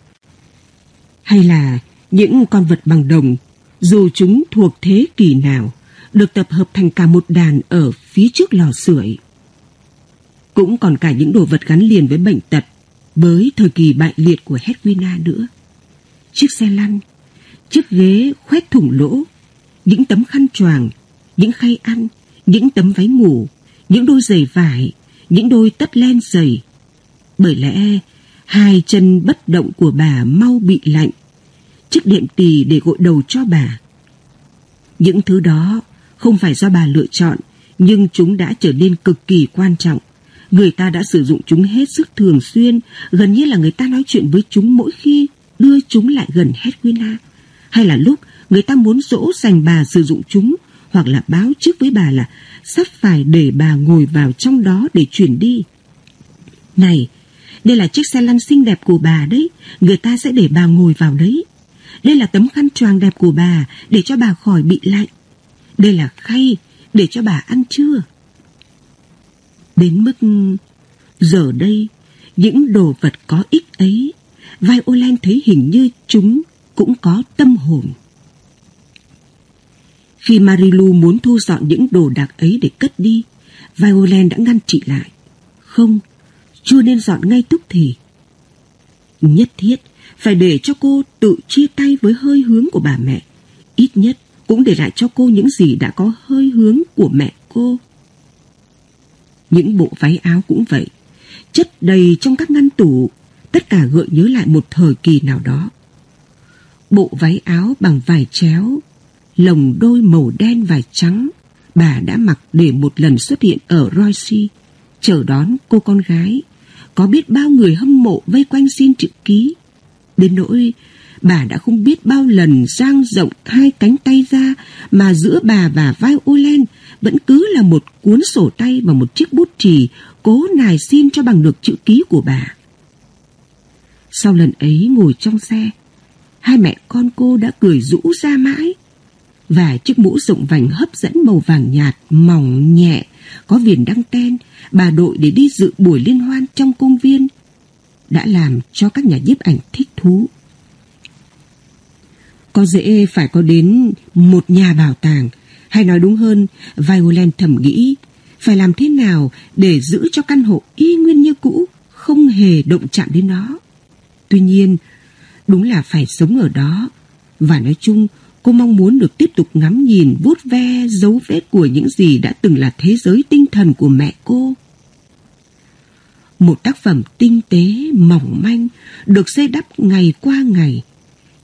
Hay là những con vật bằng đồng, dù chúng thuộc thế kỷ nào, được tập hợp thành cả một đàn ở phía trước lò sưởi. Cũng còn cả những đồ vật gắn liền với bệnh tật, với thời kỳ bại liệt của Hedwina nữa. Chiếc xe lăn, chiếc ghế khoét thủng lỗ, những tấm khăn choàng, những khay ăn, những tấm váy ngủ, những đôi giày vải, những đôi tất len dày. Bởi lẽ hai chân bất động của bà mau bị lạnh, chiếc đệm tỳ để gội đầu cho bà. Những thứ đó không phải do bà lựa chọn, nhưng chúng đã trở nên cực kỳ quan trọng. Người ta đã sử dụng chúng hết sức thường xuyên, gần như là người ta nói chuyện với chúng mỗi khi đưa chúng lại gần Hedwina hay là lúc người ta muốn dỗ dành bà sử dụng chúng hoặc là báo trước với bà là sắp phải để bà ngồi vào trong đó để chuyển đi. Này, đây là chiếc xe lăn xinh đẹp của bà đấy, người ta sẽ để bà ngồi vào đấy. Đây là tấm khăn choàng đẹp của bà để cho bà khỏi bị lạnh. Đây là khay để cho bà ăn trưa. Đến mức giờ đây, những đồ vật có ích ấy, Violet thấy hình như chúng cũng có tâm hồn. Khi Marilu muốn thu dọn những đồ đạc ấy để cất đi, Violent đã ngăn chị lại. Không, chưa nên dọn ngay tức thì. Nhất thiết phải để cho cô tự chia tay với hơi hướng của bà mẹ. Ít nhất cũng để lại cho cô những gì đã có hơi hướng của mẹ cô. Những bộ váy áo cũng vậy, chất đầy trong các ngăn tủ, tất cả gợi nhớ lại một thời kỳ nào đó bộ váy áo bằng vải chéo, lồng đôi màu đen và trắng, bà đã mặc để một lần xuất hiện ở Roissy, chờ đón cô con gái. Có biết bao người hâm mộ vây quanh xin chữ ký. Đến nỗi bà đã không biết bao lần giang rộng hai cánh tay ra mà giữa bà và vai Olen vẫn cứ là một cuốn sổ tay và một chiếc bút chì cố nài xin cho bằng được chữ ký của bà. Sau lần ấy ngồi trong xe, hai mẹ con cô đã cười rũ ra mãi. Và chiếc mũ rộng vành hấp dẫn màu vàng nhạt, mỏng, nhẹ, có viền đăng ten, bà đội để đi dự buổi liên hoan trong công viên, đã làm cho các nhà nhiếp ảnh thích thú. Có dễ phải có đến một nhà bảo tàng, hay nói đúng hơn, Violent thầm nghĩ, phải làm thế nào để giữ cho căn hộ y nguyên như cũ, không hề động chạm đến nó. Tuy nhiên, Đúng là phải sống ở đó. Và nói chung, cô mong muốn được tiếp tục ngắm nhìn, vuốt ve, dấu vết của những gì đã từng là thế giới tinh thần của mẹ cô. Một tác phẩm tinh tế, mỏng manh, được xây đắp ngày qua ngày.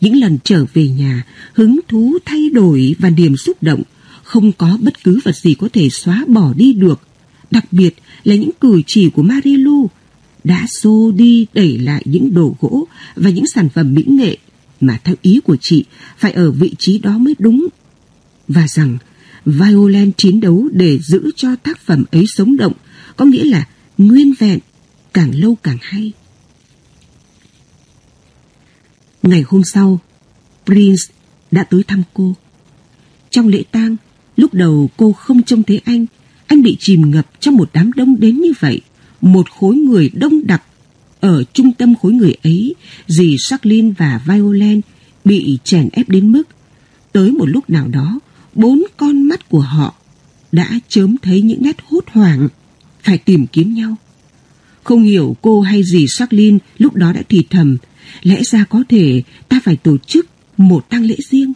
Những lần trở về nhà, hứng thú thay đổi và niềm xúc động, không có bất cứ vật gì có thể xóa bỏ đi được. Đặc biệt là những cử chỉ của Marilu, đã xô đi đẩy lại những đồ gỗ và những sản phẩm mỹ nghệ mà theo ý của chị phải ở vị trí đó mới đúng. Và rằng Violent chiến đấu để giữ cho tác phẩm ấy sống động, có nghĩa là nguyên vẹn, càng lâu càng hay. Ngày hôm sau, Prince đã tới thăm cô. Trong lễ tang, lúc đầu cô không trông thấy anh, anh bị chìm ngập trong một đám đông đến như vậy, một khối người đông đặc. Ở trung tâm khối người ấy, dì Jacqueline và Violent bị chèn ép đến mức tới một lúc nào đó, bốn con mắt của họ đã chớm thấy những nét hốt hoảng, phải tìm kiếm nhau. Không hiểu cô hay dì Jacqueline lúc đó đã thì thầm, lẽ ra có thể ta phải tổ chức một tang lễ riêng.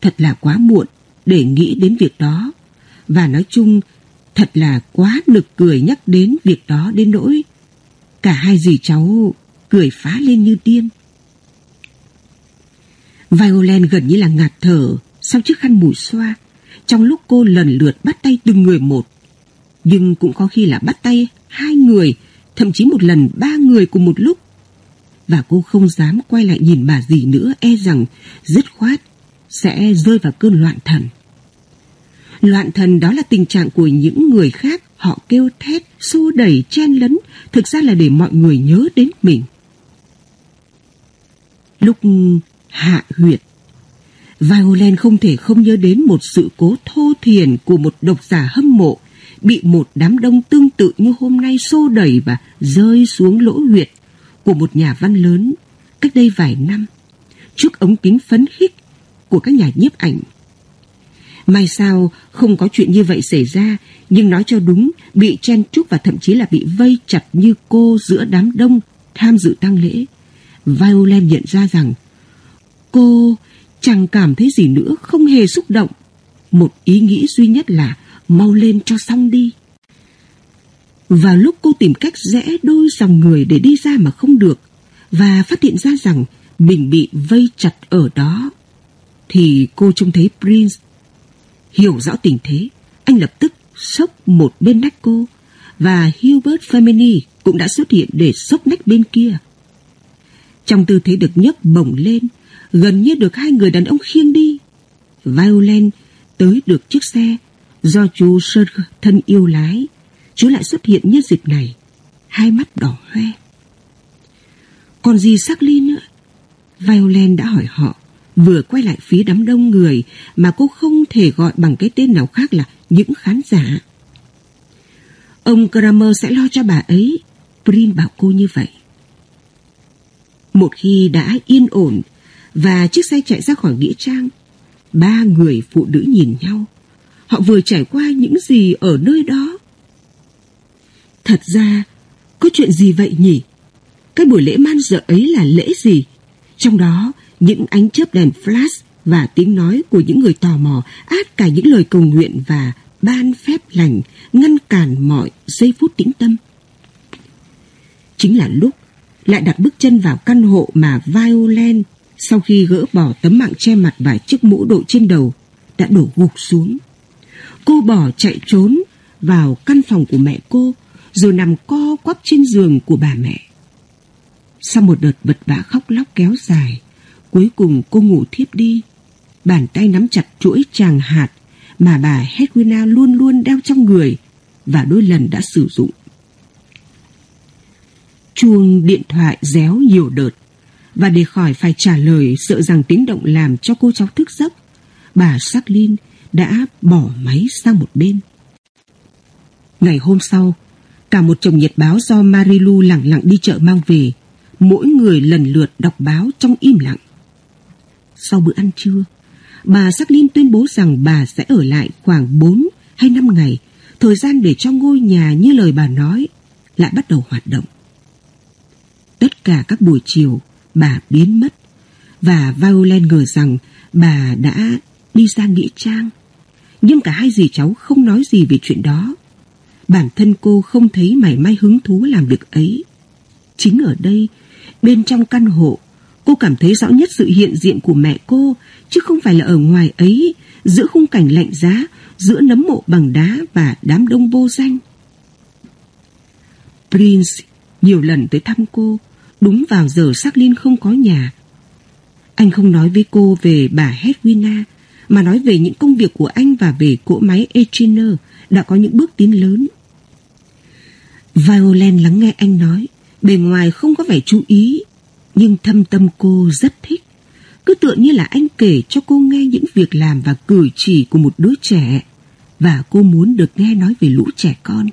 Thật là quá muộn để nghĩ đến việc đó, và nói chung thật là quá nực cười nhắc đến việc đó đến nỗi cả hai dì cháu cười phá lên như điên. Violent gần như là ngạt thở sau chiếc khăn mùi xoa trong lúc cô lần lượt bắt tay từng người một. Nhưng cũng có khi là bắt tay hai người, thậm chí một lần ba người cùng một lúc. Và cô không dám quay lại nhìn bà dì nữa e rằng dứt khoát sẽ rơi vào cơn loạn thần. Loạn thần đó là tình trạng của những người khác họ kêu thét, xô đẩy, chen lấn, thực ra là để mọi người nhớ đến mình. Lúc hạ huyệt. Violent không thể không nhớ đến một sự cố thô thiền của một độc giả hâm mộ bị một đám đông tương tự như hôm nay xô đẩy và rơi xuống lỗ huyệt của một nhà văn lớn cách đây vài năm trước ống kính phấn khích của các nhà nhiếp ảnh. May sao không có chuyện như vậy xảy ra nhưng nói cho đúng bị chen chúc và thậm chí là bị vây chặt như cô giữa đám đông tham dự tang lễ. Violent nhận ra rằng Cô chẳng cảm thấy gì nữa, không hề xúc động. Một ý nghĩ duy nhất là mau lên cho xong đi. Vào lúc cô tìm cách rẽ đôi dòng người để đi ra mà không được và phát hiện ra rằng mình bị vây chặt ở đó thì cô trông thấy Prince. Hiểu rõ tình thế, anh lập tức sốc một bên nách cô và Hubert Femini cũng đã xuất hiện để sốc nách bên kia. Trong tư thế được nhấc bổng lên, gần như được hai người đàn ông khiêng đi. Violent tới được chiếc xe do chú Serge thân yêu lái. Chú lại xuất hiện như dịp này, hai mắt đỏ hoe. Còn gì xác ly nữa? Violent đã hỏi họ, vừa quay lại phía đám đông người mà cô không thể gọi bằng cái tên nào khác là những khán giả. Ông Kramer sẽ lo cho bà ấy, Prin bảo cô như vậy. Một khi đã yên ổn và chiếc xe chạy ra khỏi Nghĩa Trang. Ba người phụ nữ nhìn nhau. Họ vừa trải qua những gì ở nơi đó. Thật ra, có chuyện gì vậy nhỉ? Cái buổi lễ man dợ ấy là lễ gì? Trong đó, những ánh chớp đèn flash và tiếng nói của những người tò mò át cả những lời cầu nguyện và ban phép lành ngăn cản mọi giây phút tĩnh tâm. Chính là lúc lại đặt bước chân vào căn hộ mà Violent sau khi gỡ bỏ tấm mạng che mặt và chiếc mũ đội trên đầu đã đổ gục xuống. Cô bỏ chạy trốn vào căn phòng của mẹ cô rồi nằm co quắp trên giường của bà mẹ. Sau một đợt vật vã khóc lóc kéo dài, cuối cùng cô ngủ thiếp đi. Bàn tay nắm chặt chuỗi tràng hạt mà bà Hedwina luôn luôn đeo trong người và đôi lần đã sử dụng. Chuông điện thoại réo nhiều đợt và để khỏi phải trả lời sợ rằng tiếng động làm cho cô cháu thức giấc, bà Jacqueline đã bỏ máy sang một bên. Ngày hôm sau, cả một chồng nhật báo do Marilu lặng lặng đi chợ mang về, mỗi người lần lượt đọc báo trong im lặng. Sau bữa ăn trưa, bà Sắc Linh tuyên bố rằng bà sẽ ở lại khoảng 4 hay 5 ngày, thời gian để cho ngôi nhà như lời bà nói lại bắt đầu hoạt động. Tất cả các buổi chiều, bà biến mất và Violent ngờ rằng bà đã đi ra nghĩa trang. Nhưng cả hai dì cháu không nói gì về chuyện đó. Bản thân cô không thấy mảy may hứng thú làm việc ấy. Chính ở đây, bên trong căn hộ, cô cảm thấy rõ nhất sự hiện diện của mẹ cô, chứ không phải là ở ngoài ấy, giữa khung cảnh lạnh giá, giữa nấm mộ bằng đá và đám đông vô danh. Prince nhiều lần tới thăm cô, đúng vào giờ Jacqueline không có nhà. Anh không nói với cô về bà Hedwina, mà nói về những công việc của anh và về cỗ máy Echiner đã có những bước tiến lớn. Violent lắng nghe anh nói, bề ngoài không có vẻ chú ý, nhưng thâm tâm cô rất thích. Cứ tựa như là anh kể cho cô nghe những việc làm và cử chỉ của một đứa trẻ, và cô muốn được nghe nói về lũ trẻ con.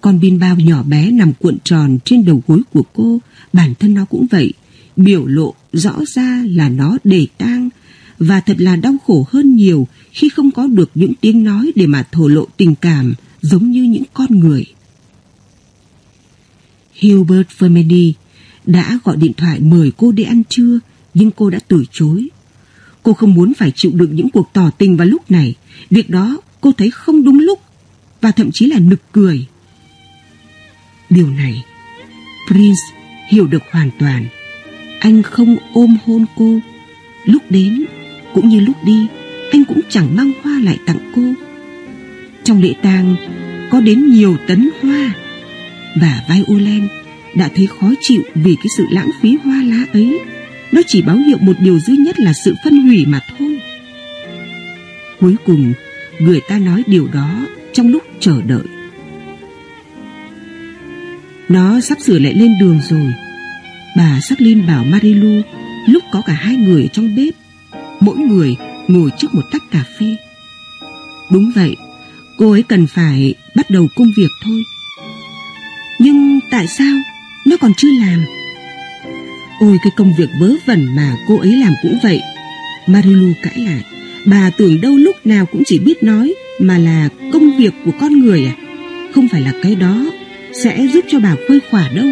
Con bin bao nhỏ bé nằm cuộn tròn trên đầu gối của cô, bản thân nó cũng vậy, biểu lộ rõ ra là nó đề tang và thật là đau khổ hơn nhiều khi không có được những tiếng nói để mà thổ lộ tình cảm giống như những con người. Hubert Fermedi đã gọi điện thoại mời cô đi ăn trưa, nhưng cô đã từ chối. Cô không muốn phải chịu đựng những cuộc tỏ tình vào lúc này. Việc đó cô thấy không đúng lúc và thậm chí là nực cười. Điều này, Prince hiểu được hoàn toàn. Anh không ôm hôn cô. Lúc đến cũng như lúc đi, anh cũng chẳng mang hoa lại tặng cô. Trong lễ tang có đến nhiều tấn hoa và Violent đã thấy khó chịu vì cái sự lãng phí hoa lá ấy. Nó chỉ báo hiệu một điều duy nhất là sự phân hủy mà thôi. Cuối cùng, người ta nói điều đó trong lúc chờ đợi. Nó sắp sửa lại lên đường rồi. Bà sắc Linh bảo Marilu lúc có cả hai người ở trong bếp, mỗi người ngồi trước một tách cà phê. Đúng vậy, cô ấy cần phải bắt đầu công việc thôi. Nhưng tại sao nó còn chưa làm? Ôi, cái công việc vớ vẩn mà cô ấy làm cũng vậy. Marilu cãi lại. Bà tưởng đâu lúc nào cũng chỉ biết nói mà là công việc của con người à? Không phải là cái đó sẽ giúp cho bà khuây khỏa đâu.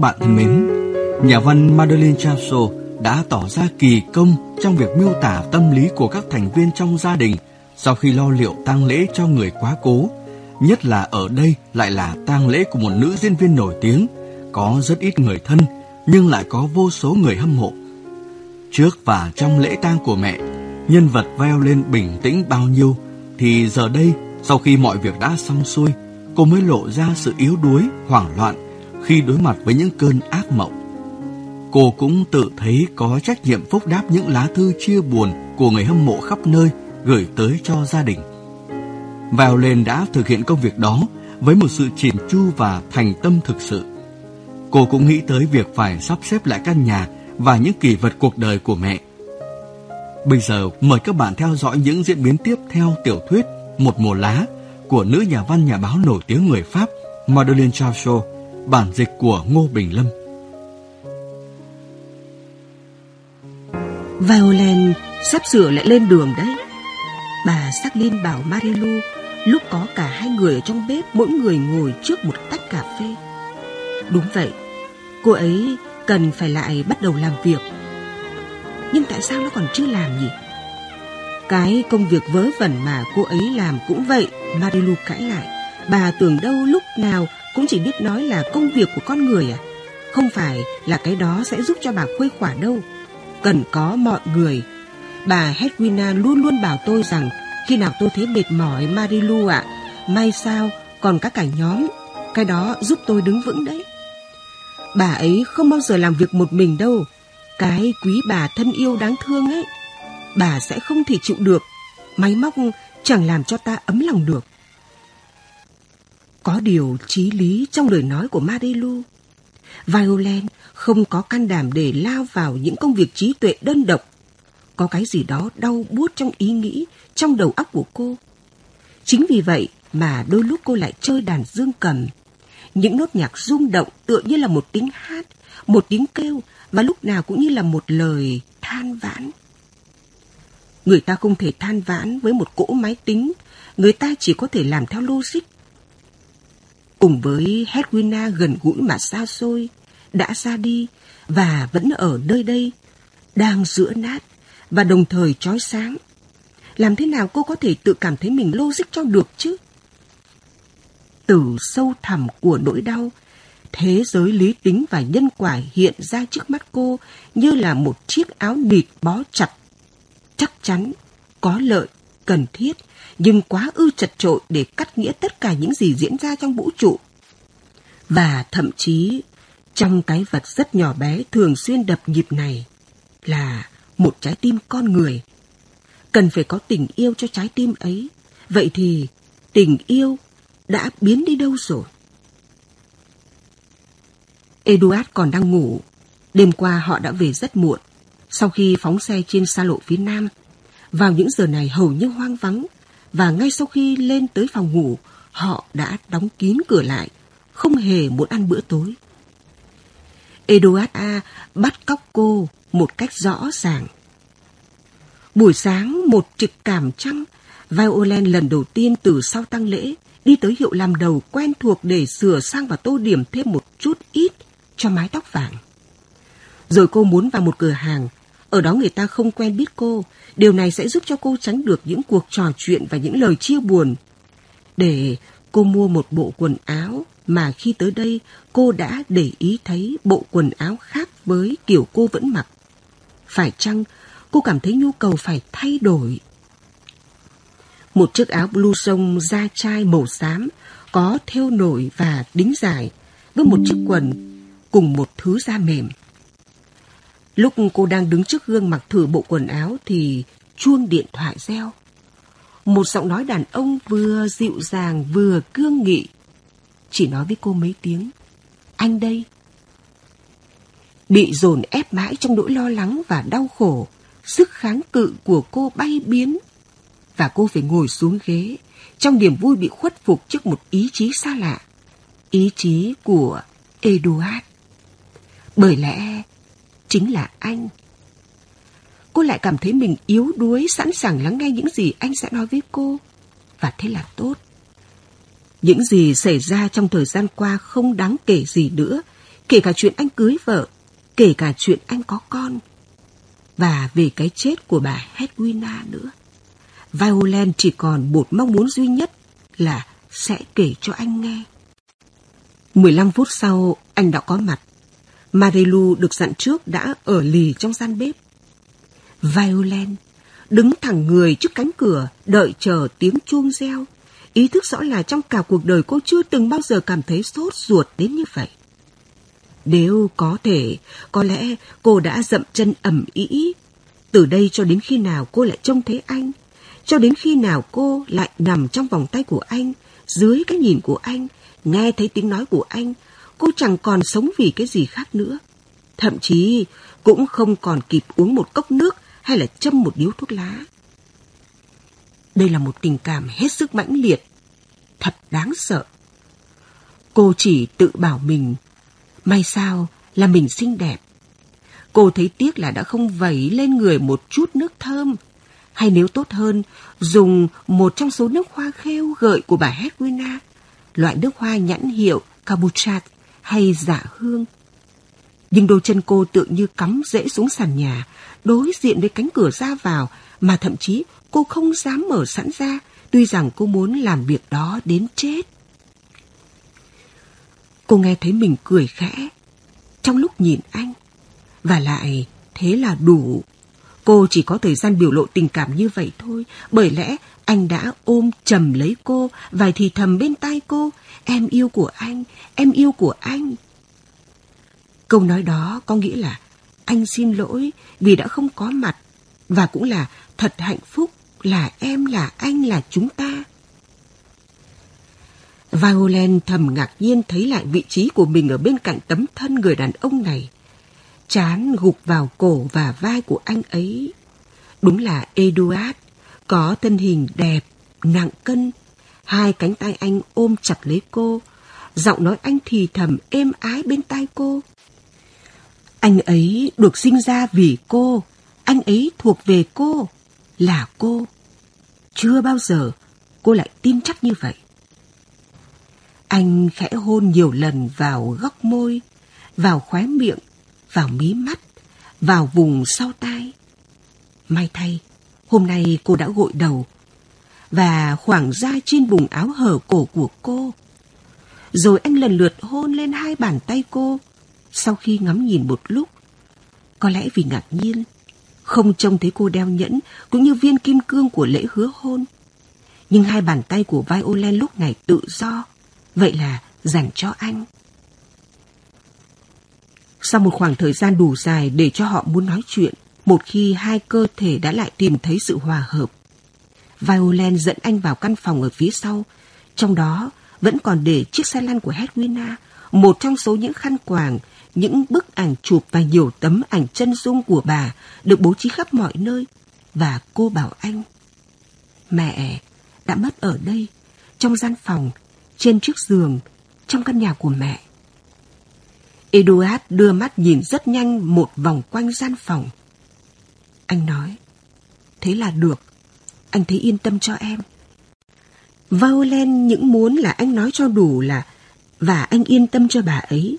Bạn thân mến, nhà văn Madeleine Chanso đã tỏ ra kỳ công trong việc miêu tả tâm lý của các thành viên trong gia đình sau khi lo liệu tang lễ cho người quá cố, nhất là ở đây lại là tang lễ của một nữ diễn viên nổi tiếng, có rất ít người thân nhưng lại có vô số người hâm mộ. Trước và trong lễ tang của mẹ, nhân vật veo lên bình tĩnh bao nhiêu thì giờ đây sau khi mọi việc đã xong xuôi, cô mới lộ ra sự yếu đuối, hoảng loạn khi đối mặt với những cơn ác mộng. Cô cũng tự thấy có trách nhiệm phúc đáp những lá thư chia buồn của người hâm mộ khắp nơi gửi tới cho gia đình. Vào lên đã thực hiện công việc đó với một sự chỉn chu và thành tâm thực sự. Cô cũng nghĩ tới việc phải sắp xếp lại căn nhà và những kỷ vật cuộc đời của mẹ. Bây giờ mời các bạn theo dõi những diễn biến tiếp theo tiểu thuyết Một mùa lá của nữ nhà văn nhà báo nổi tiếng người Pháp Madeleine Charchot bản dịch của Ngô Bình Lâm. Violent sắp sửa lại lên đường đấy. Bà sắc liên bảo Marilu lúc có cả hai người ở trong bếp mỗi người ngồi trước một tách cà phê. Đúng vậy, cô ấy cần phải lại bắt đầu làm việc. Nhưng tại sao nó còn chưa làm nhỉ? Cái công việc vớ vẩn mà cô ấy làm cũng vậy, Marilu cãi lại. Bà tưởng đâu lúc nào cũng chỉ biết nói là công việc của con người à? Không phải là cái đó sẽ giúp cho bà khuây khỏa đâu. Cần có mọi người. Bà Hedwina luôn luôn bảo tôi rằng khi nào tôi thấy mệt mỏi Marilu ạ, may sao còn các cả nhóm. Cái đó giúp tôi đứng vững đấy. Bà ấy không bao giờ làm việc một mình đâu. Cái quý bà thân yêu đáng thương ấy. Bà sẽ không thể chịu được. Máy móc chẳng làm cho ta ấm lòng được. Có điều trí lý trong lời nói của Marilu. Violent không có can đảm để lao vào những công việc trí tuệ đơn độc. Có cái gì đó đau buốt trong ý nghĩ, trong đầu óc của cô. Chính vì vậy mà đôi lúc cô lại chơi đàn dương cầm. Những nốt nhạc rung động tựa như là một tiếng hát, một tiếng kêu và lúc nào cũng như là một lời than vãn. Người ta không thể than vãn với một cỗ máy tính, người ta chỉ có thể làm theo logic cùng với Hedwina gần gũi mà xa xôi, đã ra đi và vẫn ở nơi đây, đang giữa nát và đồng thời trói sáng. Làm thế nào cô có thể tự cảm thấy mình logic cho được chứ? Từ sâu thẳm của nỗi đau, thế giới lý tính và nhân quả hiện ra trước mắt cô như là một chiếc áo nịt bó chặt. Chắc chắn, có lợi, cần thiết, nhưng quá ư chật trội để cắt nghĩa tất cả những gì diễn ra trong vũ trụ. Và thậm chí, trong cái vật rất nhỏ bé thường xuyên đập nhịp này là một trái tim con người. Cần phải có tình yêu cho trái tim ấy. Vậy thì tình yêu đã biến đi đâu rồi? Eduard còn đang ngủ. Đêm qua họ đã về rất muộn. Sau khi phóng xe trên xa lộ phía nam, vào những giờ này hầu như hoang vắng, và ngay sau khi lên tới phòng ngủ, họ đã đóng kín cửa lại, không hề muốn ăn bữa tối. Eduard A bắt cóc cô một cách rõ ràng. Buổi sáng một trực cảm trăng, Violent lần đầu tiên từ sau tăng lễ đi tới hiệu làm đầu quen thuộc để sửa sang và tô điểm thêm một chút ít cho mái tóc vàng. Rồi cô muốn vào một cửa hàng, ở đó người ta không quen biết cô. Điều này sẽ giúp cho cô tránh được những cuộc trò chuyện và những lời chia buồn. Để cô mua một bộ quần áo mà khi tới đây, cô đã để ý thấy bộ quần áo khác với kiểu cô vẫn mặc. Phải chăng cô cảm thấy nhu cầu phải thay đổi? Một chiếc áo blue sông da chai màu xám có thêu nổi và đính dài với một chiếc quần cùng một thứ da mềm. Lúc cô đang đứng trước gương mặc thử bộ quần áo thì chuông điện thoại reo. Một giọng nói đàn ông vừa dịu dàng vừa cương nghị. Chỉ nói với cô mấy tiếng. Anh đây. Bị dồn ép mãi trong nỗi lo lắng và đau khổ, sức kháng cự của cô bay biến. Và cô phải ngồi xuống ghế, trong niềm vui bị khuất phục trước một ý chí xa lạ. Ý chí của Eduard. Bởi lẽ chính là anh. Cô lại cảm thấy mình yếu đuối, sẵn sàng lắng nghe những gì anh sẽ nói với cô. Và thế là tốt. Những gì xảy ra trong thời gian qua không đáng kể gì nữa, kể cả chuyện anh cưới vợ, kể cả chuyện anh có con. Và về cái chết của bà Hedwina nữa. Violent chỉ còn một mong muốn duy nhất là sẽ kể cho anh nghe. 15 phút sau, anh đã có mặt. Marilu được dặn trước đã ở lì trong gian bếp. Violent đứng thẳng người trước cánh cửa, đợi chờ tiếng chuông reo. Ý thức rõ là trong cả cuộc đời cô chưa từng bao giờ cảm thấy sốt ruột đến như vậy. Nếu có thể, có lẽ cô đã dậm chân ẩm ý. Từ đây cho đến khi nào cô lại trông thấy anh, cho đến khi nào cô lại nằm trong vòng tay của anh, dưới cái nhìn của anh, nghe thấy tiếng nói của anh, cô chẳng còn sống vì cái gì khác nữa. Thậm chí cũng không còn kịp uống một cốc nước hay là châm một điếu thuốc lá. Đây là một tình cảm hết sức mãnh liệt, thật đáng sợ. Cô chỉ tự bảo mình, may sao là mình xinh đẹp. Cô thấy tiếc là đã không vẩy lên người một chút nước thơm, hay nếu tốt hơn, dùng một trong số nước hoa khêu gợi của bà Hedwina, loại nước hoa nhãn hiệu Kabuchat hay giả hương. Nhưng đôi chân cô tự như cắm rễ xuống sàn nhà, đối diện với cánh cửa ra vào, mà thậm chí cô không dám mở sẵn ra, tuy rằng cô muốn làm việc đó đến chết. Cô nghe thấy mình cười khẽ, trong lúc nhìn anh, và lại thế là đủ. Cô chỉ có thời gian biểu lộ tình cảm như vậy thôi, bởi lẽ anh đã ôm chầm lấy cô và thì thầm bên tai cô, em yêu của anh, em yêu của anh. Câu nói đó có nghĩa là anh xin lỗi vì đã không có mặt và cũng là thật hạnh phúc là em là anh là chúng ta. Violent thầm ngạc nhiên thấy lại vị trí của mình ở bên cạnh tấm thân người đàn ông này. Chán gục vào cổ và vai của anh ấy. Đúng là Eduard, có thân hình đẹp, nặng cân. Hai cánh tay anh ôm chặt lấy cô. Giọng nói anh thì thầm êm ái bên tai cô. Anh ấy được sinh ra vì cô. Anh ấy thuộc về cô. Là cô. Chưa bao giờ cô lại tin chắc như vậy. Anh khẽ hôn nhiều lần vào góc môi, vào khóe miệng, vào mí mắt, vào vùng sau tai. May thay, hôm nay cô đã gội đầu và khoảng da trên vùng áo hở cổ của cô. Rồi anh lần lượt hôn lên hai bàn tay cô sau khi ngắm nhìn một lúc. Có lẽ vì ngạc nhiên, không trông thấy cô đeo nhẫn cũng như viên kim cương của lễ hứa hôn. Nhưng hai bàn tay của Violet lúc này tự do, vậy là dành cho anh. Sau một khoảng thời gian đủ dài để cho họ muốn nói chuyện, một khi hai cơ thể đã lại tìm thấy sự hòa hợp. Violent dẫn anh vào căn phòng ở phía sau, trong đó vẫn còn để chiếc xe lăn của Hedwina, một trong số những khăn quàng, những bức ảnh chụp và nhiều tấm ảnh chân dung của bà được bố trí khắp mọi nơi. Và cô bảo anh, mẹ đã mất ở đây, trong gian phòng, trên chiếc giường, trong căn nhà của mẹ. Eduard đưa mắt nhìn rất nhanh một vòng quanh gian phòng. Anh nói, thế là được, anh thấy yên tâm cho em. Violen những muốn là anh nói cho đủ là và anh yên tâm cho bà ấy.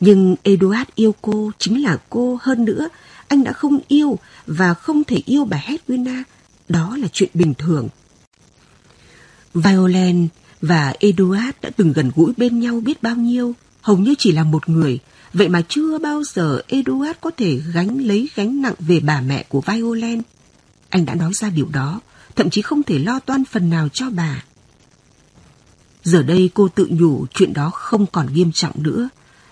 Nhưng Eduard yêu cô chính là cô hơn nữa. Anh đã không yêu và không thể yêu bà Hedwina. Đó là chuyện bình thường. Violen và Eduard đã từng gần gũi bên nhau biết bao nhiêu. Hầu như chỉ là một người. Vậy mà chưa bao giờ Eduard có thể gánh lấy gánh nặng về bà mẹ của Violent. Anh đã nói ra điều đó, thậm chí không thể lo toan phần nào cho bà. Giờ đây cô tự nhủ chuyện đó không còn nghiêm trọng nữa.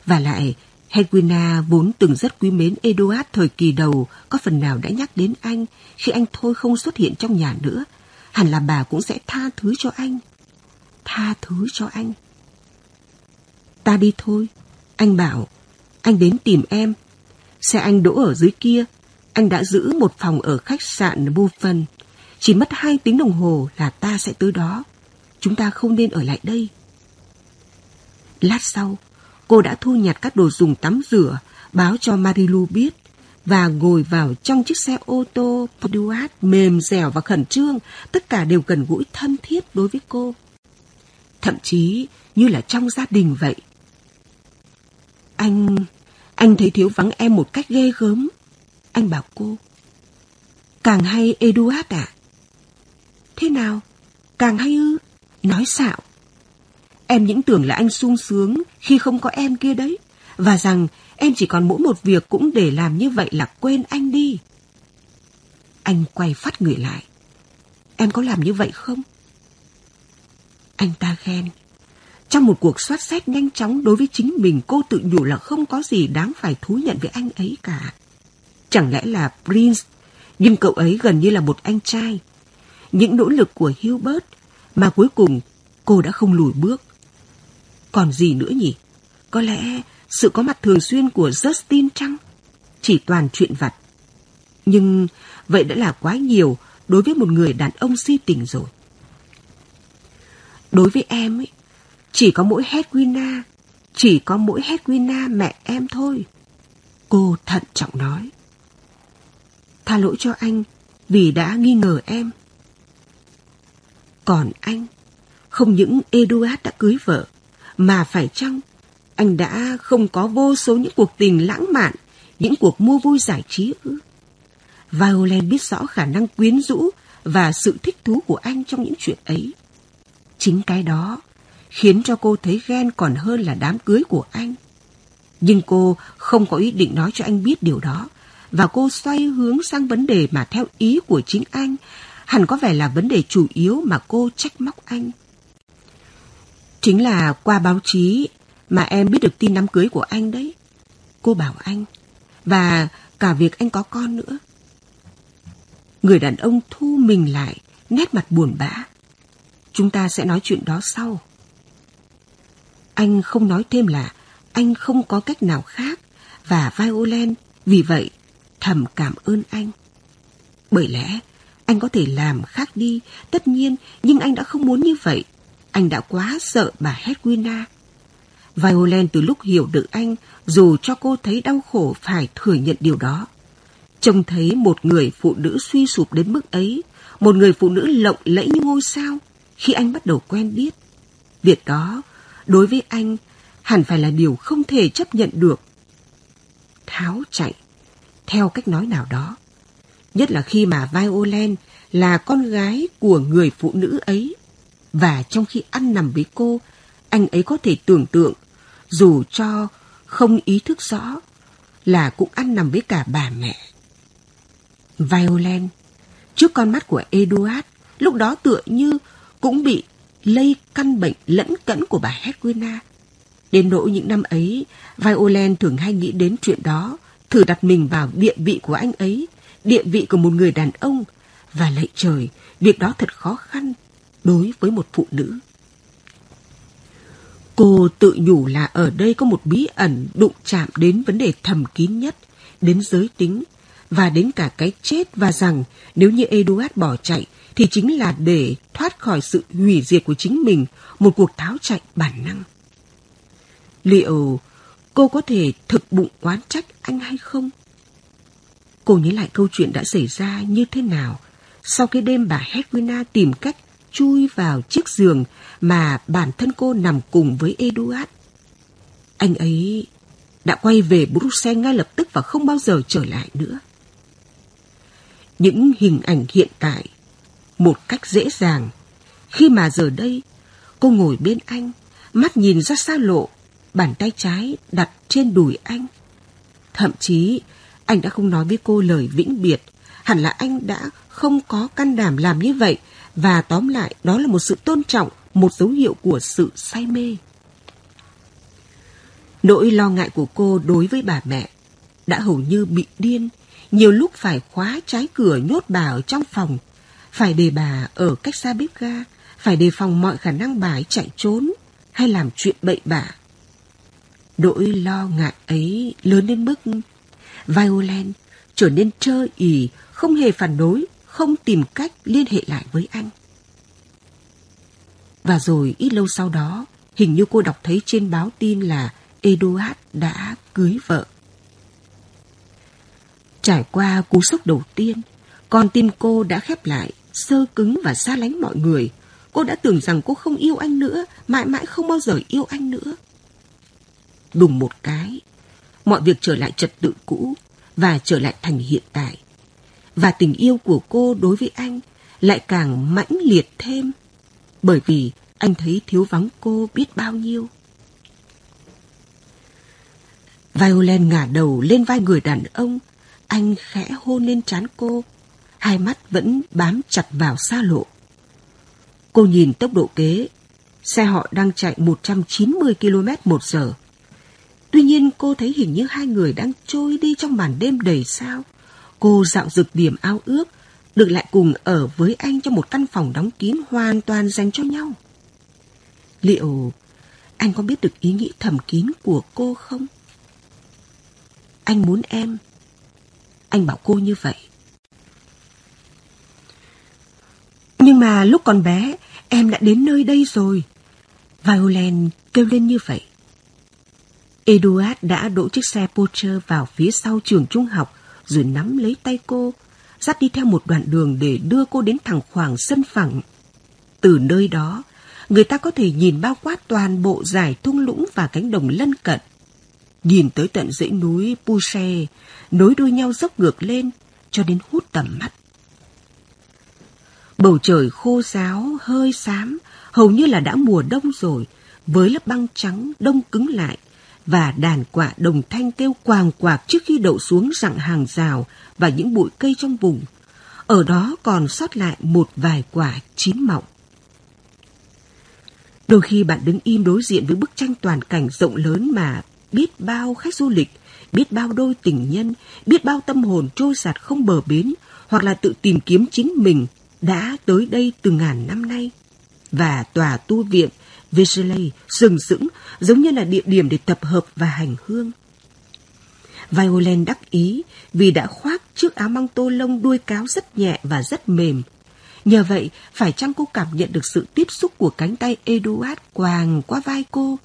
Và lại, Hedwina vốn từng rất quý mến Eduard thời kỳ đầu có phần nào đã nhắc đến anh khi anh thôi không xuất hiện trong nhà nữa. Hẳn là bà cũng sẽ tha thứ cho anh. Tha thứ cho anh. Ta đi thôi. Anh bảo, anh đến tìm em. Xe anh đỗ ở dưới kia. Anh đã giữ một phòng ở khách sạn Buffon. Chỉ mất hai tiếng đồng hồ là ta sẽ tới đó. Chúng ta không nên ở lại đây. Lát sau, cô đã thu nhặt các đồ dùng tắm rửa, báo cho Marilu biết và ngồi vào trong chiếc xe ô tô Poduat mềm dẻo và khẩn trương, tất cả đều gần gũi thân thiết đối với cô. Thậm chí như là trong gia đình vậy. Anh, anh thấy thiếu vắng em một cách ghê gớm. Anh bảo cô. Càng hay Eduard ạ. À? Thế nào? Càng hay ư? Nói xạo. Em những tưởng là anh sung sướng khi không có em kia đấy. Và rằng em chỉ còn mỗi một việc cũng để làm như vậy là quên anh đi. Anh quay phát người lại. Em có làm như vậy không? Anh ta ghen. Trong một cuộc soát xét nhanh chóng đối với chính mình, cô tự nhủ là không có gì đáng phải thú nhận với anh ấy cả. Chẳng lẽ là Prince, nhưng cậu ấy gần như là một anh trai. Những nỗ lực của Hubert mà cuối cùng cô đã không lùi bước. Còn gì nữa nhỉ? Có lẽ sự có mặt thường xuyên của Justin chăng? Chỉ toàn chuyện vặt. Nhưng vậy đã là quá nhiều đối với một người đàn ông si tình rồi. Đối với em ấy, chỉ có mỗi Hedwina, chỉ có mỗi Hedwina mẹ em thôi. Cô thận trọng nói. Tha lỗi cho anh vì đã nghi ngờ em. Còn anh, không những Eduard đã cưới vợ, mà phải chăng anh đã không có vô số những cuộc tình lãng mạn, những cuộc mua vui giải trí ư? Violet biết rõ khả năng quyến rũ và sự thích thú của anh trong những chuyện ấy. Chính cái đó khiến cho cô thấy ghen còn hơn là đám cưới của anh. Nhưng cô không có ý định nói cho anh biết điều đó, và cô xoay hướng sang vấn đề mà theo ý của chính anh hẳn có vẻ là vấn đề chủ yếu mà cô trách móc anh. Chính là qua báo chí mà em biết được tin đám cưới của anh đấy. Cô bảo anh. Và cả việc anh có con nữa. Người đàn ông thu mình lại, nét mặt buồn bã. Chúng ta sẽ nói chuyện đó sau. Anh không nói thêm là anh không có cách nào khác và Violent vì vậy thầm cảm ơn anh. Bởi lẽ anh có thể làm khác đi, tất nhiên, nhưng anh đã không muốn như vậy. Anh đã quá sợ bà Hedwina. Violent từ lúc hiểu được anh, dù cho cô thấy đau khổ phải thừa nhận điều đó. Trông thấy một người phụ nữ suy sụp đến mức ấy, một người phụ nữ lộng lẫy như ngôi sao, khi anh bắt đầu quen biết. Việc đó đối với anh hẳn phải là điều không thể chấp nhận được. Tháo chạy, theo cách nói nào đó. Nhất là khi mà Violen là con gái của người phụ nữ ấy. Và trong khi ăn nằm với cô, anh ấy có thể tưởng tượng, dù cho không ý thức rõ, là cũng ăn nằm với cả bà mẹ. Violen, trước con mắt của Eduard, lúc đó tựa như cũng bị lây căn bệnh lẫn cẫn của bà Hedwina. Đến nỗi những năm ấy, Violen thường hay nghĩ đến chuyện đó, thử đặt mình vào địa vị của anh ấy, địa vị của một người đàn ông. Và lạy trời, việc đó thật khó khăn đối với một phụ nữ. Cô tự nhủ là ở đây có một bí ẩn đụng chạm đến vấn đề thầm kín nhất, đến giới tính, và đến cả cái chết và rằng nếu như Eduard bỏ chạy thì chính là để thoát khỏi sự hủy diệt của chính mình, một cuộc tháo chạy bản năng. Liệu cô có thể thực bụng oán trách anh hay không? Cô nhớ lại câu chuyện đã xảy ra như thế nào sau cái đêm bà Hedwina tìm cách chui vào chiếc giường mà bản thân cô nằm cùng với Eduard. Anh ấy đã quay về Bruxelles ngay lập tức và không bao giờ trở lại nữa. Những hình ảnh hiện tại một cách dễ dàng khi mà giờ đây cô ngồi bên anh, mắt nhìn ra xa lộ, bàn tay trái đặt trên đùi anh. Thậm chí anh đã không nói với cô lời vĩnh biệt, hẳn là anh đã không có can đảm làm như vậy và tóm lại đó là một sự tôn trọng, một dấu hiệu của sự say mê. Nỗi lo ngại của cô đối với bà mẹ đã hầu như bị điên, nhiều lúc phải khóa trái cửa nhốt bà ở trong phòng, phải để bà ở cách xa bếp ga, phải đề phòng mọi khả năng bà ấy chạy trốn hay làm chuyện bậy bạ. Nỗi lo ngại ấy lớn đến mức Violent trở nên trơ ỉ, không hề phản đối, không tìm cách liên hệ lại với anh. Và rồi ít lâu sau đó, hình như cô đọc thấy trên báo tin là Eduard đã cưới vợ. Trải qua cú sốc đầu tiên, con tim cô đã khép lại, sơ cứng và xa lánh mọi người. Cô đã tưởng rằng cô không yêu anh nữa, mãi mãi không bao giờ yêu anh nữa. Đùng một cái, mọi việc trở lại trật tự cũ và trở lại thành hiện tại. Và tình yêu của cô đối với anh lại càng mãnh liệt thêm, bởi vì anh thấy thiếu vắng cô biết bao nhiêu. Violin ngả đầu lên vai người đàn ông, anh khẽ hôn lên trán cô, hai mắt vẫn bám chặt vào xa lộ. Cô nhìn tốc độ kế, xe họ đang chạy 190 km một giờ. Tuy nhiên cô thấy hình như hai người đang trôi đi trong màn đêm đầy sao. Cô dạo dực điểm ao ước, được lại cùng ở với anh trong một căn phòng đóng kín hoàn toàn dành cho nhau. Liệu anh có biết được ý nghĩ thầm kín của cô không? Anh muốn em. Anh bảo cô như vậy. Nhưng mà lúc còn bé, em đã đến nơi đây rồi. Violent kêu lên như vậy. Eduard đã đỗ chiếc xe Porsche vào phía sau trường trung học rồi nắm lấy tay cô, dắt đi theo một đoạn đường để đưa cô đến thẳng khoảng sân phẳng. Từ nơi đó, người ta có thể nhìn bao quát toàn bộ dải thung lũng và cánh đồng lân cận. Nhìn tới tận dãy núi Puche, nối đuôi nhau dốc ngược lên cho đến hút tầm mắt. Bầu trời khô ráo, hơi xám, hầu như là đã mùa đông rồi, với lớp băng trắng đông cứng lại và đàn quả đồng thanh kêu quàng quạc trước khi đậu xuống rặng hàng rào và những bụi cây trong vùng. Ở đó còn sót lại một vài quả chín mọng. Đôi khi bạn đứng im đối diện với bức tranh toàn cảnh rộng lớn mà biết bao khách du lịch, biết bao đôi tình nhân, biết bao tâm hồn trôi giạt không bờ bến hoặc là tự tìm kiếm chính mình đã tới đây từ ngàn năm nay. Và tòa tu viện Vigilay sừng sững giống như là địa điểm để tập hợp và hành hương. Violent đắc ý vì đã khoác chiếc áo măng tô lông đuôi cáo rất nhẹ và rất mềm. Nhờ vậy, phải chăng cô cảm nhận được sự tiếp xúc của cánh tay Eduard quàng qua vai cô?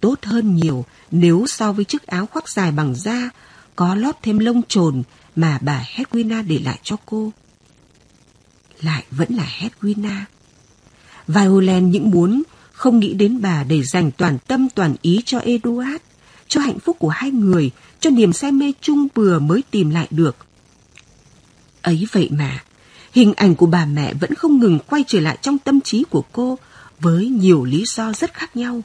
Tốt hơn nhiều nếu so với chiếc áo khoác dài bằng da, có lót thêm lông trồn mà bà Hedwina để lại cho cô. Lại vẫn là Hedwina. Violent những muốn không nghĩ đến bà để dành toàn tâm toàn ý cho Eduard, cho hạnh phúc của hai người, cho niềm say mê chung vừa mới tìm lại được. Ấy vậy mà, hình ảnh của bà mẹ vẫn không ngừng quay trở lại trong tâm trí của cô với nhiều lý do rất khác nhau.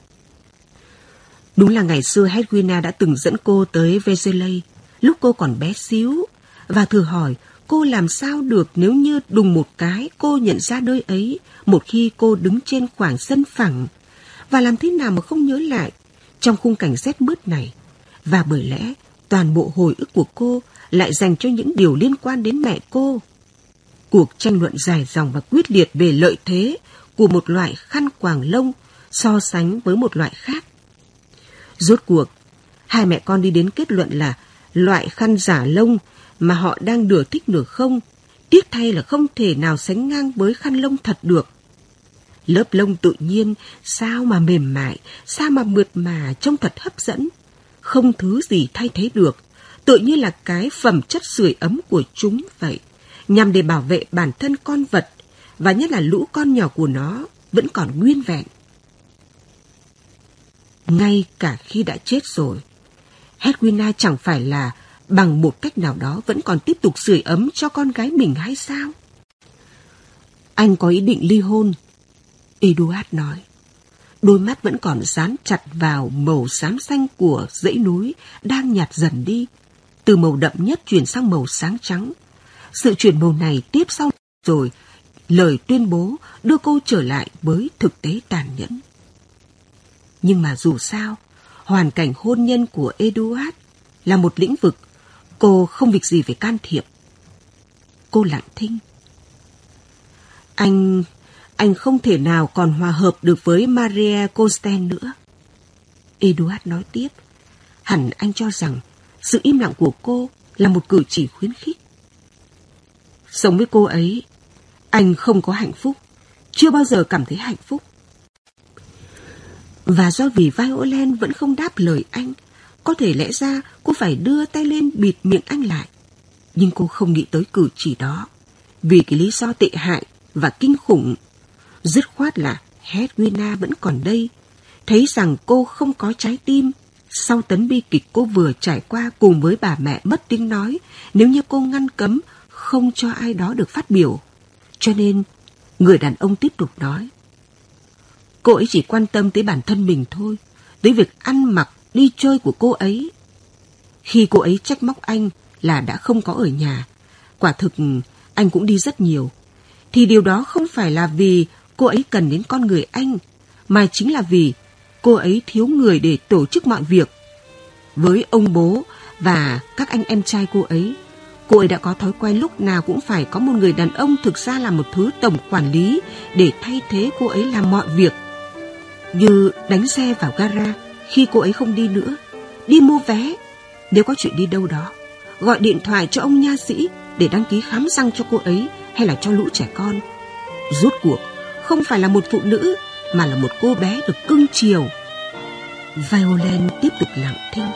Đúng là ngày xưa Hedwina đã từng dẫn cô tới Vezelay lúc cô còn bé xíu và thử hỏi cô làm sao được nếu như đùng một cái cô nhận ra nơi ấy một khi cô đứng trên khoảng sân phẳng và làm thế nào mà không nhớ lại trong khung cảnh rét mướt này. Và bởi lẽ toàn bộ hồi ức của cô lại dành cho những điều liên quan đến mẹ cô. Cuộc tranh luận dài dòng và quyết liệt về lợi thế của một loại khăn quàng lông so sánh với một loại khác. Rốt cuộc, hai mẹ con đi đến kết luận là loại khăn giả lông mà họ đang nửa thích nửa không, tiếc thay là không thể nào sánh ngang với khăn lông thật được. Lớp lông tự nhiên, sao mà mềm mại, sao mà mượt mà, trông thật hấp dẫn. Không thứ gì thay thế được, tự như là cái phẩm chất sưởi ấm của chúng vậy, nhằm để bảo vệ bản thân con vật, và nhất là lũ con nhỏ của nó vẫn còn nguyên vẹn. Ngay cả khi đã chết rồi, Hedwina chẳng phải là bằng một cách nào đó vẫn còn tiếp tục sưởi ấm cho con gái mình hay sao? Anh có ý định ly hôn. Eduard nói. Đôi mắt vẫn còn dán chặt vào màu xám xanh của dãy núi đang nhạt dần đi. Từ màu đậm nhất chuyển sang màu sáng trắng. Sự chuyển màu này tiếp sau rồi lời tuyên bố đưa cô trở lại với thực tế tàn nhẫn. Nhưng mà dù sao, hoàn cảnh hôn nhân của Eduard là một lĩnh vực cô không việc gì phải can thiệp. Cô lặng thinh. Anh, anh không thể nào còn hòa hợp được với Maria Consten nữa. Eduard nói tiếp, hẳn anh cho rằng sự im lặng của cô là một cử chỉ khuyến khích. Sống với cô ấy, anh không có hạnh phúc, chưa bao giờ cảm thấy hạnh phúc. Và do vì Violent vẫn không đáp lời anh, có thể lẽ ra cô phải đưa tay lên bịt miệng anh lại. Nhưng cô không nghĩ tới cử chỉ đó. Vì cái lý do tệ hại và kinh khủng. Dứt khoát là Hedwina vẫn còn đây. Thấy rằng cô không có trái tim. Sau tấn bi kịch cô vừa trải qua cùng với bà mẹ mất tiếng nói. Nếu như cô ngăn cấm không cho ai đó được phát biểu. Cho nên người đàn ông tiếp tục nói. Cô ấy chỉ quan tâm tới bản thân mình thôi, tới việc ăn mặc, đi chơi của cô ấy. Khi cô ấy trách móc anh là đã không có ở nhà, quả thực anh cũng đi rất nhiều, thì điều đó không phải là vì cô ấy cần đến con người anh, mà chính là vì cô ấy thiếu người để tổ chức mọi việc. Với ông bố và các anh em trai cô ấy, cô ấy đã có thói quen lúc nào cũng phải có một người đàn ông thực ra là một thứ tổng quản lý để thay thế cô ấy làm mọi việc như đánh xe vào gara khi cô ấy không đi nữa, đi mua vé nếu có chuyện đi đâu đó, gọi điện thoại cho ông nha sĩ để đăng ký khám răng cho cô ấy hay là cho lũ trẻ con. Rốt cuộc, không phải là một phụ nữ mà là một cô bé được cưng chiều. Violin tiếp tục lặng thinh.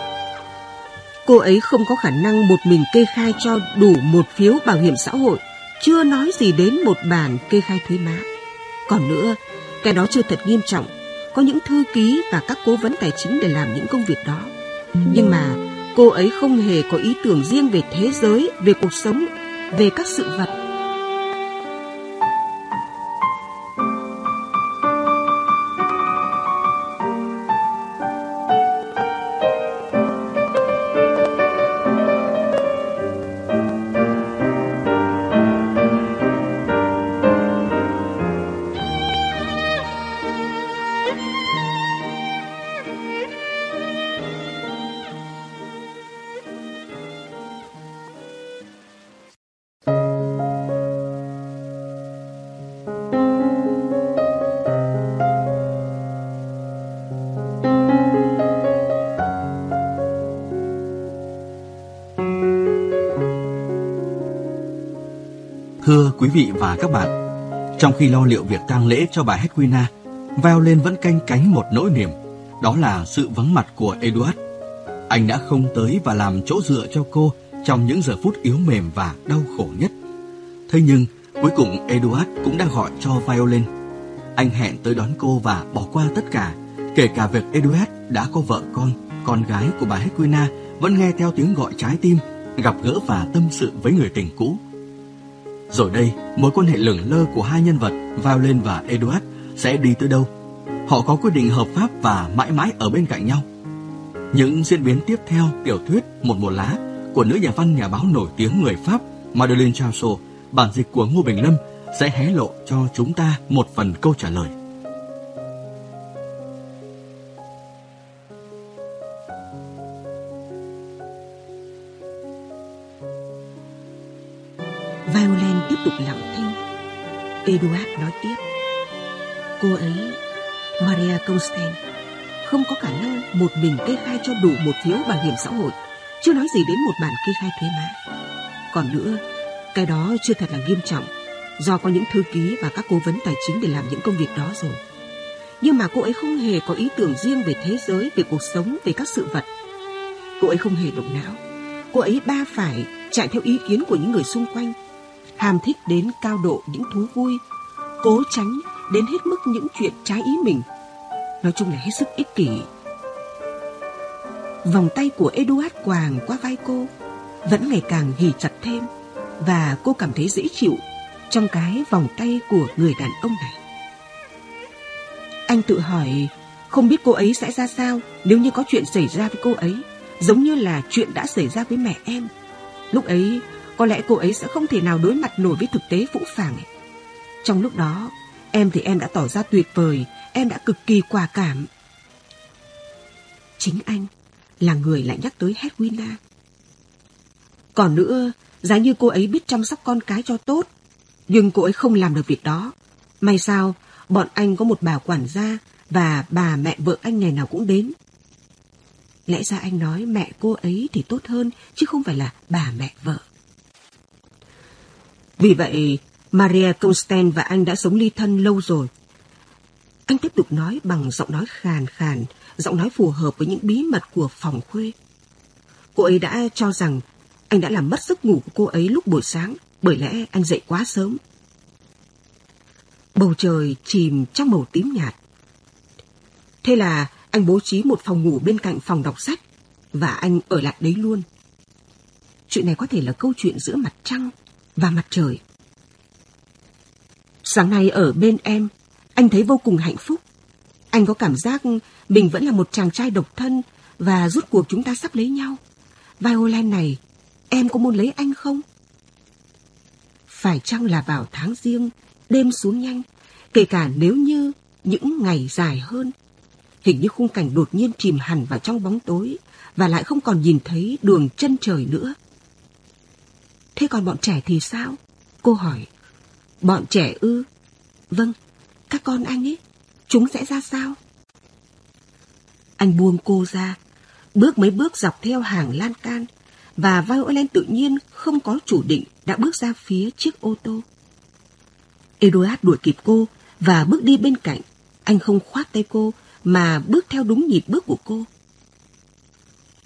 Cô ấy không có khả năng một mình kê khai cho đủ một phiếu bảo hiểm xã hội, chưa nói gì đến một bản kê khai thuế má. Còn nữa, cái đó chưa thật nghiêm trọng có những thư ký và các cố vấn tài chính để làm những công việc đó. Nhưng mà cô ấy không hề có ý tưởng riêng về thế giới, về cuộc sống, về các sự vật quý vị và các bạn, trong khi lo liệu việc tang lễ cho bà Hedwina, Violin vẫn canh cánh một nỗi niềm, đó là sự vắng mặt của Eduard. Anh đã không tới và làm chỗ dựa cho cô trong những giờ phút yếu mềm và đau khổ nhất. Thế nhưng, cuối cùng Eduard cũng đã gọi cho Violin. Anh hẹn tới đón cô và bỏ qua tất cả, kể cả việc Eduard đã có vợ con, con gái của bà Hedwina vẫn nghe theo tiếng gọi trái tim, gặp gỡ và tâm sự với người tình cũ. Rồi đây, mối quan hệ lửng lơ của hai nhân vật Violin và Eduard sẽ đi tới đâu? Họ có quyết định hợp pháp và mãi mãi ở bên cạnh nhau. Những diễn biến tiếp theo tiểu thuyết Một mùa lá của nữ nhà văn nhà báo nổi tiếng người Pháp Madeleine Chaussot, bản dịch của Ngô Bình Lâm sẽ hé lộ cho chúng ta một phần câu trả lời. Eduard nói tiếp. Cô ấy, Maria Constant, không có khả năng một mình kê khai cho đủ một phiếu bảo hiểm xã hội, chưa nói gì đến một bản kê khai thuế má. Còn nữa, cái đó chưa thật là nghiêm trọng, do có những thư ký và các cố vấn tài chính để làm những công việc đó rồi. Nhưng mà cô ấy không hề có ý tưởng riêng về thế giới, về cuộc sống, về các sự vật. Cô ấy không hề động não. Cô ấy ba phải chạy theo ý kiến của những người xung quanh, ham thích đến cao độ những thú vui, cố tránh đến hết mức những chuyện trái ý mình. Nói chung là hết sức ích kỷ. Vòng tay của Eduard quàng qua vai cô, vẫn ngày càng hì chặt thêm và cô cảm thấy dễ chịu trong cái vòng tay của người đàn ông này. Anh tự hỏi không biết cô ấy sẽ ra sao nếu như có chuyện xảy ra với cô ấy, giống như là chuyện đã xảy ra với mẹ em. Lúc ấy, có lẽ cô ấy sẽ không thể nào đối mặt nổi với thực tế phũ phàng. Trong lúc đó, em thì em đã tỏ ra tuyệt vời, em đã cực kỳ quả cảm. Chính anh là người lại nhắc tới Hedwina. Còn nữa, giá như cô ấy biết chăm sóc con cái cho tốt, nhưng cô ấy không làm được việc đó. May sao, bọn anh có một bà quản gia và bà mẹ vợ anh ngày nào cũng đến. Lẽ ra anh nói mẹ cô ấy thì tốt hơn, chứ không phải là bà mẹ vợ. Vì vậy, Maria Constant và anh đã sống ly thân lâu rồi. Anh tiếp tục nói bằng giọng nói khàn khàn, giọng nói phù hợp với những bí mật của phòng khuê. Cô ấy đã cho rằng anh đã làm mất giấc ngủ của cô ấy lúc buổi sáng, bởi lẽ anh dậy quá sớm. Bầu trời chìm trong màu tím nhạt. Thế là anh bố trí một phòng ngủ bên cạnh phòng đọc sách và anh ở lại đấy luôn. Chuyện này có thể là câu chuyện giữa mặt trăng và mặt trời. Sáng nay ở bên em, anh thấy vô cùng hạnh phúc. Anh có cảm giác mình vẫn là một chàng trai độc thân và rút cuộc chúng ta sắp lấy nhau. Violin này, em có muốn lấy anh không? Phải chăng là vào tháng riêng, đêm xuống nhanh, kể cả nếu như những ngày dài hơn. Hình như khung cảnh đột nhiên chìm hẳn vào trong bóng tối và lại không còn nhìn thấy đường chân trời nữa. Thế còn bọn trẻ thì sao? Cô hỏi. Bọn trẻ ư? Vâng, các con anh ấy, chúng sẽ ra sao? Anh buông cô ra, bước mấy bước dọc theo hàng lan can, và Violent tự nhiên không có chủ định đã bước ra phía chiếc ô tô. Eduard đuổi kịp cô và bước đi bên cạnh. Anh không khoát tay cô mà bước theo đúng nhịp bước của cô.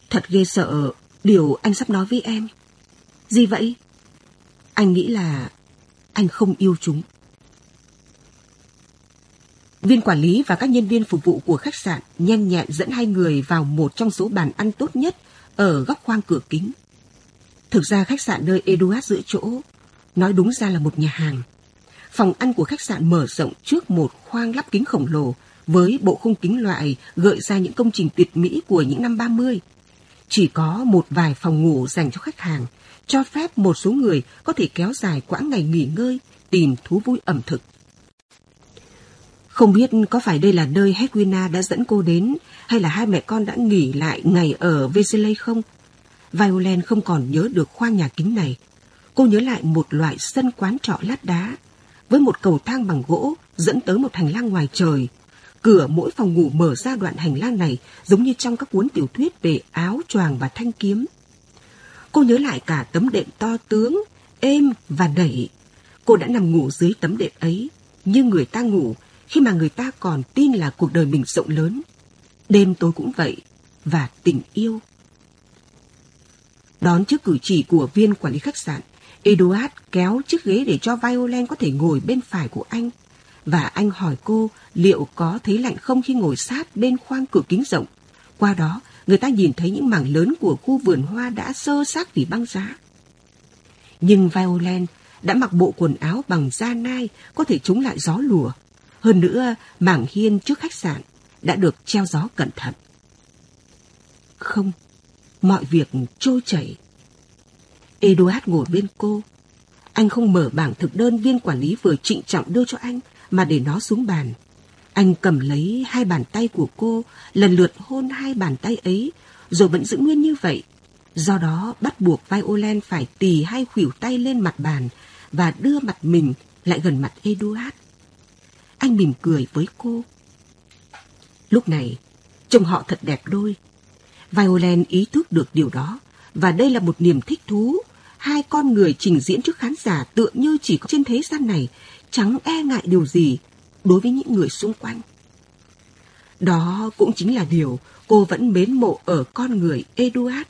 Thật ghê sợ điều anh sắp nói với em. Gì vậy? Anh nghĩ là anh không yêu chúng. Viên quản lý và các nhân viên phục vụ của khách sạn nhanh nhẹn dẫn hai người vào một trong số bàn ăn tốt nhất ở góc khoang cửa kính. Thực ra khách sạn nơi Eduard giữ chỗ, nói đúng ra là một nhà hàng. Phòng ăn của khách sạn mở rộng trước một khoang lắp kính khổng lồ với bộ khung kính loại gợi ra những công trình tuyệt mỹ của những năm 30. Chỉ có một vài phòng ngủ dành cho khách hàng, cho phép một số người có thể kéo dài quãng ngày nghỉ ngơi, tìm thú vui ẩm thực. Không biết có phải đây là nơi Hedwina đã dẫn cô đến hay là hai mẹ con đã nghỉ lại ngày ở Vesely không? Violin không còn nhớ được khoang nhà kính này. Cô nhớ lại một loại sân quán trọ lát đá với một cầu thang bằng gỗ dẫn tới một hành lang ngoài trời. Cửa mỗi phòng ngủ mở ra đoạn hành lang này giống như trong các cuốn tiểu thuyết về áo choàng và thanh kiếm. Cô nhớ lại cả tấm đệm to tướng, êm và đẩy. Cô đã nằm ngủ dưới tấm đệm ấy, như người ta ngủ khi mà người ta còn tin là cuộc đời mình rộng lớn. Đêm tối cũng vậy, và tình yêu. Đón trước cử chỉ của viên quản lý khách sạn, Eduard kéo chiếc ghế để cho Violent có thể ngồi bên phải của anh và anh hỏi cô liệu có thấy lạnh không khi ngồi sát bên khoang cửa kính rộng. Qua đó, người ta nhìn thấy những mảng lớn của khu vườn hoa đã sơ xác vì băng giá. Nhưng Violent đã mặc bộ quần áo bằng da nai có thể chống lại gió lùa. Hơn nữa, mảng hiên trước khách sạn đã được treo gió cẩn thận. Không, mọi việc trôi chảy. Eduard ngồi bên cô. Anh không mở bảng thực đơn viên quản lý vừa trịnh trọng đưa cho anh mà để nó xuống bàn. Anh cầm lấy hai bàn tay của cô, lần lượt hôn hai bàn tay ấy, rồi vẫn giữ nguyên như vậy. Do đó bắt buộc Violent phải tì hai khuỷu tay lên mặt bàn và đưa mặt mình lại gần mặt Eduard. Anh mỉm cười với cô. Lúc này, trông họ thật đẹp đôi. Violent ý thức được điều đó, và đây là một niềm thích thú. Hai con người trình diễn trước khán giả tựa như chỉ có trên thế gian này, chẳng e ngại điều gì đối với những người xung quanh. Đó cũng chính là điều cô vẫn mến mộ ở con người Eduard.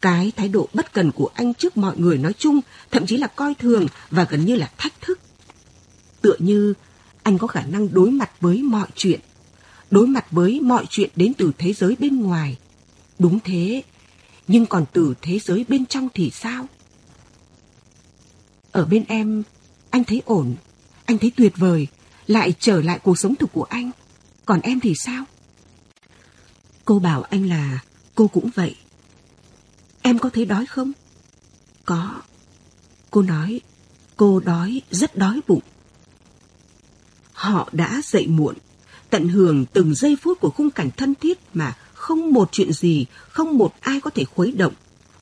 Cái thái độ bất cần của anh trước mọi người nói chung, thậm chí là coi thường và gần như là thách thức. Tựa như anh có khả năng đối mặt với mọi chuyện, đối mặt với mọi chuyện đến từ thế giới bên ngoài. Đúng thế, nhưng còn từ thế giới bên trong thì sao? Ở bên em, anh thấy ổn, anh thấy tuyệt vời, lại trở lại cuộc sống thực của anh. Còn em thì sao? Cô bảo anh là cô cũng vậy. Em có thấy đói không? Có. Cô nói cô đói, rất đói bụng. Họ đã dậy muộn, tận hưởng từng giây phút của khung cảnh thân thiết mà không một chuyện gì, không một ai có thể khuấy động.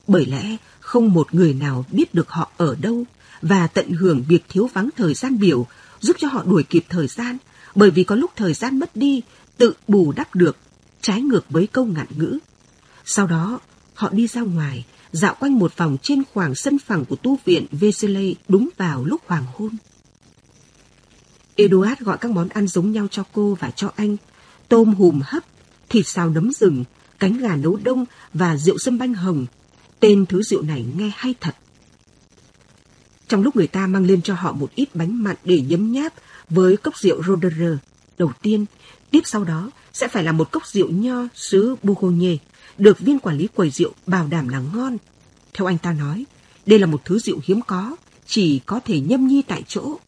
Bởi lẽ không một người nào biết được họ ở đâu và tận hưởng việc thiếu vắng thời gian biểu giúp cho họ đuổi kịp thời gian, bởi vì có lúc thời gian mất đi, tự bù đắp được, trái ngược với câu ngạn ngữ. Sau đó, họ đi ra ngoài, dạo quanh một vòng trên khoảng sân phẳng của tu viện Vesele đúng vào lúc hoàng hôn. Eduard gọi các món ăn giống nhau cho cô và cho anh, tôm hùm hấp, thịt xào nấm rừng, cánh gà nấu đông và rượu sâm banh hồng. Tên thứ rượu này nghe hay thật. Trong lúc người ta mang lên cho họ một ít bánh mặn để nhấm nháp với cốc rượu Roderer đầu tiên, tiếp sau đó sẽ phải là một cốc rượu nho xứ Bourgogne, được viên quản lý quầy rượu bảo đảm là ngon. Theo anh ta nói, đây là một thứ rượu hiếm có, chỉ có thể nhâm nhi tại chỗ.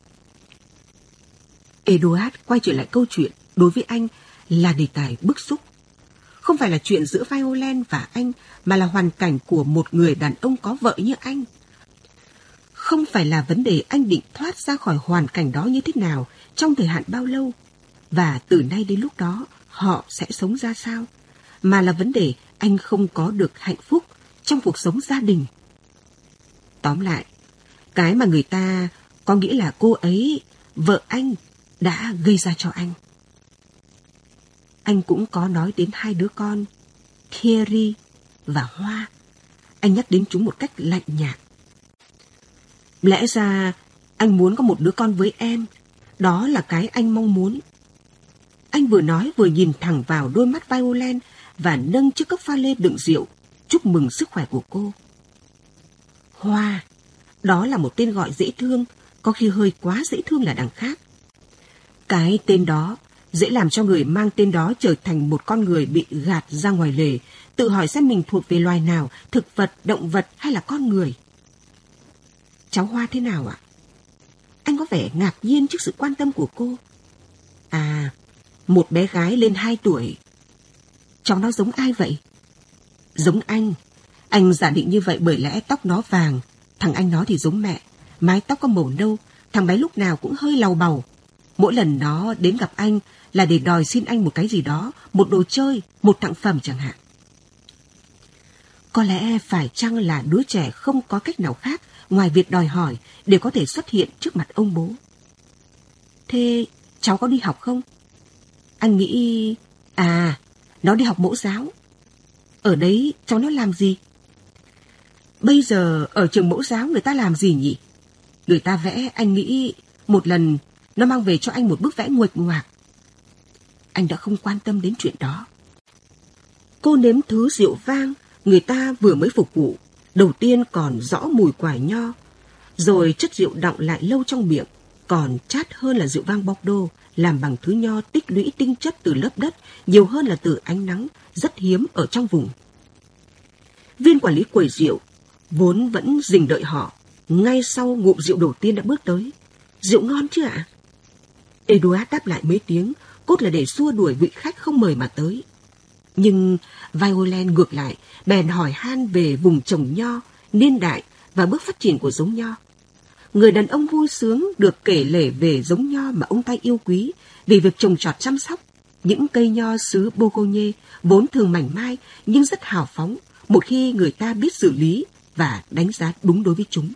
Eduard quay trở lại câu chuyện đối với anh là đề tài bức xúc. Không phải là chuyện giữa Violent và anh, mà là hoàn cảnh của một người đàn ông có vợ như anh không phải là vấn đề anh định thoát ra khỏi hoàn cảnh đó như thế nào, trong thời hạn bao lâu, và từ nay đến lúc đó họ sẽ sống ra sao, mà là vấn đề anh không có được hạnh phúc trong cuộc sống gia đình. Tóm lại, cái mà người ta có nghĩa là cô ấy, vợ anh, đã gây ra cho anh. Anh cũng có nói đến hai đứa con, Thierry và Hoa. Anh nhắc đến chúng một cách lạnh nhạt. Lẽ ra anh muốn có một đứa con với em. Đó là cái anh mong muốn. Anh vừa nói vừa nhìn thẳng vào đôi mắt Violet và nâng chiếc cốc pha lê đựng rượu, chúc mừng sức khỏe của cô. Hoa, đó là một tên gọi dễ thương, có khi hơi quá dễ thương là đằng khác. Cái tên đó dễ làm cho người mang tên đó trở thành một con người bị gạt ra ngoài lề, tự hỏi xem mình thuộc về loài nào, thực vật, động vật hay là con người. Cháu Hoa thế nào ạ? Anh có vẻ ngạc nhiên trước sự quan tâm của cô. À, một bé gái lên 2 tuổi. Cháu nó giống ai vậy? Giống anh. Anh giả định như vậy bởi lẽ tóc nó vàng, thằng anh nó thì giống mẹ. Mái tóc có màu nâu, thằng bé lúc nào cũng hơi lau bầu. Mỗi lần nó đến gặp anh là để đòi xin anh một cái gì đó, một đồ chơi, một tặng phẩm chẳng hạn. Có lẽ phải chăng là đứa trẻ không có cách nào khác ngoài việc đòi hỏi để có thể xuất hiện trước mặt ông bố. Thế cháu có đi học không? Anh nghĩ... À, nó đi học mẫu giáo. Ở đấy cháu nó làm gì? Bây giờ ở trường mẫu giáo người ta làm gì nhỉ? Người ta vẽ, anh nghĩ một lần nó mang về cho anh một bức vẽ nguệch ngoạc. Anh đã không quan tâm đến chuyện đó. Cô nếm thứ rượu vang người ta vừa mới phục vụ Đầu tiên còn rõ mùi quả nho, rồi chất rượu đọng lại lâu trong miệng, còn chát hơn là rượu vang bọc đô làm bằng thứ nho tích lũy tinh chất từ lớp đất, nhiều hơn là từ ánh nắng, rất hiếm ở trong vùng. Viên quản lý quầy rượu, vốn vẫn dình đợi họ, ngay sau ngụm rượu đầu tiên đã bước tới. Rượu ngon chứ ạ? À? Eduard đáp lại mấy tiếng, cốt là để xua đuổi vị khách không mời mà tới. Nhưng Violent ngược lại, bèn hỏi han về vùng trồng nho, niên đại và bước phát triển của giống nho. Người đàn ông vui sướng được kể lể về giống nho mà ông ta yêu quý, vì việc trồng trọt chăm sóc. Những cây nho xứ Bourgogne vốn thường mảnh mai nhưng rất hào phóng một khi người ta biết xử lý và đánh giá đúng đối với chúng.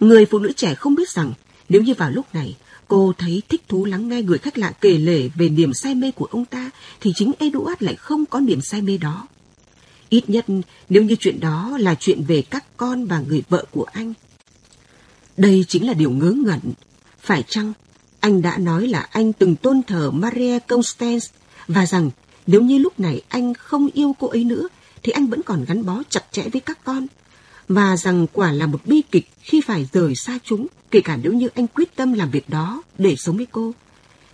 Người phụ nữ trẻ không biết rằng nếu như vào lúc này cô thấy thích thú lắng nghe người khách lạ kể lể về niềm say mê của ông ta, thì chính Eduard lại không có niềm say mê đó. Ít nhất, nếu như chuyện đó là chuyện về các con và người vợ của anh. Đây chính là điều ngớ ngẩn. Phải chăng anh đã nói là anh từng tôn thờ Maria Constance và rằng nếu như lúc này anh không yêu cô ấy nữa, thì anh vẫn còn gắn bó chặt chẽ với các con và rằng quả là một bi kịch khi phải rời xa chúng, kể cả nếu như anh quyết tâm làm việc đó để sống với cô,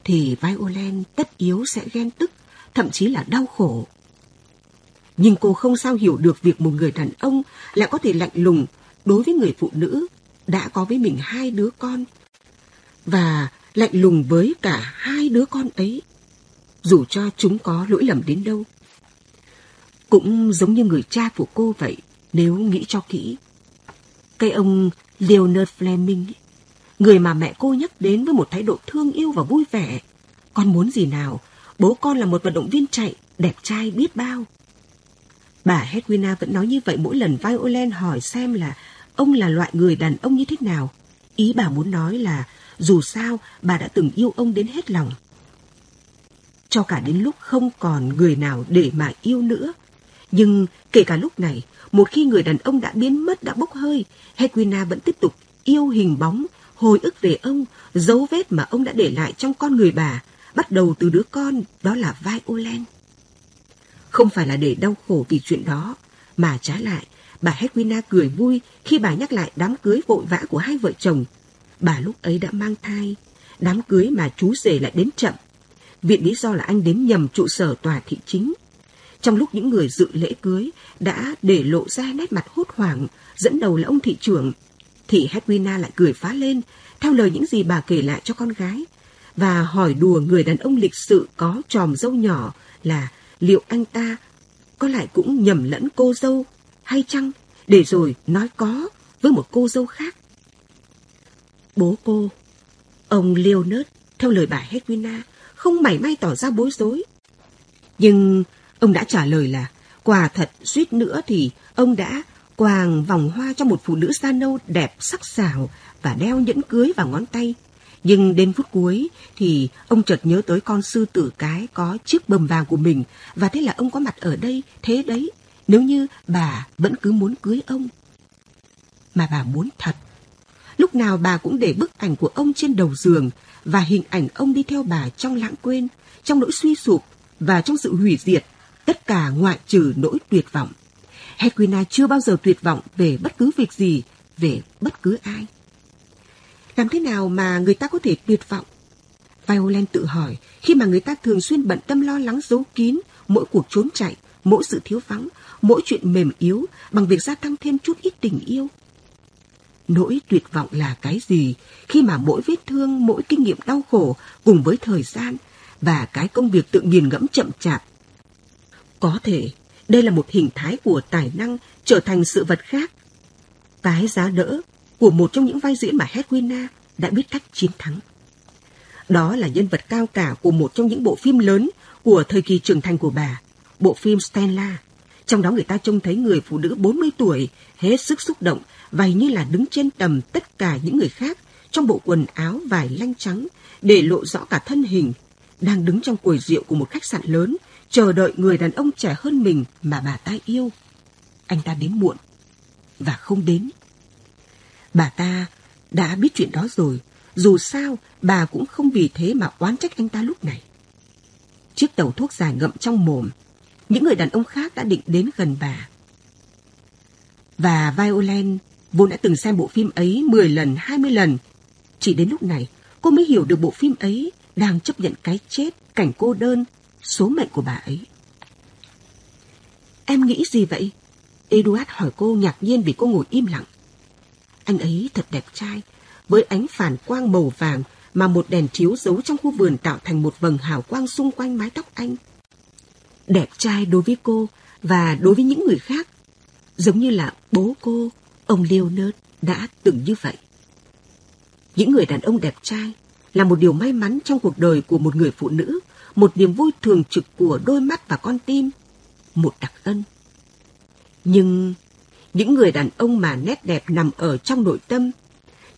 thì Violent tất yếu sẽ ghen tức, thậm chí là đau khổ. Nhưng cô không sao hiểu được việc một người đàn ông lại có thể lạnh lùng đối với người phụ nữ đã có với mình hai đứa con và lạnh lùng với cả hai đứa con ấy, dù cho chúng có lỗi lầm đến đâu. Cũng giống như người cha của cô vậy, nếu nghĩ cho kỹ. Cái ông Leonard Fleming, người mà mẹ cô nhắc đến với một thái độ thương yêu và vui vẻ. Con muốn gì nào? Bố con là một vận động viên chạy, đẹp trai biết bao. Bà Hedwina vẫn nói như vậy mỗi lần Violent hỏi xem là ông là loại người đàn ông như thế nào. Ý bà muốn nói là dù sao bà đã từng yêu ông đến hết lòng. Cho cả đến lúc không còn người nào để mà yêu nữa. Nhưng kể cả lúc này, một khi người đàn ông đã biến mất, đã bốc hơi, Hequina vẫn tiếp tục yêu hình bóng, hồi ức về ông, dấu vết mà ông đã để lại trong con người bà, bắt đầu từ đứa con, đó là Violent. Không phải là để đau khổ vì chuyện đó, mà trái lại, bà Hequina cười vui khi bà nhắc lại đám cưới vội vã của hai vợ chồng. Bà lúc ấy đã mang thai, đám cưới mà chú rể lại đến chậm. Viện lý do là anh đến nhầm trụ sở tòa thị chính trong lúc những người dự lễ cưới đã để lộ ra nét mặt hốt hoảng, dẫn đầu là ông thị trưởng, thì Hedwina lại cười phá lên, theo lời những gì bà kể lại cho con gái, và hỏi đùa người đàn ông lịch sự có tròm dâu nhỏ là liệu anh ta có lại cũng nhầm lẫn cô dâu hay chăng, để rồi nói có với một cô dâu khác. Bố cô, ông Leonard, theo lời bà Hedwina, không mảy may tỏ ra bối rối. Nhưng Ông đã trả lời là, quả thật suýt nữa thì ông đã quàng vòng hoa cho một phụ nữ da nâu đẹp sắc sảo và đeo nhẫn cưới vào ngón tay. Nhưng đến phút cuối thì ông chợt nhớ tới con sư tử cái có chiếc bầm vàng của mình và thế là ông có mặt ở đây, thế đấy, nếu như bà vẫn cứ muốn cưới ông. Mà bà muốn thật. Lúc nào bà cũng để bức ảnh của ông trên đầu giường và hình ảnh ông đi theo bà trong lãng quên, trong nỗi suy sụp và trong sự hủy diệt tất cả ngoại trừ nỗi tuyệt vọng. Hedwina chưa bao giờ tuyệt vọng về bất cứ việc gì, về bất cứ ai. Làm thế nào mà người ta có thể tuyệt vọng? Violent tự hỏi khi mà người ta thường xuyên bận tâm lo lắng giấu kín mỗi cuộc trốn chạy, mỗi sự thiếu vắng, mỗi chuyện mềm yếu bằng việc gia tăng thêm chút ít tình yêu. Nỗi tuyệt vọng là cái gì khi mà mỗi vết thương, mỗi kinh nghiệm đau khổ cùng với thời gian và cái công việc tự nghiền ngẫm chậm chạp có thể đây là một hình thái của tài năng trở thành sự vật khác. Cái giá đỡ của một trong những vai diễn mà Hedwina đã biết cách chiến thắng. Đó là nhân vật cao cả của một trong những bộ phim lớn của thời kỳ trưởng thành của bà, bộ phim Stella. Trong đó người ta trông thấy người phụ nữ 40 tuổi hết sức xúc động và như là đứng trên tầm tất cả những người khác trong bộ quần áo vải lanh trắng để lộ rõ cả thân hình, đang đứng trong quầy rượu của một khách sạn lớn chờ đợi người đàn ông trẻ hơn mình mà bà ta yêu. Anh ta đến muộn và không đến. Bà ta đã biết chuyện đó rồi, dù sao bà cũng không vì thế mà oán trách anh ta lúc này. Chiếc tàu thuốc dài ngậm trong mồm, những người đàn ông khác đã định đến gần bà. Và Violent vốn đã từng xem bộ phim ấy 10 lần, 20 lần, Chỉ đến lúc này, cô mới hiểu được bộ phim ấy đang chấp nhận cái chết, cảnh cô đơn, số mệnh của bà ấy. Em nghĩ gì vậy? Eduard hỏi cô ngạc nhiên vì cô ngồi im lặng. Anh ấy thật đẹp trai, với ánh phản quang màu vàng mà một đèn chiếu giấu trong khu vườn tạo thành một vầng hào quang xung quanh mái tóc anh. Đẹp trai đối với cô và đối với những người khác, giống như là bố cô, ông Leonard đã từng như vậy. Những người đàn ông đẹp trai là một điều may mắn trong cuộc đời của một người phụ nữ, một niềm vui thường trực của đôi mắt và con tim, một đặc ân. Nhưng những người đàn ông mà nét đẹp nằm ở trong nội tâm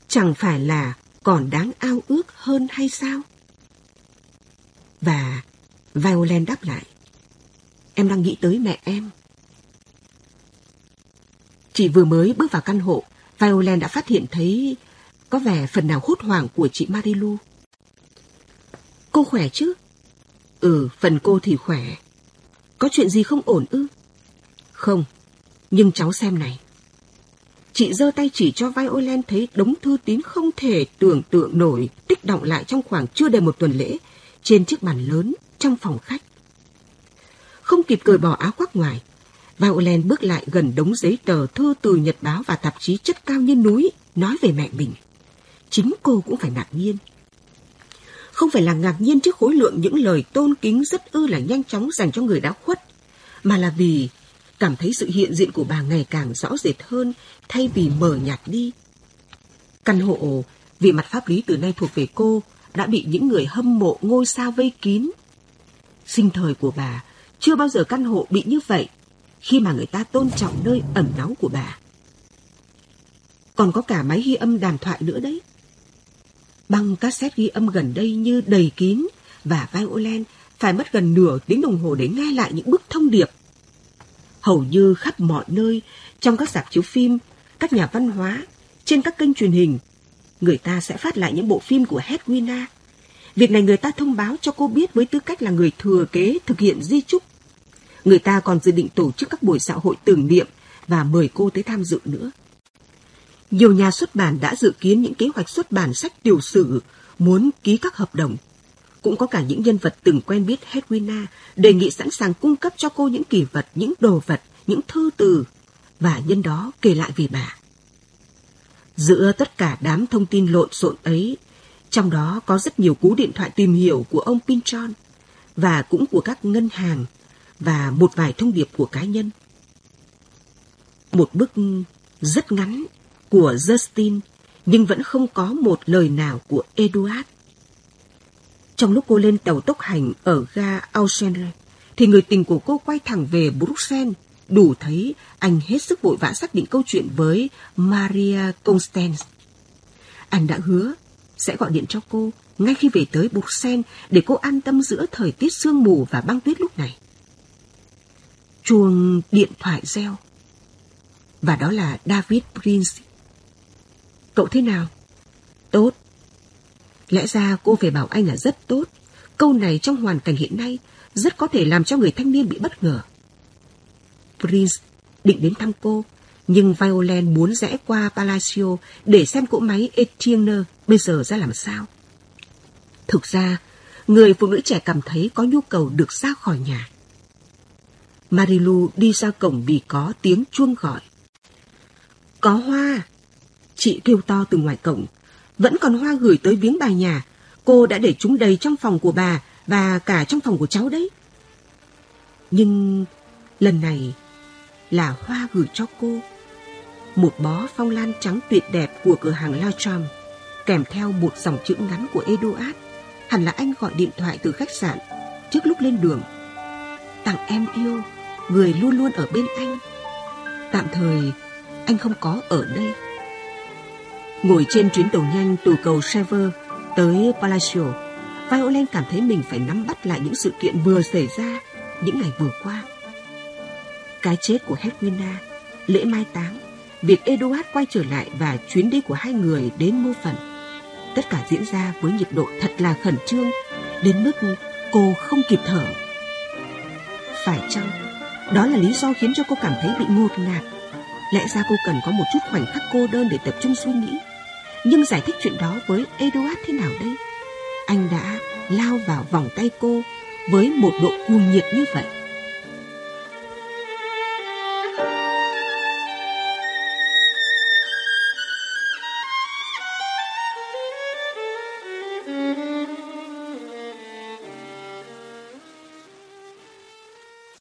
chẳng phải là còn đáng ao ước hơn hay sao? Và Violent đáp lại. Em đang nghĩ tới mẹ em. chị vừa mới bước vào căn hộ, Violent đã phát hiện thấy có vẻ phần nào hốt hoảng của chị Marilu. Cô khỏe chứ? Ừ, phần cô thì khỏe. Có chuyện gì không ổn ư? Không, nhưng cháu xem này. Chị giơ tay chỉ cho Violet thấy đống thư tín không thể tưởng tượng nổi tích động lại trong khoảng chưa đầy một tuần lễ trên chiếc bàn lớn trong phòng khách. Không kịp cởi bỏ áo khoác ngoài, Violet bước lại gần đống giấy tờ thư từ nhật báo và tạp chí chất cao như núi nói về mẹ mình. Chính cô cũng phải ngạc nhiên. Không phải là ngạc nhiên trước khối lượng những lời tôn kính rất ư là nhanh chóng dành cho người đã khuất, mà là vì cảm thấy sự hiện diện của bà ngày càng rõ rệt hơn thay vì mờ nhạt đi. Căn hộ vì mặt pháp lý từ nay thuộc về cô đã bị những người hâm mộ ngôi sao vây kín. Sinh thời của bà chưa bao giờ căn hộ bị như vậy khi mà người ta tôn trọng nơi ẩn náu của bà. Còn có cả máy ghi âm đàm thoại nữa đấy. Băng cassette ghi âm gần đây như đầy kín và Violent phải mất gần nửa tiếng đồng hồ để nghe lại những bức thông điệp. Hầu như khắp mọi nơi, trong các dạp chiếu phim, các nhà văn hóa, trên các kênh truyền hình, người ta sẽ phát lại những bộ phim của Hedwina. Việc này người ta thông báo cho cô biết với tư cách là người thừa kế thực hiện di trúc Người ta còn dự định tổ chức các buổi xã hội tưởng niệm và mời cô tới tham dự nữa. Nhiều nhà xuất bản đã dự kiến những kế hoạch xuất bản sách tiểu sử, muốn ký các hợp đồng. Cũng có cả những nhân vật từng quen biết Hedwina đề nghị sẵn sàng cung cấp cho cô những kỷ vật, những đồ vật, những thư từ, và nhân đó kể lại về bà. Giữa tất cả đám thông tin lộn xộn ấy, trong đó có rất nhiều cú điện thoại tìm hiểu của ông Pinchon và cũng của các ngân hàng và một vài thông điệp của cá nhân. Một bức rất ngắn của Justin nhưng vẫn không có một lời nào của Eduard. Trong lúc cô lên tàu tốc hành ở ga Auxerre thì người tình của cô quay thẳng về Bruxelles, đủ thấy anh hết sức vội vã xác định câu chuyện với Maria Constance. Anh đã hứa sẽ gọi điện cho cô ngay khi về tới Bruxelles để cô an tâm giữa thời tiết sương mù và băng tuyết lúc này. Chuông điện thoại reo. Và đó là David Prince. Cậu thế nào? Tốt. Lẽ ra cô phải bảo anh là rất tốt. Câu này trong hoàn cảnh hiện nay rất có thể làm cho người thanh niên bị bất ngờ. Prince định đến thăm cô, nhưng Violet muốn rẽ qua Palacio để xem cỗ máy Etienne bây giờ ra làm sao. Thực ra, người phụ nữ trẻ cảm thấy có nhu cầu được ra khỏi nhà. Marilu đi ra cổng vì có tiếng chuông gọi. Có hoa! Chị kêu to từ ngoài cổng. Vẫn còn hoa gửi tới viếng bà nhà. Cô đã để chúng đầy trong phòng của bà và cả trong phòng của cháu đấy. Nhưng lần này là hoa gửi cho cô. Một bó phong lan trắng tuyệt đẹp của cửa hàng La Charme, kèm theo một dòng chữ ngắn của Eduard. Hẳn là anh gọi điện thoại từ khách sạn trước lúc lên đường. Tặng em yêu, người luôn luôn ở bên anh. Tạm thời, anh không có ở đây. Ngồi trên chuyến tàu nhanh từ cầu Sever tới Palacio, Violent cảm thấy mình phải nắm bắt lại những sự kiện vừa xảy ra những ngày vừa qua. Cái chết của Hedwina, lễ mai táng, việc Eduard quay trở lại và chuyến đi của hai người đến mô phận. Tất cả diễn ra với nhiệt độ thật là khẩn trương, đến mức cô không kịp thở. Phải chăng, đó là lý do khiến cho cô cảm thấy bị ngột ngạt. Lẽ ra cô cần có một chút khoảnh khắc cô đơn để tập trung suy nghĩ. Nhưng giải thích chuyện đó với Eduard thế nào đây? Anh đã lao vào vòng tay cô với một độ cuồng nhiệt như vậy.